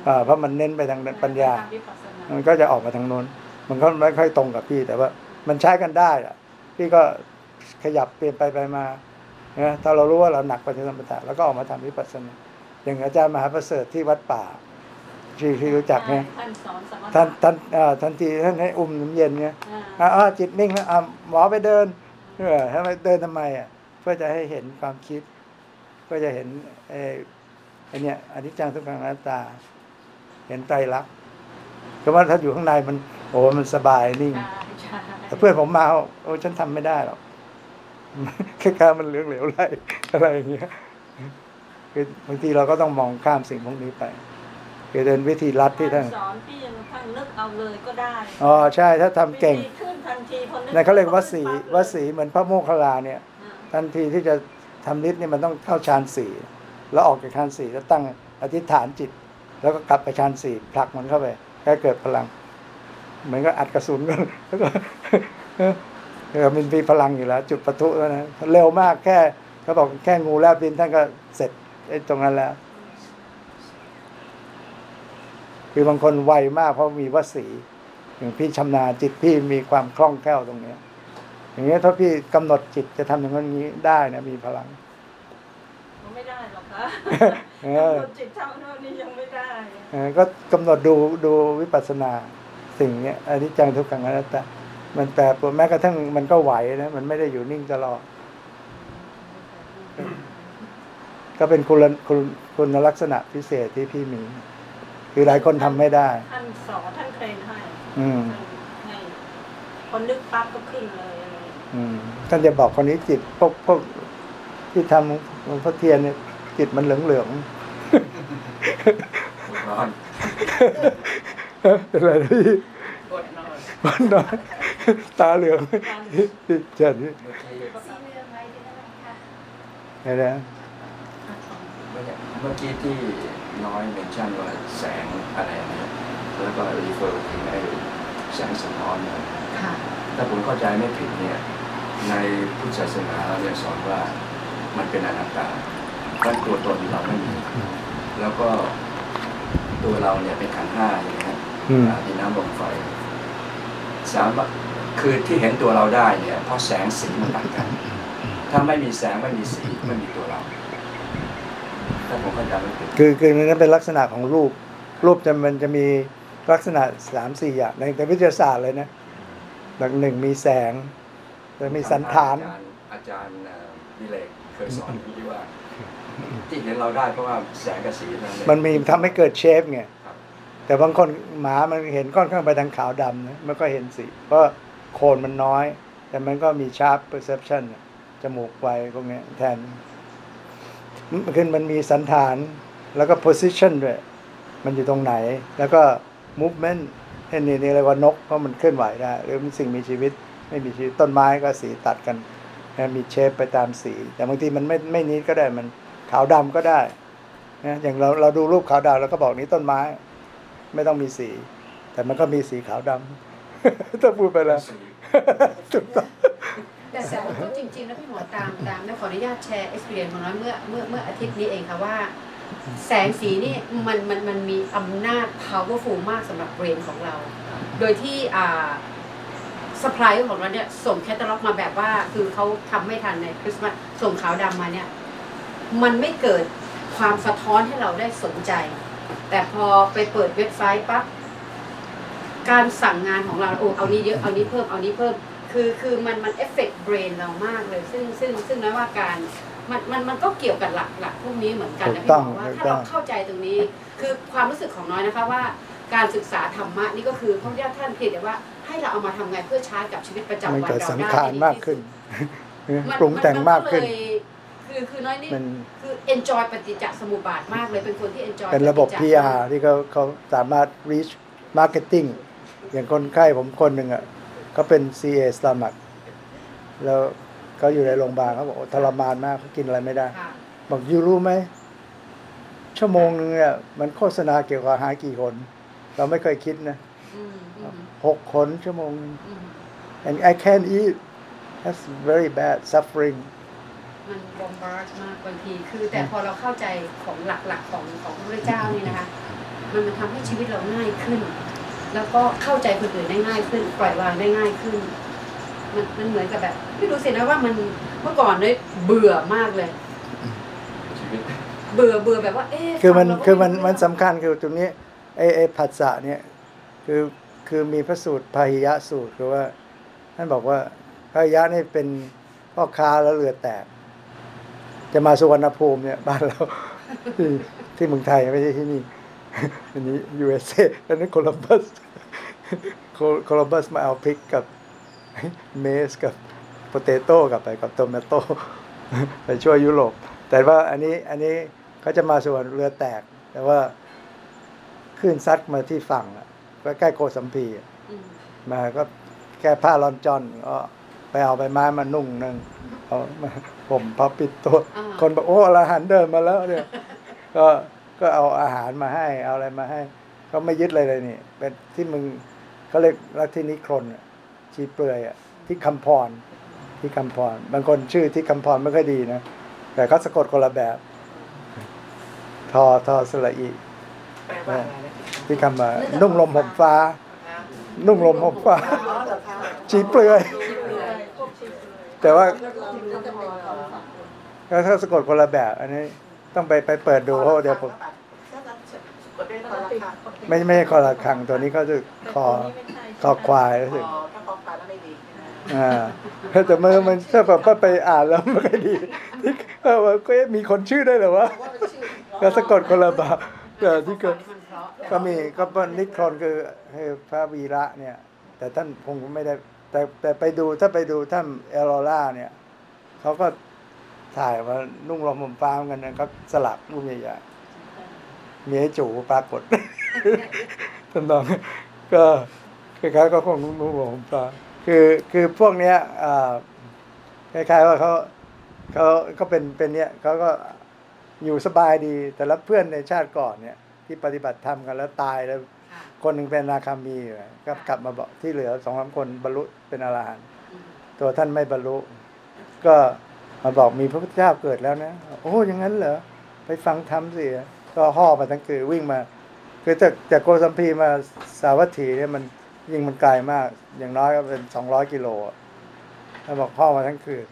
อ่าเพราะมันเน้นไปทางปัญญาวิปัสสนามันก็จะออกมาทางโน้น มันก็ไม่ค่อยตรงกับพี่แต่ว่า มันใช้กันได้อะพี่ก็ขยับเปลี่ยนไปไปมา นะถ้าเรารู้ว่าเราหนักไปทางสมถะแล้วก็ออกมาทำวิปัสสนาอย่างอาจารย์มหาประเสริฐที่วัดป่าที่ที่รู้จักไหมท่านสอนสมถะท่านท่านอ่าทันทีท่านให้อุ้มน้ำเย็นเนี่ยอ่าอ่าจิตนิ่งแล้วอ่าหมอไปเดินเออทำไมเดินทำไมอะเพื่อจะให้เห็นความคิด เพื่อจะเห็นไอ้ไอ้เนี่ยอนิจจังทุกขังอนัตตา เห็นไตรลักษณ์ก็ว่าถ้าอยู่ข้างในมัน โอ้มันสบายนิ่งใช่ใช่แต่เพื่อนผมมาโอ้ฉันทำไม่ได้หรอกแค่การมันเหลืองเหลวไหลอะไรอย่างเงี้ยคือบางทีเราก็ต้องมองข้ามสิ่งพวกนี้ไปคือเดินวิธีลัดที่ท่านสอนพี่ยังท่านนึกเอาเลยก็ได้อ๋อใช่ถ้าทำเก่งวิธีขึ้นทันทีพอนึนั่นเขาเรียกวสีวสีเหมือนพระโมคคัลลาเนี่ยอ่าทันทีที่จะทำฤทธิ์เนี่ยมันต้องเข้าฌานสี่แล้วออกจากฌานสี่แล้วตั้งอธิษฐานจิต แล้วก็กลับไปฌานสี่ผลักมันเข้าไปให้เกิดพลัง เหมือนก็อัดกระสุนกันแล้วก็ เออมันมีพลังอยู่แล้ว จุดประทุแล้วนะเร็วมากแค่เขาบอกแค่งูแลบดินท่านก็เสร็จไอ้ตรงนั้นแล้ว คือบางคนไวมากเพราะมีวสีอย่างพี่ชำนาญจิตพี่มีความคล่องแคล่วตรงเนี้ย อย่างเงี้ยถ้าพี่กำหนดจิตจะทำอย่างนี้ได้นะมีพลังไม่ได้หรอกคะเออกำหนดจิตเท่านั้นนี่ยังไม่ได้เออก็กำหนดดูดูวิปัสสนาสิ่งเนี้ยอนิจจังทุกขังอนัตตา มันแปรปรวนแม้กระทั่งมันก็ไหวนะมันไม่ได้อยู่นิ่งตลอด ก็เป็นคุณคุณคุณลักษณะพิเศษที่พี่มี คือหลายคนทำไม่ได้ ท่านสอนท่านเทรนให้ อืมให้คนนึกปั๊บก็ขึ้นเลยอะไรอย่างเงี้ยอืมท่านจะบอกคนนี้จิตพวกพวกที่ทำหลวงพ่อเทียนเนี่ยจิตมันเหลืองเหลืองร้อนๆเป็นไรพี่ กดนอนวันนอนตาเหลืองเจัดนี่เมื่อกี้สีเรืองไว้ที่นั่นค่ะไงนะเมื่อกี้ที่น้อยเมนชั่นว่าแสงอะไรนะแล้วก็รีเฟอร์ถึงไอ้แสงสะท้อนนะค่ะถ้าผมเข้าใจไม่ผิดเนี่ย ในพุทธศาสนาเราเนี่ยสอนว่ามันเป็นอนัตตาเพราะตัวตนเราไม่มี แล้วก็ตัวเราเนี่ยเป็นขันธ์ห้าอย่างเงี้ยอืมอ่าดินน้ำลมไฟ สามารถคือที่เห็นตัวเราได้เนี่ยเพราะแสงสีมันต่างกัน ถ้าไม่มีแสงไม่มีสีไม่มีตัวเราถ้าผมเข้าใจไม่ผิดคือคือมันเป็นลักษณะของรูป รูปจะมันจะมีลักษณะสามสี่อย่างในในวิทยาศาสตร์เลยนะหลักหนึ่งมีแสงแล้วมีสันฐาน อาจารย์อาจารย์เอ่อวิเลกเคยสอนที่ว่า ที่เห็นเราได้เพราะว่าแสงกับสีนั่นเองมันมีทำให้เกิดเชฟไงครับ แต่บางคนหมามันเห็นค่อนข้างไปทางขาวดำนะมันก็เห็นสีเพราะโคนมันน้อย แต่มันก็มีชาร์ปเปอร์เซพชันจมูกไวพวกเนี้ยแทนมันคือมันมีสันฐานแล้วก็ position ด้วย มันอยู่ตรงไหน แล้วก็ movement เห็นนี่นี่เรียกว่านกเพราะมันเคลื่อนไหวได้ หรือมันสิ่งมีชีวิต ไม่มีชีวิตต้นไม้ก็สีตัดกัน มีเชฟไปตามสี แต่บางทีมันไม่ไม่นิดก็ได้มันขาวดำก็ได้นะอย่างเราเราดูรูปขาวดำเราก็บอกนี้ต้นไม้ ไม่ต้องมีสี แต่มันก็มีสีขาวดำถ้าพูดไปแล้วสีถูกต้องแต่แต่ว่าก็จริงๆ แล้วพี่หมอตามตามได้ขออนุญาตแชร์ experience ของน้อยเมื่อเมื่อเมื่ออาทิตย์นี้เองค่ะว่า แสงสีนี่มันมันมันมีอำนาจ powerful มากสำหรับเบรนของเรา โดยที่อ่า supply ของเราเนี่ยส่งแคตตาล็อกมาแบบว่า คือเขาทำไม่ทันในคริสต์มาสส่งขาวดำมาเนี่ย มันไม่เกิดความสะท้อนให้เราได้สนใจ แต่พอไปเปิดเว็บไซต์ปั๊บการสั่งงานของเราโอ้เอานี้เยอะเอานี้เพิ่มเอานี้เพิ่ม คือคือมันมัน effect brain เรามากเลย ซึ่งซึ่งซึ่งน้อยว่าการมันมันมันก็เกี่ยวกับหลักหลักพวกนี้เหมือนกันนะถูกพี่ต้องบอกว่าถูกถ้าต้เราต้องเข้าใจตรงนี้ คือความรู้สึกของน้อยนะคะว่าการศึกษาธรรมะนี่ก็คือพระพุทธเจ้าท่านเพียงแต่ว่าให้เราเอามาทำไงเพื่อใช้กับชีวิตประจำวันมันเราเกิดได้สังขารมากขึ้นมันปรุงแต่งมากขึ้นเลย คือคือน้อยนี่มันคือ enjoy ปฏิจจสมุปบาทมากเลยเป็นคนที่ enjoy เป็นระบบ ปฏิจจ PR ที่เขาเขาสามารถ reach marketing อย่างคนไข้ผมคนหนึ่งอะเขาเป็น CA stomach แล้วเขาอยู่ในโรงพยาบาลเขาบอกโอ้ทรมานมากเขากินอะไรไม่ได้ ค่ะบอกยูรู้ไหม ชั่วโมงหนึงเนี่ยมันโฆษณาเกี่ยวกับอาหารกี่คน เราไม่เคยคิดนะอืมอืมหกคนชั่วโมงหนึ่งอืม and I can't eat that's very bad suffering มันบอมบาร์ดมากบางที คือแต่พอเราเข้าใจของหลักๆของของพระพุทธเจ้านี่นะคะ มันมันทำให้ชีวิตเราง่ายขึ้น แล้วก็เข้าใจคนอื่นได้ง่ายขึ้น ปล่อยวางได้ง่ายขึ้น มันมันเหมือนกับแบบไม่รู้สินะว่ามันเมื่อก่อนเนี่ยเบื่อมากเลย ชีวิตเบื่อเบื่อแบบว่าเอ๊ะคือมันฟังแล้วก็คือมันไรู้มันสำคัญคือตรงนี้ไอ้ไอ้ผัสสะเนี่ยคือคือมีพระสูตรพาหิยะสูตรคือว่าท่านบอกว่าพาหิยะนี่เป็นพ่อค้าแล้วเรือแตก จะมาสุวรรณภูมิเนี่ยบ้านเราที่ที่เมืองไทยไม่ใช่ที่นี่ อันนี้ USA แล้วนั่นโคลัมบัสโคลัมบัสมาเอาพริกกับเมสกับโปเตโต้กลับไปกับโตเมโต้ไปช่วยยุโรป แต่ว่าอันนี้อันนี้เขาจะมาส่วนเรือแตก แต่ว่าคลื่นซัดมาที่ฝั่งอะก็ใกล้โกสัมพีอะอืมมาก็แค่ผ้าลอนจอนก็ไปเอาใบไม้มานุ่งนึงเอามา ผมพับปิดตัวอ่าคนบอกโอ้อรหันต์เดินมาแล้วเนี่ยก็ก็เอาอาหารมาให้ เอาอะไรมาให้เขาไม่ยึดเลยเลยนี่ เป็นที่มึงเขาเรียกลัทธินิครนอะชีเปลือยอะที่คำพรที่คำพร บางคนชื่อที่คำพรไม่ค่อยดีนะ แต่เขาสะกดคนละแบบ ทอทอสระอีแปลว่าอะไรนะที่คำว่านุ่งลมห่มฟ้า นุ่งลมห่มฟ้าอ๋อเหรอคะชีเปลือยพวกชีพเลย แต่ว่าเราจะเป็นความฝันก็ถ้าสะกดคนละแบบ อันนี้ต้องไปไปเปิดดูเพราะว่าเดี๋ยวผมกดด้วยคอราคาไม่ไม่ใช่คอระคังตัวนี้เขาจะคอคอควายรู้สึกอ๋อถ้าคอควายแล้วไม่ดีอ่าแต่เมื่อมันถ้าแบบว่าไปอ่านแล้วไม่ค่อยดีที่เออว่าก็เอ๊ะมีคนชื่อได้เหรอวะก็สะกดคนละแบบแต่ที่ก็มันเพราะก็มีก็นิครนคือคือพระวีระเนี่ย แต่ท่านคงไม่ได้ แต่แต่ไปดูถ้าไปดูถ้ำเอลอร่าเนี่ยเขาก็ถ่ายมานุ่งลมผมฟ้ากันนะเขาสลักรูปใหญ่ๆเมีไอ้จูปรากฏท่านองก็คล้ายๆก็คงนุ่งลมผมฟ้าคือคือพวกเนี้ยคล้ายๆว่าเขาเขาก็เป็นเป็นเนี้ยเขาก็อยู่สบายดีแต่ละเพื่อนในชาติก่อนเนี่ย ที่ปฏิบัติธรรมกันแล้วตายแล้ว คนหนึ่งเป็นนาคามีก็กลับมาบอกที่เหลือสองสามคนบรรลุเป็นอรหันต์ตัวท่านไม่บรรลุ ก็มาบอกมีพระพุทธเจ้าเกิดแล้วนะ โอ้ย่างนั้นเหรอไปฟังธรรมสิก็ห่อมาทั้งคือวิ่งมา คือจากจากโกสัมพีมาสาวัตถีเนี่ยมันยิ่งมันไกลมาก อย่างน้อยก็เป็นสองร้อยกิโลอะท่านบอกพ่อมาทั้งคืน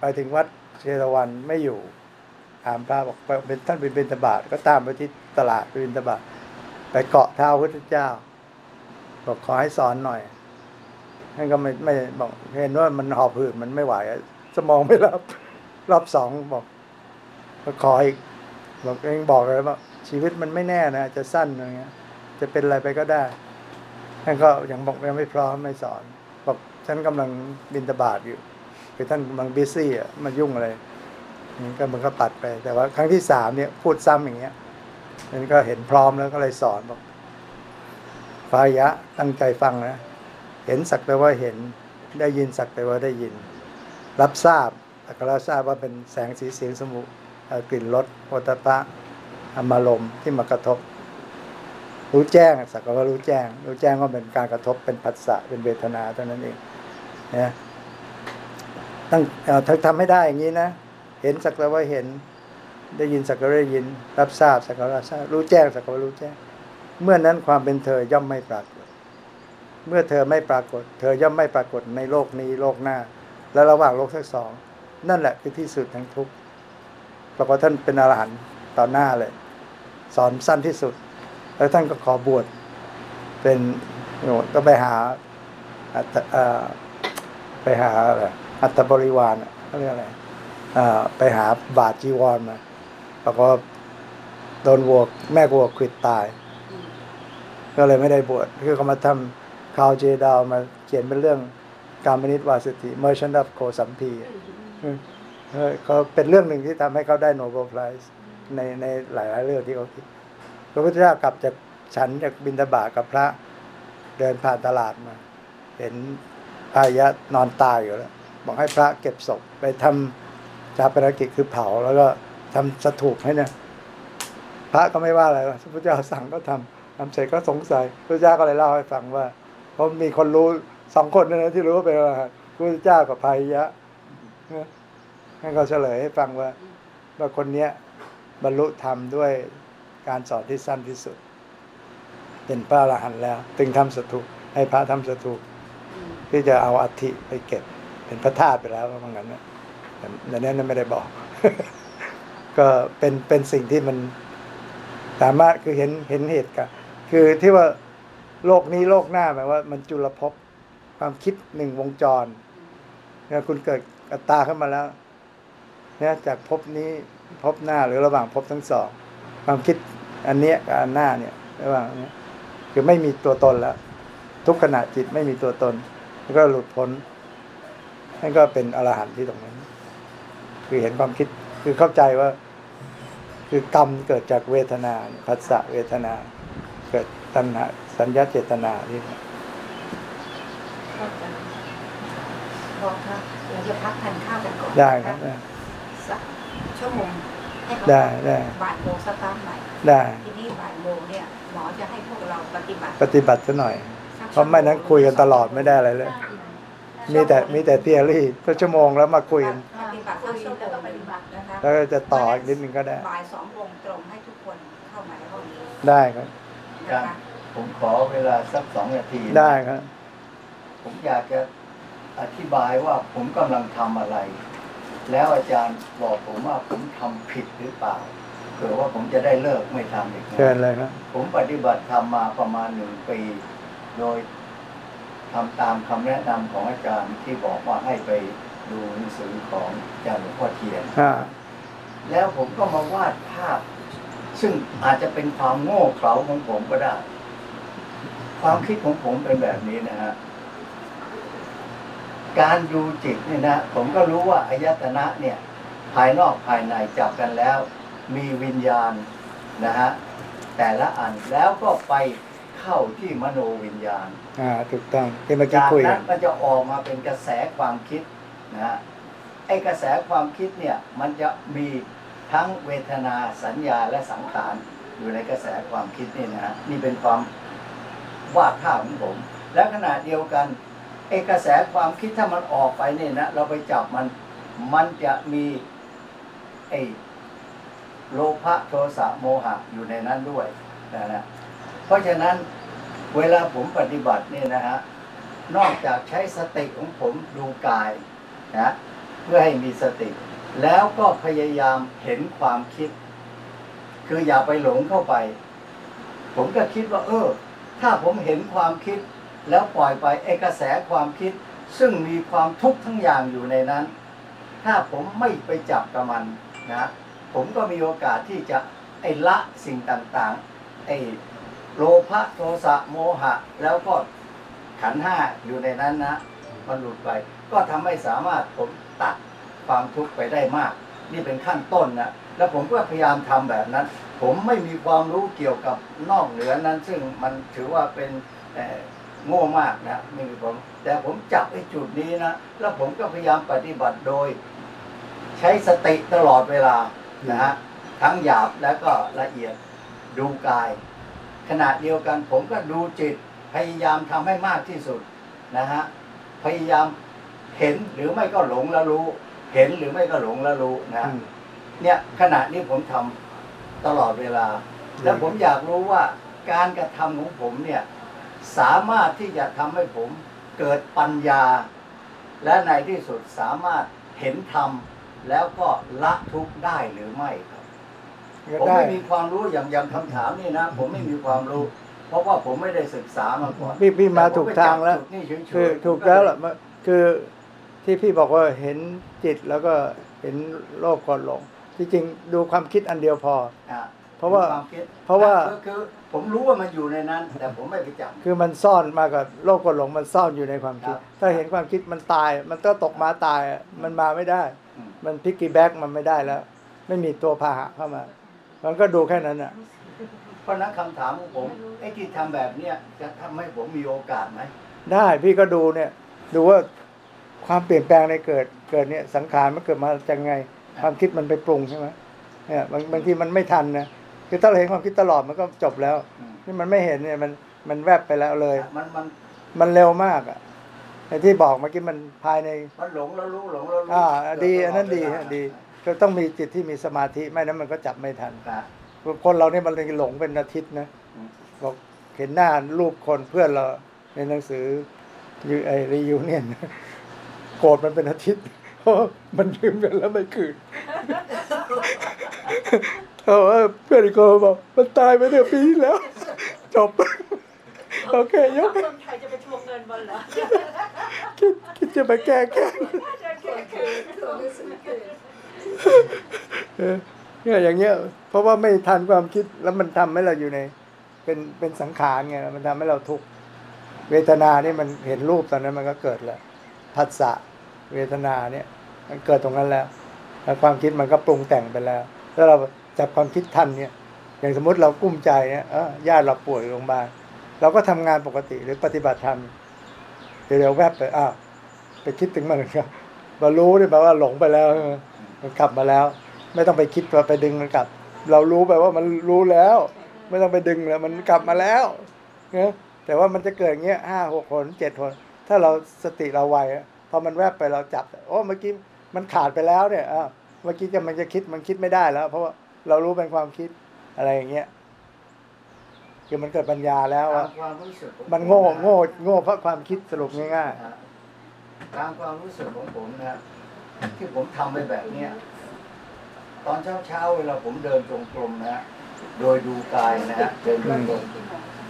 ไปถึงวัดเชตวันไม่อยู่ถามพระบอกไปเป็นท่านเป็นเบิณฑบาตก็ตามไปที่ตลาดไปบิณฑบาต ไปเกาะเท้าพระพุทธเจ้า บอกขอให้สอนหน่อยท่านก็ไม่ไม่บอกเห็นว่ามันหอบหืดมันไม่ไหวสมองไม่รับรอบสองบอกก็ขออีกบอกเองบอกเลยว่าชีวิตมันไม่แน่นะจะสั้นอะไรเงี้ย จะเป็นอะไรไปก็ได้ท่านก็ยังบอกยังไม่พร้อมไม่สอน บอกฉันกำลังบินตบาทอยู่คือท่านกำลังบิซี่อะมายุ่งอะไรนี่ก็มันก็ตัดไป แต่ว่าครั้งที่สามเนี่ยพูดซ้ำอย่างเงี้ย นั่นก็เห็นพร้อมแล้วก็เลยสอนบอกฟายะตั้งใจฟังนะ เห็นสักแต่ว่าเห็นได้ยินสักแต่ว่าได้ยิน รับทราบแต่ก็รับทราบว่าเป็นแสงสีเสียงสมุ่กลิ่นรสโอตปะอารมารมณ์ที่มากระทบ รู้แจ้งสักว่ารู้แจ้ง รู้แจ้งว่าเป็นการกระทบเป็นผัสสะเป็นเวทนาเท่านั้นเองนะตั้งเออทำไม่ได้อย่างนี้นะ เห็นสักแต่ว่าเห็น ได้ยินสักแต่ว่าได้ยิน รับทราบสักแต่ว่ารับทราบรู้แจ้งสักแต่ว่ารู้แจ้ง เมื่อนั้นความเป็นเธอย่อมไม่ปรากฏ เมื่อเธอไม่ปรากฏ เธอย่อมไม่ปรากฏในโลกนี้โลกหน้า และระหว่างโลกทั้งสอง นั่นแหละคือที่สุดแห่งทุกข์ปรากฏท่านเป็นอรหันต์ต่อหน้าเลย สอนสั้นที่สุด แล้วท่านก็ขอบวชเป็นโยมก็ไปหาอัตไปหาอะไรอัตบริวารเขาเรียกอะไรอ่าไปหาบาทจีวรมา ปรากฏว่าโดนวัวแม่วัวควิดตาย ก็เลยไม่ได้บวชคือเขามาทำข่าวเจดาวมาเขียนเป็นเรื่องการมนิตวาสติ Merchant of โคสัมพีเขาเป็นเรื่องหนึ่งที่ทำให้เขาได้โนเบลไพรส์ในในหลาย ๆ เรื่องที่เขาคิดพระพุทธเจ้ากลับจากฉันจากบินทบาทกับพระเดินผ่านตลาดมา เห็นอายะนอนตายอยู่แล้ว บอกให้พระเก็บศพไปทำชาปนกิจคือเผาแล้วก็ ทำสถูปให้เนี่ยพระก็ไม่ว่าอะไรพระพุทธเจ้าสั่งก็ทำทำเสร็จก็สงสัยพระพุทธเจ้าก็เลยเล่าให้ฟังว่าเพราะมีคนรู้สองคนนยนะที่รู้ว่าเป็นอะไรพระพุทธเจ้ากับพายะนะท่านก็เฉลยให้ฟังว่าว่าคนเนี้ยบรรลุธรรมด้วยการสอนที่สั้นที่สุด เป็นพระอรหันต์แล้ว จึงทำสถูปให้พระทำสถูปที่จะเอาอัฐิไปเก็บ เป็นพระธาตุไปแล้วว่างั้นนะแต่ในนั้นไม่ได้บอก ก็เป็นเป็นสิ่งที่มันสามารถคือเห็นเห็นเหตุการณ์คือที่ว่าโลกนี้โลกหน้าหมายว่า มันจุลภพความคิดหนึ่งวงจรเนี่ยคุณเกิดอัตตาขึ้นมาแล้วเนี่ยจากภพนี้ภพหน้าหรือระหว่างภพทั้งสอง ความคิดอันเนี้ยกับอันหน้าเนี่ยระหว่างเนี้ยคือไม่มีตัวตนแล้ว ทุกขณะจิตไม่มีตัวตนแล้วก็หลุดพ้นนั่นก็เป็นอรหันต์ที่ตรงนั้น คือเห็นความคิด คือเข้าใจว่า คือกรรมเกิดจากเวทนาผัสสะเวทนา เกิดตัณหาสัญญาเจตนาที่พอครับเราจะพักทานข้าวกันก่อนได้ครับได้สักชั่วโมงให้เขาได้ได้บ่ายโมงสตาร์ทใหม่ได้ทีนี้บ่ายโมงเนี่ยหมอจะให้พวกเราปฏิบัติ ปฏิบัติซะหน่อยสักเพราะไม่นั้นคุยกันตลอดไม่ได้อะไรเลย มีแต่มีแต่เทียรี่ก็ชั่วโมงแล้วมาคุยกันปฏิบัติสักชั่วโมง แล้วก็ปฏิบัตินะคะแล้วก็จะต่ออีกนิดนึงก็ได้ บ่ายสองโมงตรงให้ทุกคนเข้ามาในห้องนี้ได้ครับ นะคะผมขอเวลาสักสองนาทีนะได้ครับ ผมอยากจะอธิบายว่าผมกำลังทำอะไร แล้วอาจารย์บอกผมว่าผมทำผิดหรือเปล่าเผื่อว่าผมจะได้เลิกไม่ทำอีกนะ เชิญเลยครับ ผมปฏิบัติธรรมมาประมาณหนึ่งปี โดยทำตามคำแนะนำของอาจารย์ที่บอกว่าให้ไปดูหนังสือของอาจารย์หลวงพ่อเทียน อ่า แล้วผมก็มาวาดภาพ ซึ่งอาจจะเป็นความโง่เขลาของผมก็ได้ ความคิดของผมเป็นแบบนี้นะฮะการดูจิตเนี่ยนะผมก็รู้ว่าอายตนะเนี่ย ภายนอกภายในจับกันแล้ว มีวิญญาณนะฮะแต่ละอันแล้วก็ไปเข้าที่มโนวิญญาณ อ่า ถูกต้องที่เมื่อกี้จากคุยกันั้น นมันจะออกมาเป็นกระแสความคิดนะฮะ ไอ้กระแสความคิดเนี่ยมันจะมีทั้งเวทนาสัญญาและสังขารอยู่ในกระแสความคิดนี่นะฮะนี่เป็นความวาดภาพของผม และขณะเดียวกันไอ้กระแสความคิดถ้ามันออกไปเนี่ยนะเราไปจับมันมันจะมีไอ้โลภะโทสะโมหะอยู่ในนั้นด้วยนะนะเพราะฉะนั้นเวลาผมปฏิบัติเนี่ยนะฮะนอกจากใช้สติของผมดูกายนะ พื่อให้มีสติ แล้วก็พยายามเห็นความคิด คืออย่าไปหลงเข้าไป ผมก็คิดว่า เออ ถ้าผมเห็นความคิด แล้วปล่อยไปไอ้กระแสความคิด ซึ่งมีความทุกข์ทั้งอย่างอยู่ในนั้น ถ้าผมไม่ไปจับกับมันนะผมก็มีโอกาสที่จะไอ้ละสิ่งต่างๆ ไอ้โลภะโทสะโมหะ แล้วก็ขันห้าอยู่ในนั้นนะ มันหลุดไป ก็ทำให้สามารถผม ตัดความทุกข์ไปได้มาก นี่เป็นขั้นต้นนะแล้วผมก็พยายามทำแบบนั้น ผมไม่มีความรู้เกี่ยวกับนอกเหนือนั้น ซึ่งมันถือว่าเป็นโง่มากนะไม่มีผมแต่ผมจับไอ้จุดนี้นะแล้วผมก็พยายามปฏิบัติโดย ใช้สติตลอดเวลานะฮะทั้งหยาบและก็ละเอียดดูกาย ขณะเดียวกันผมก็ดูจิตพยายามทำให้มากที่สุดนะฮะพยายาม เห็นหรือไม่ก็หลงแล้วรู้ เห็นหรือไม่ก็หลงแล้วรู้นะอืมเนี่ยขณะนี้ผมทำตลอดเวลา แล้วผมอยากรู้ว่าการกระทำของผมเนี่ยสามารถที่จะทำให้ผมเกิดปัญญา และในที่สุดสามารถเห็นธรรมแล้วก็ละทุกข์ได้หรือไม่ครับก็ผมได้ไม่มีความรู้อย่างอย่างคำถามนี่นะ ผมไม่มีความรู้ เพราะว่าผมไม่ได้ศึกษามาก่อนพี่พี่มาแต่ผถูกไปทางแล้วจับจุดนี่เฉยๆคือผมถูกก็แล้วเยล่ะมันคือ ที่พี่บอกว่าเห็นจิตแล้วก็เห็นโลภก่อนหลง ที่จริงดูความคิดอันเดียวพอ อะเพราะว่าความคิดเพราะว่า คือคือผมรู้ว่ามันอยู่ในนั้น แต่ผมไม่ไปจับ คือมันซ่อนมากับโลภก่อนหลงมันซ่อนอยู่ในความคิด ครับถ้าเห็นความคิดมันตาย มันก็ตกมาตายอะมันมาไม่ได้ อืม มันพิกกี้แบ็กมันไม่ได้แล้ว ไม่มีตัวพาหะเข้ามา มันก็ดูแค่นั้นอะ เพราะฉะนั้นคำถามของผมไอ้ที่ทำแบบเนี้ยจะทำให้ผมมีโอกาสไหมได้พี่ก็ดูเนี่ย ดูว่า ความเปลี่ยนแปลงในเกิดเกิดเนี่ยสังขารมันเกิดมาจากไง ความคิดมันไปปรุงใช่ไหมเนี่ยบางบางทีมันไม่ทันนะคือถ้าเราเห็นความคิดตลอดมันก็จบแล้วอืมนี่มันไม่เห็นเนี่ยมันมันแวบไปแล้วเลย มันมันมันเร็วมากอะไอ้ที่บอกเมื่อกี้มันภายในมันหลงแล้วรู้หลงแล้วรู้อ่าดีเกิอันนั้นดีตลฮะเวลาดีก็ต้องมีจิตที่มีสมาธิไม่นั้นมันก็จับไม่ทันครับคนเราเนี่ยมันเลยหลงเป็นอาทิตย์นะอืมบอกเห็นหน้ารูปคนเพื่อนเราในหนังสือยูไอรียูเนี่ย โกรธมันเป็นอาทิตย์เพราะมันลืมกันแล้วไม่คืนเขาบอกว่าเพื่อนอีกคนบอกมันตายไปเนี่ยปีที่แล้ว จบ โอเคยกคนไทยจะไปทวงเงินบอลเหรอคิดคิดจะไปแก้แค้นจะแก้เคืนเออเนี่ยอย่างเงี้ย เพราะว่าไม่ทันความคิดแล้วมันทำให้เราอยู่ใน เป็นเป็นสังขารไงมันทำให้เราทุกข์เวทนานี่มันเห็นรูปตอนนั้นมันก็เกิดแล้วผัสสะ เวทนาเนี่ยมันเกิดตรงนั้นแล้วแล้วความคิดมันก็ปรุงแต่งไปแล้ว ถ้าเราจับความคิดทันเนี่ย อย่างสมมติเรากุ้มใจเนี่ยเออญาติเราป่วยโรงพยาบาลเราก็ทำงานปกติหรือปฏิบัติธรรมเดี๋ยวแวบไปอ้าวไปคิดถึงมันครับมารู้ได้แปลว่าหลงไปแล้วมันกลับมาแล้ว ไม่ต้องไปคิดว่าไปดึงมันกลับ เรารู้ไปว่ามันรู้แล้ว ไม่ต้องไปดึงแล้วมันกลับมาแล้วเนะแต่ว่ามันจะเกิดอย่างเงี้ยห้าหกคนเจ็ดคนถ้าเราสติเราไวอะ พอมันแวบไปเราจับ โอ้เมื่อกี้มันขาดไปแล้วเนี่ยอ้าวเมื่อกี้จะมันจะคิดมันคิดไม่ได้แล้ว เพราะว่าเรารู้เป็นความคิดอะไรอย่างเงี้ยคือมันเกิดปัญญาแล้วตามความรู้สึกผมมันโง่โง่โง่เพราะความคิดสรุปง่ายฮะตามความรู้สึกของผมนะที่ผมทำไปแบบเนี้ยตอนเช้าเช้าๆเวลาผมเดินจงกรมนะฮะโดยดูกายนะฮะเดินจงกรม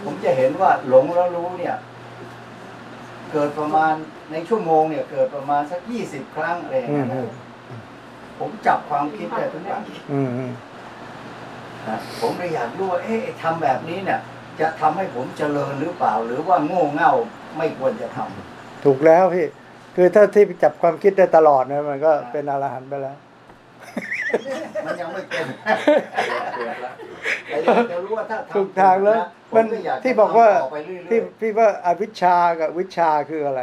ผมจะเห็นว่าหลงแล้วรู้เนี่ย เกิดประมาณ ในชั่วโมงเนี่ยเกิดประมาณสักยี่สิบครั้งอะไรอย่างอืเงี้มยอืนะมผมจับความคิดได้ทุกอย่างๆอืมอืมนะผมเลยอยากรู้ว่าเอ๊ะทำแบบนี้เนี่ย จะทำให้ผมเจริญหรือเปล่า หรือว่าโง่เง่าไม่ควรจะทำถูกแล้วพี่ คือถ้าที่จับความคิดได้ตลอดเนี่ยมันก็เป็นอรหันต์ไปแล้ว มันยังไม่เป็นเกิดละแต่อยากจะรู้ว่าถ้าทำถูกทางแล้วนะผมันก็อยากจะที่บอกว่าทำต่อไปเรื่อยๆที่พี่ว่าอวิชชากับวิชาคืออะไร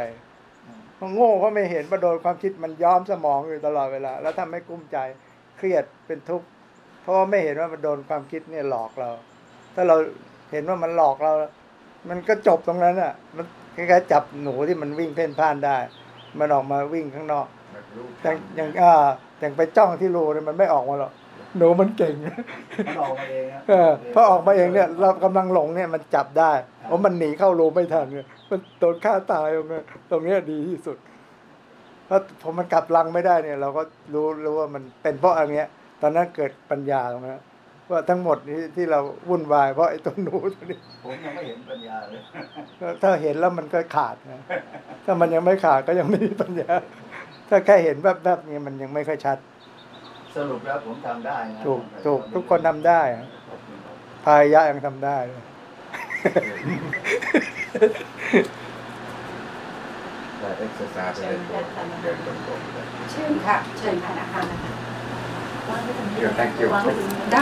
มันโง่เพราะไม่เห็นว่าโดนความคิดมันย้อมสมองอยู่ตลอดเวลา แล้วทำให้กุ้มใจเครียดเป็นทุกข์เพราะว่าไม่เห็นว่ามันโดนความคิดเนี่ยหลอกเรา ถ้าเราเห็นว่ามันหลอกเรา มันก็จบตรงนั้นอะ มันคล้ายๆจับหนูที่มันวิ่งเพ่นพ่านได้ มันออกมาวิ่งข้างนอกแบบรู้อย่างอย่างอ่าอย่างไปจ้องที่รูเนี่ยมันไม่ออกมาหรอกหนูมันเก่งมันออกมาเองนะเออพอออกมาเองเนี่ย เรากำลังหลงเนี่ยมันจับได้เพราะมันหนีเข้ารูไม่ทันเนี่ย มันโดนฆ่าตายตรงเนี้ยตรงเนี้ยดีที่สุดเพราะพอมันกลับลังไม่ได้เนี่ย เราก็รู้รู้ว่ามันเป็นเพราะอันเนี้ย ตอนนั้นเกิดปัญญาตรงนั้นว่าทั้งหมดนี้ที่เราวุ่นวายเพราะไอ้ตัวหนูตัวนี้ผมยังไม่เห็นปัญญาเลยถ้าเห็นแล้วมันก็ขาดนะถ้ามันยังไม่ขาดก็ยังไม่มีปัญญา ถ้าแค่เห็นแวบๆเนี่ยมันยังไม่ค่อยชัด สรุปแล้วผมทำได้นะถูกถูกทุกคนทำได้อะพายะยังทำได้ เลยแต่เอ็กซ์ไซส์เป็นเดินตรงๆเชิญค่ะเชิญค่ะนะคะเดี๋ยว thank you